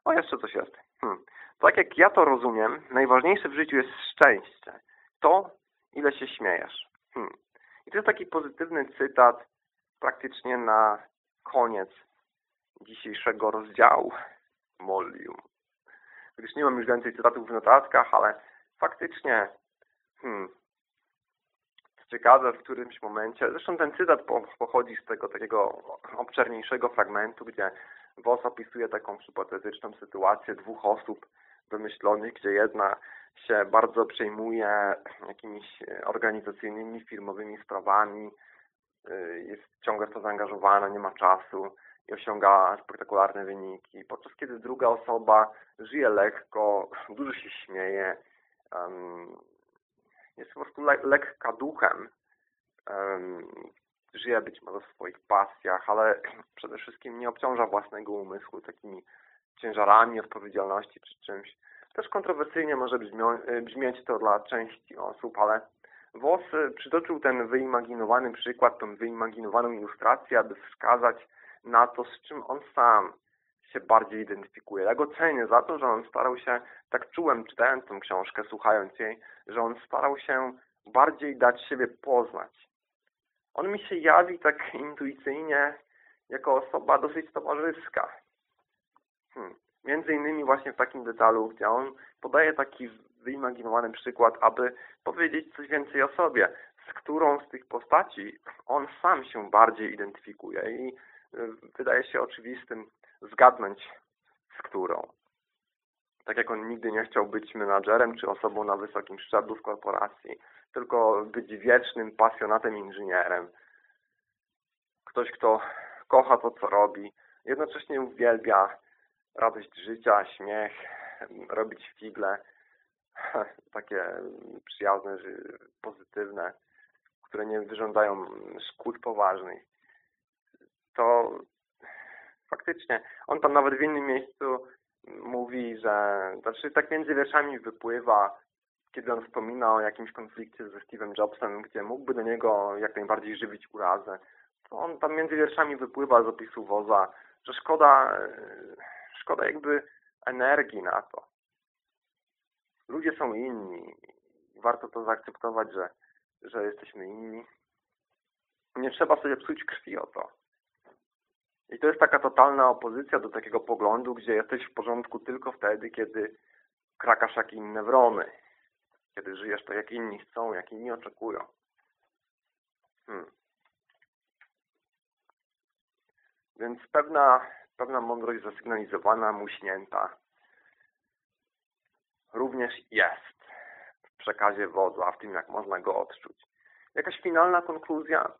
O, jeszcze coś jest. Hmm. Tak jak ja to rozumiem, najważniejsze w życiu jest szczęście. To, ile się śmiejesz. Hmm. I to jest taki pozytywny cytat praktycznie na koniec dzisiejszego rozdziału Molium. Gdyż nie mam już więcej cytatów w notatkach, ale faktycznie hmm, ciekawe w którymś momencie, zresztą ten cytat pochodzi z tego takiego obszerniejszego fragmentu, gdzie Woss opisuje taką hipotetyczną sytuację dwóch osób wymyślonych, gdzie jedna się bardzo przejmuje jakimiś organizacyjnymi, firmowymi sprawami, y, jest ciągle w to zaangażowana, nie ma czasu i osiąga spektakularne wyniki, podczas kiedy druga osoba żyje lekko, *laughs* dużo się śmieje, jest po prostu le lekka duchem. Żyje być może w swoich pasjach, ale *clears throat* przede wszystkim nie obciąża własnego umysłu takimi ciężarami odpowiedzialności czy czymś. Też kontrowersyjnie może brzmieć to dla części osób, ale Wos przytoczył ten wyimaginowany przykład, tą wyimaginowaną ilustrację, aby wskazać na to, z czym on sam się bardziej identyfikuje. Ja go cenię za to, że on starał się, tak czułem czytając tą książkę, słuchając jej, że on starał się bardziej dać siebie poznać. On mi się jawi tak intuicyjnie jako osoba dosyć towarzyska. Hmm. Między innymi właśnie w takim detalu, gdzie on podaje taki wyimaginowany przykład, aby powiedzieć coś więcej o sobie, z którą z tych postaci on sam się bardziej identyfikuje. I wydaje się oczywistym zgadnąć z którą. Tak jak on nigdy nie chciał być menadżerem czy osobą na wysokim szczeblu w korporacji, tylko być wiecznym pasjonatem inżynierem. Ktoś, kto kocha to, co robi, jednocześnie uwielbia radość życia, śmiech, robić figle, *laughs* takie przyjazne, pozytywne, które nie wyrządzają szkód poważnych. To faktycznie, on tam nawet w innym miejscu mówi, że, znaczy tak między wierszami wypływa, kiedy on wspomina o jakimś konflikcie ze Steve'em Jobsem, gdzie mógłby do niego jak najbardziej żywić urazę, to on tam między wierszami wypływa z opisu woza, że szkoda, szkoda jakby energii na to. Ludzie są inni. Warto to zaakceptować, że, że jesteśmy inni. Nie trzeba sobie psuć krwi o to. I to jest taka totalna opozycja do takiego poglądu, gdzie jesteś w porządku tylko wtedy, kiedy krakasz jak inne wrony. Kiedy żyjesz tak, jak inni chcą, jak inni oczekują. Hmm. Więc pewna, pewna mądrość zasygnalizowana, muśnięta również jest w przekazie wodza, w tym jak można go odczuć. Jakaś finalna konkluzja?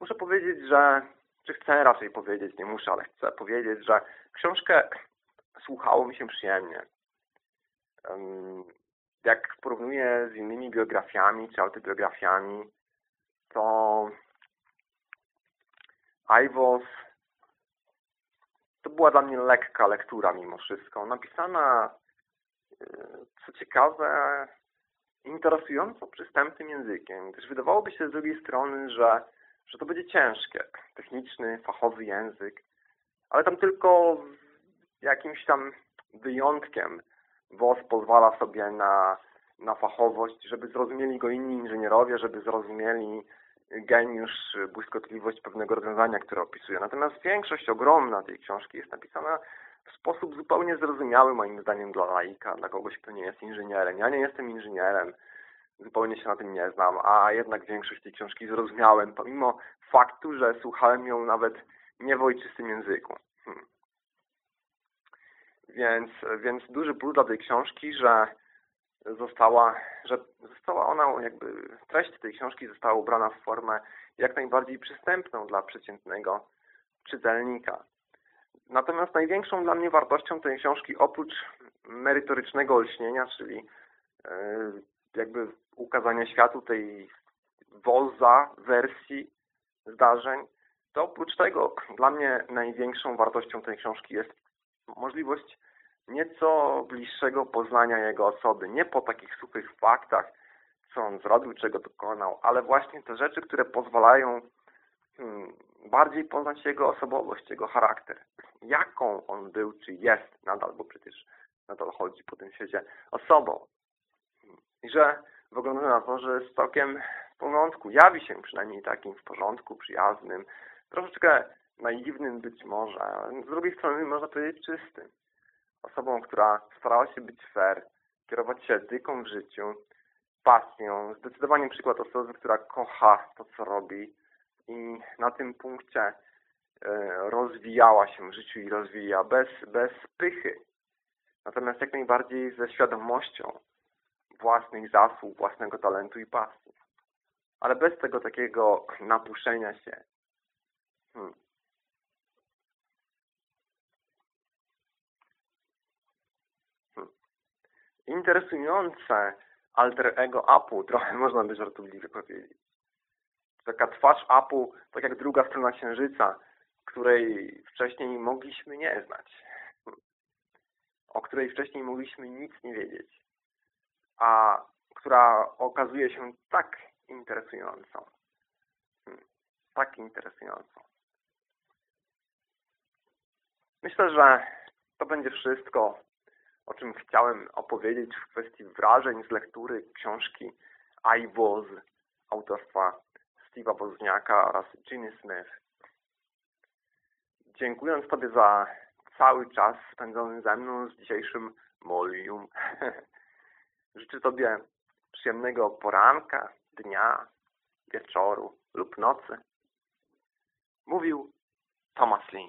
Muszę powiedzieć, że czy chcę raczej powiedzieć, nie muszę, ale chcę powiedzieć, że książkę słuchało mi się przyjemnie. Jak porównuję z innymi biografiami czy autobiografiami, to Ivos to była dla mnie lekka lektura mimo wszystko. Napisana, e, co ciekawe, interesująco przystępnym językiem, gdyż wydawałoby się z drugiej strony, że że to będzie ciężkie. Techniczny, fachowy język. Ale tam tylko jakimś tam wyjątkiem WOS pozwala sobie na, na fachowość, żeby zrozumieli go inni inżynierowie, żeby zrozumieli geniusz, błyskotliwość pewnego rozwiązania, które opisuje. Natomiast większość ogromna tej książki jest napisana w sposób zupełnie zrozumiały moim zdaniem dla laika, dla kogoś, kto nie jest inżynierem. Ja nie jestem inżynierem, zupełnie się na tym nie znam, a jednak większość tej książki zrozumiałem, pomimo faktu, że słuchałem ją nawet nie w ojczystym języku. Hmm. Więc, więc duży plus dla tej książki, że została, że została ona jakby, treść tej książki została ubrana w formę jak najbardziej przystępną dla przeciętnego czytelnika. Natomiast największą dla mnie wartością tej książki, oprócz merytorycznego olśnienia, czyli e, jakby ukazania światu tej woza wersji zdarzeń, to oprócz tego dla mnie największą wartością tej książki jest możliwość nieco bliższego poznania jego osoby. Nie po takich suchych faktach, co on zrobił, czego dokonał, ale właśnie te rzeczy, które pozwalają hmm, bardziej poznać jego osobowość, jego charakter. Jaką on był, czy jest nadal, bo przecież nadal chodzi po tym świecie osobą. I że wygląda na to, że jest całkiem w porządku, jawi się przynajmniej takim w porządku, przyjaznym, troszeczkę naiwnym być może, ale z drugiej strony można powiedzieć czystym. Osobą, która starała się być fair, kierować się etyką w życiu, pasją, zdecydowanie przykład osoby, która kocha to, co robi i na tym punkcie e, rozwijała się w życiu i rozwija bez, bez pychy. Natomiast jak najbardziej ze świadomością własnych zasług, własnego talentu i pasji. Ale bez tego takiego napuszenia się. Hmm. hmm. Interesujące alter ego Apu, *laughs* trochę można by żartobliwie powiedzieć. Taka twarz Apu, tak jak druga strona Księżyca, której wcześniej mogliśmy nie znać. O której wcześniej mogliśmy nic nie wiedzieć. A która okazuje się tak interesującą. Hmm, tak interesującą. Myślę, że to będzie wszystko o czym chciałem opowiedzieć w kwestii wrażeń z lektury książki I Was autorstwa Steve'a Wozniaka oraz Ginny Smith. Dziękując Tobie za cały czas spędzony ze mną z dzisiejszym molium. *laughs* Życzę Tobie przyjemnego poranka, dnia, wieczoru lub nocy. Mówił Thomas Lee.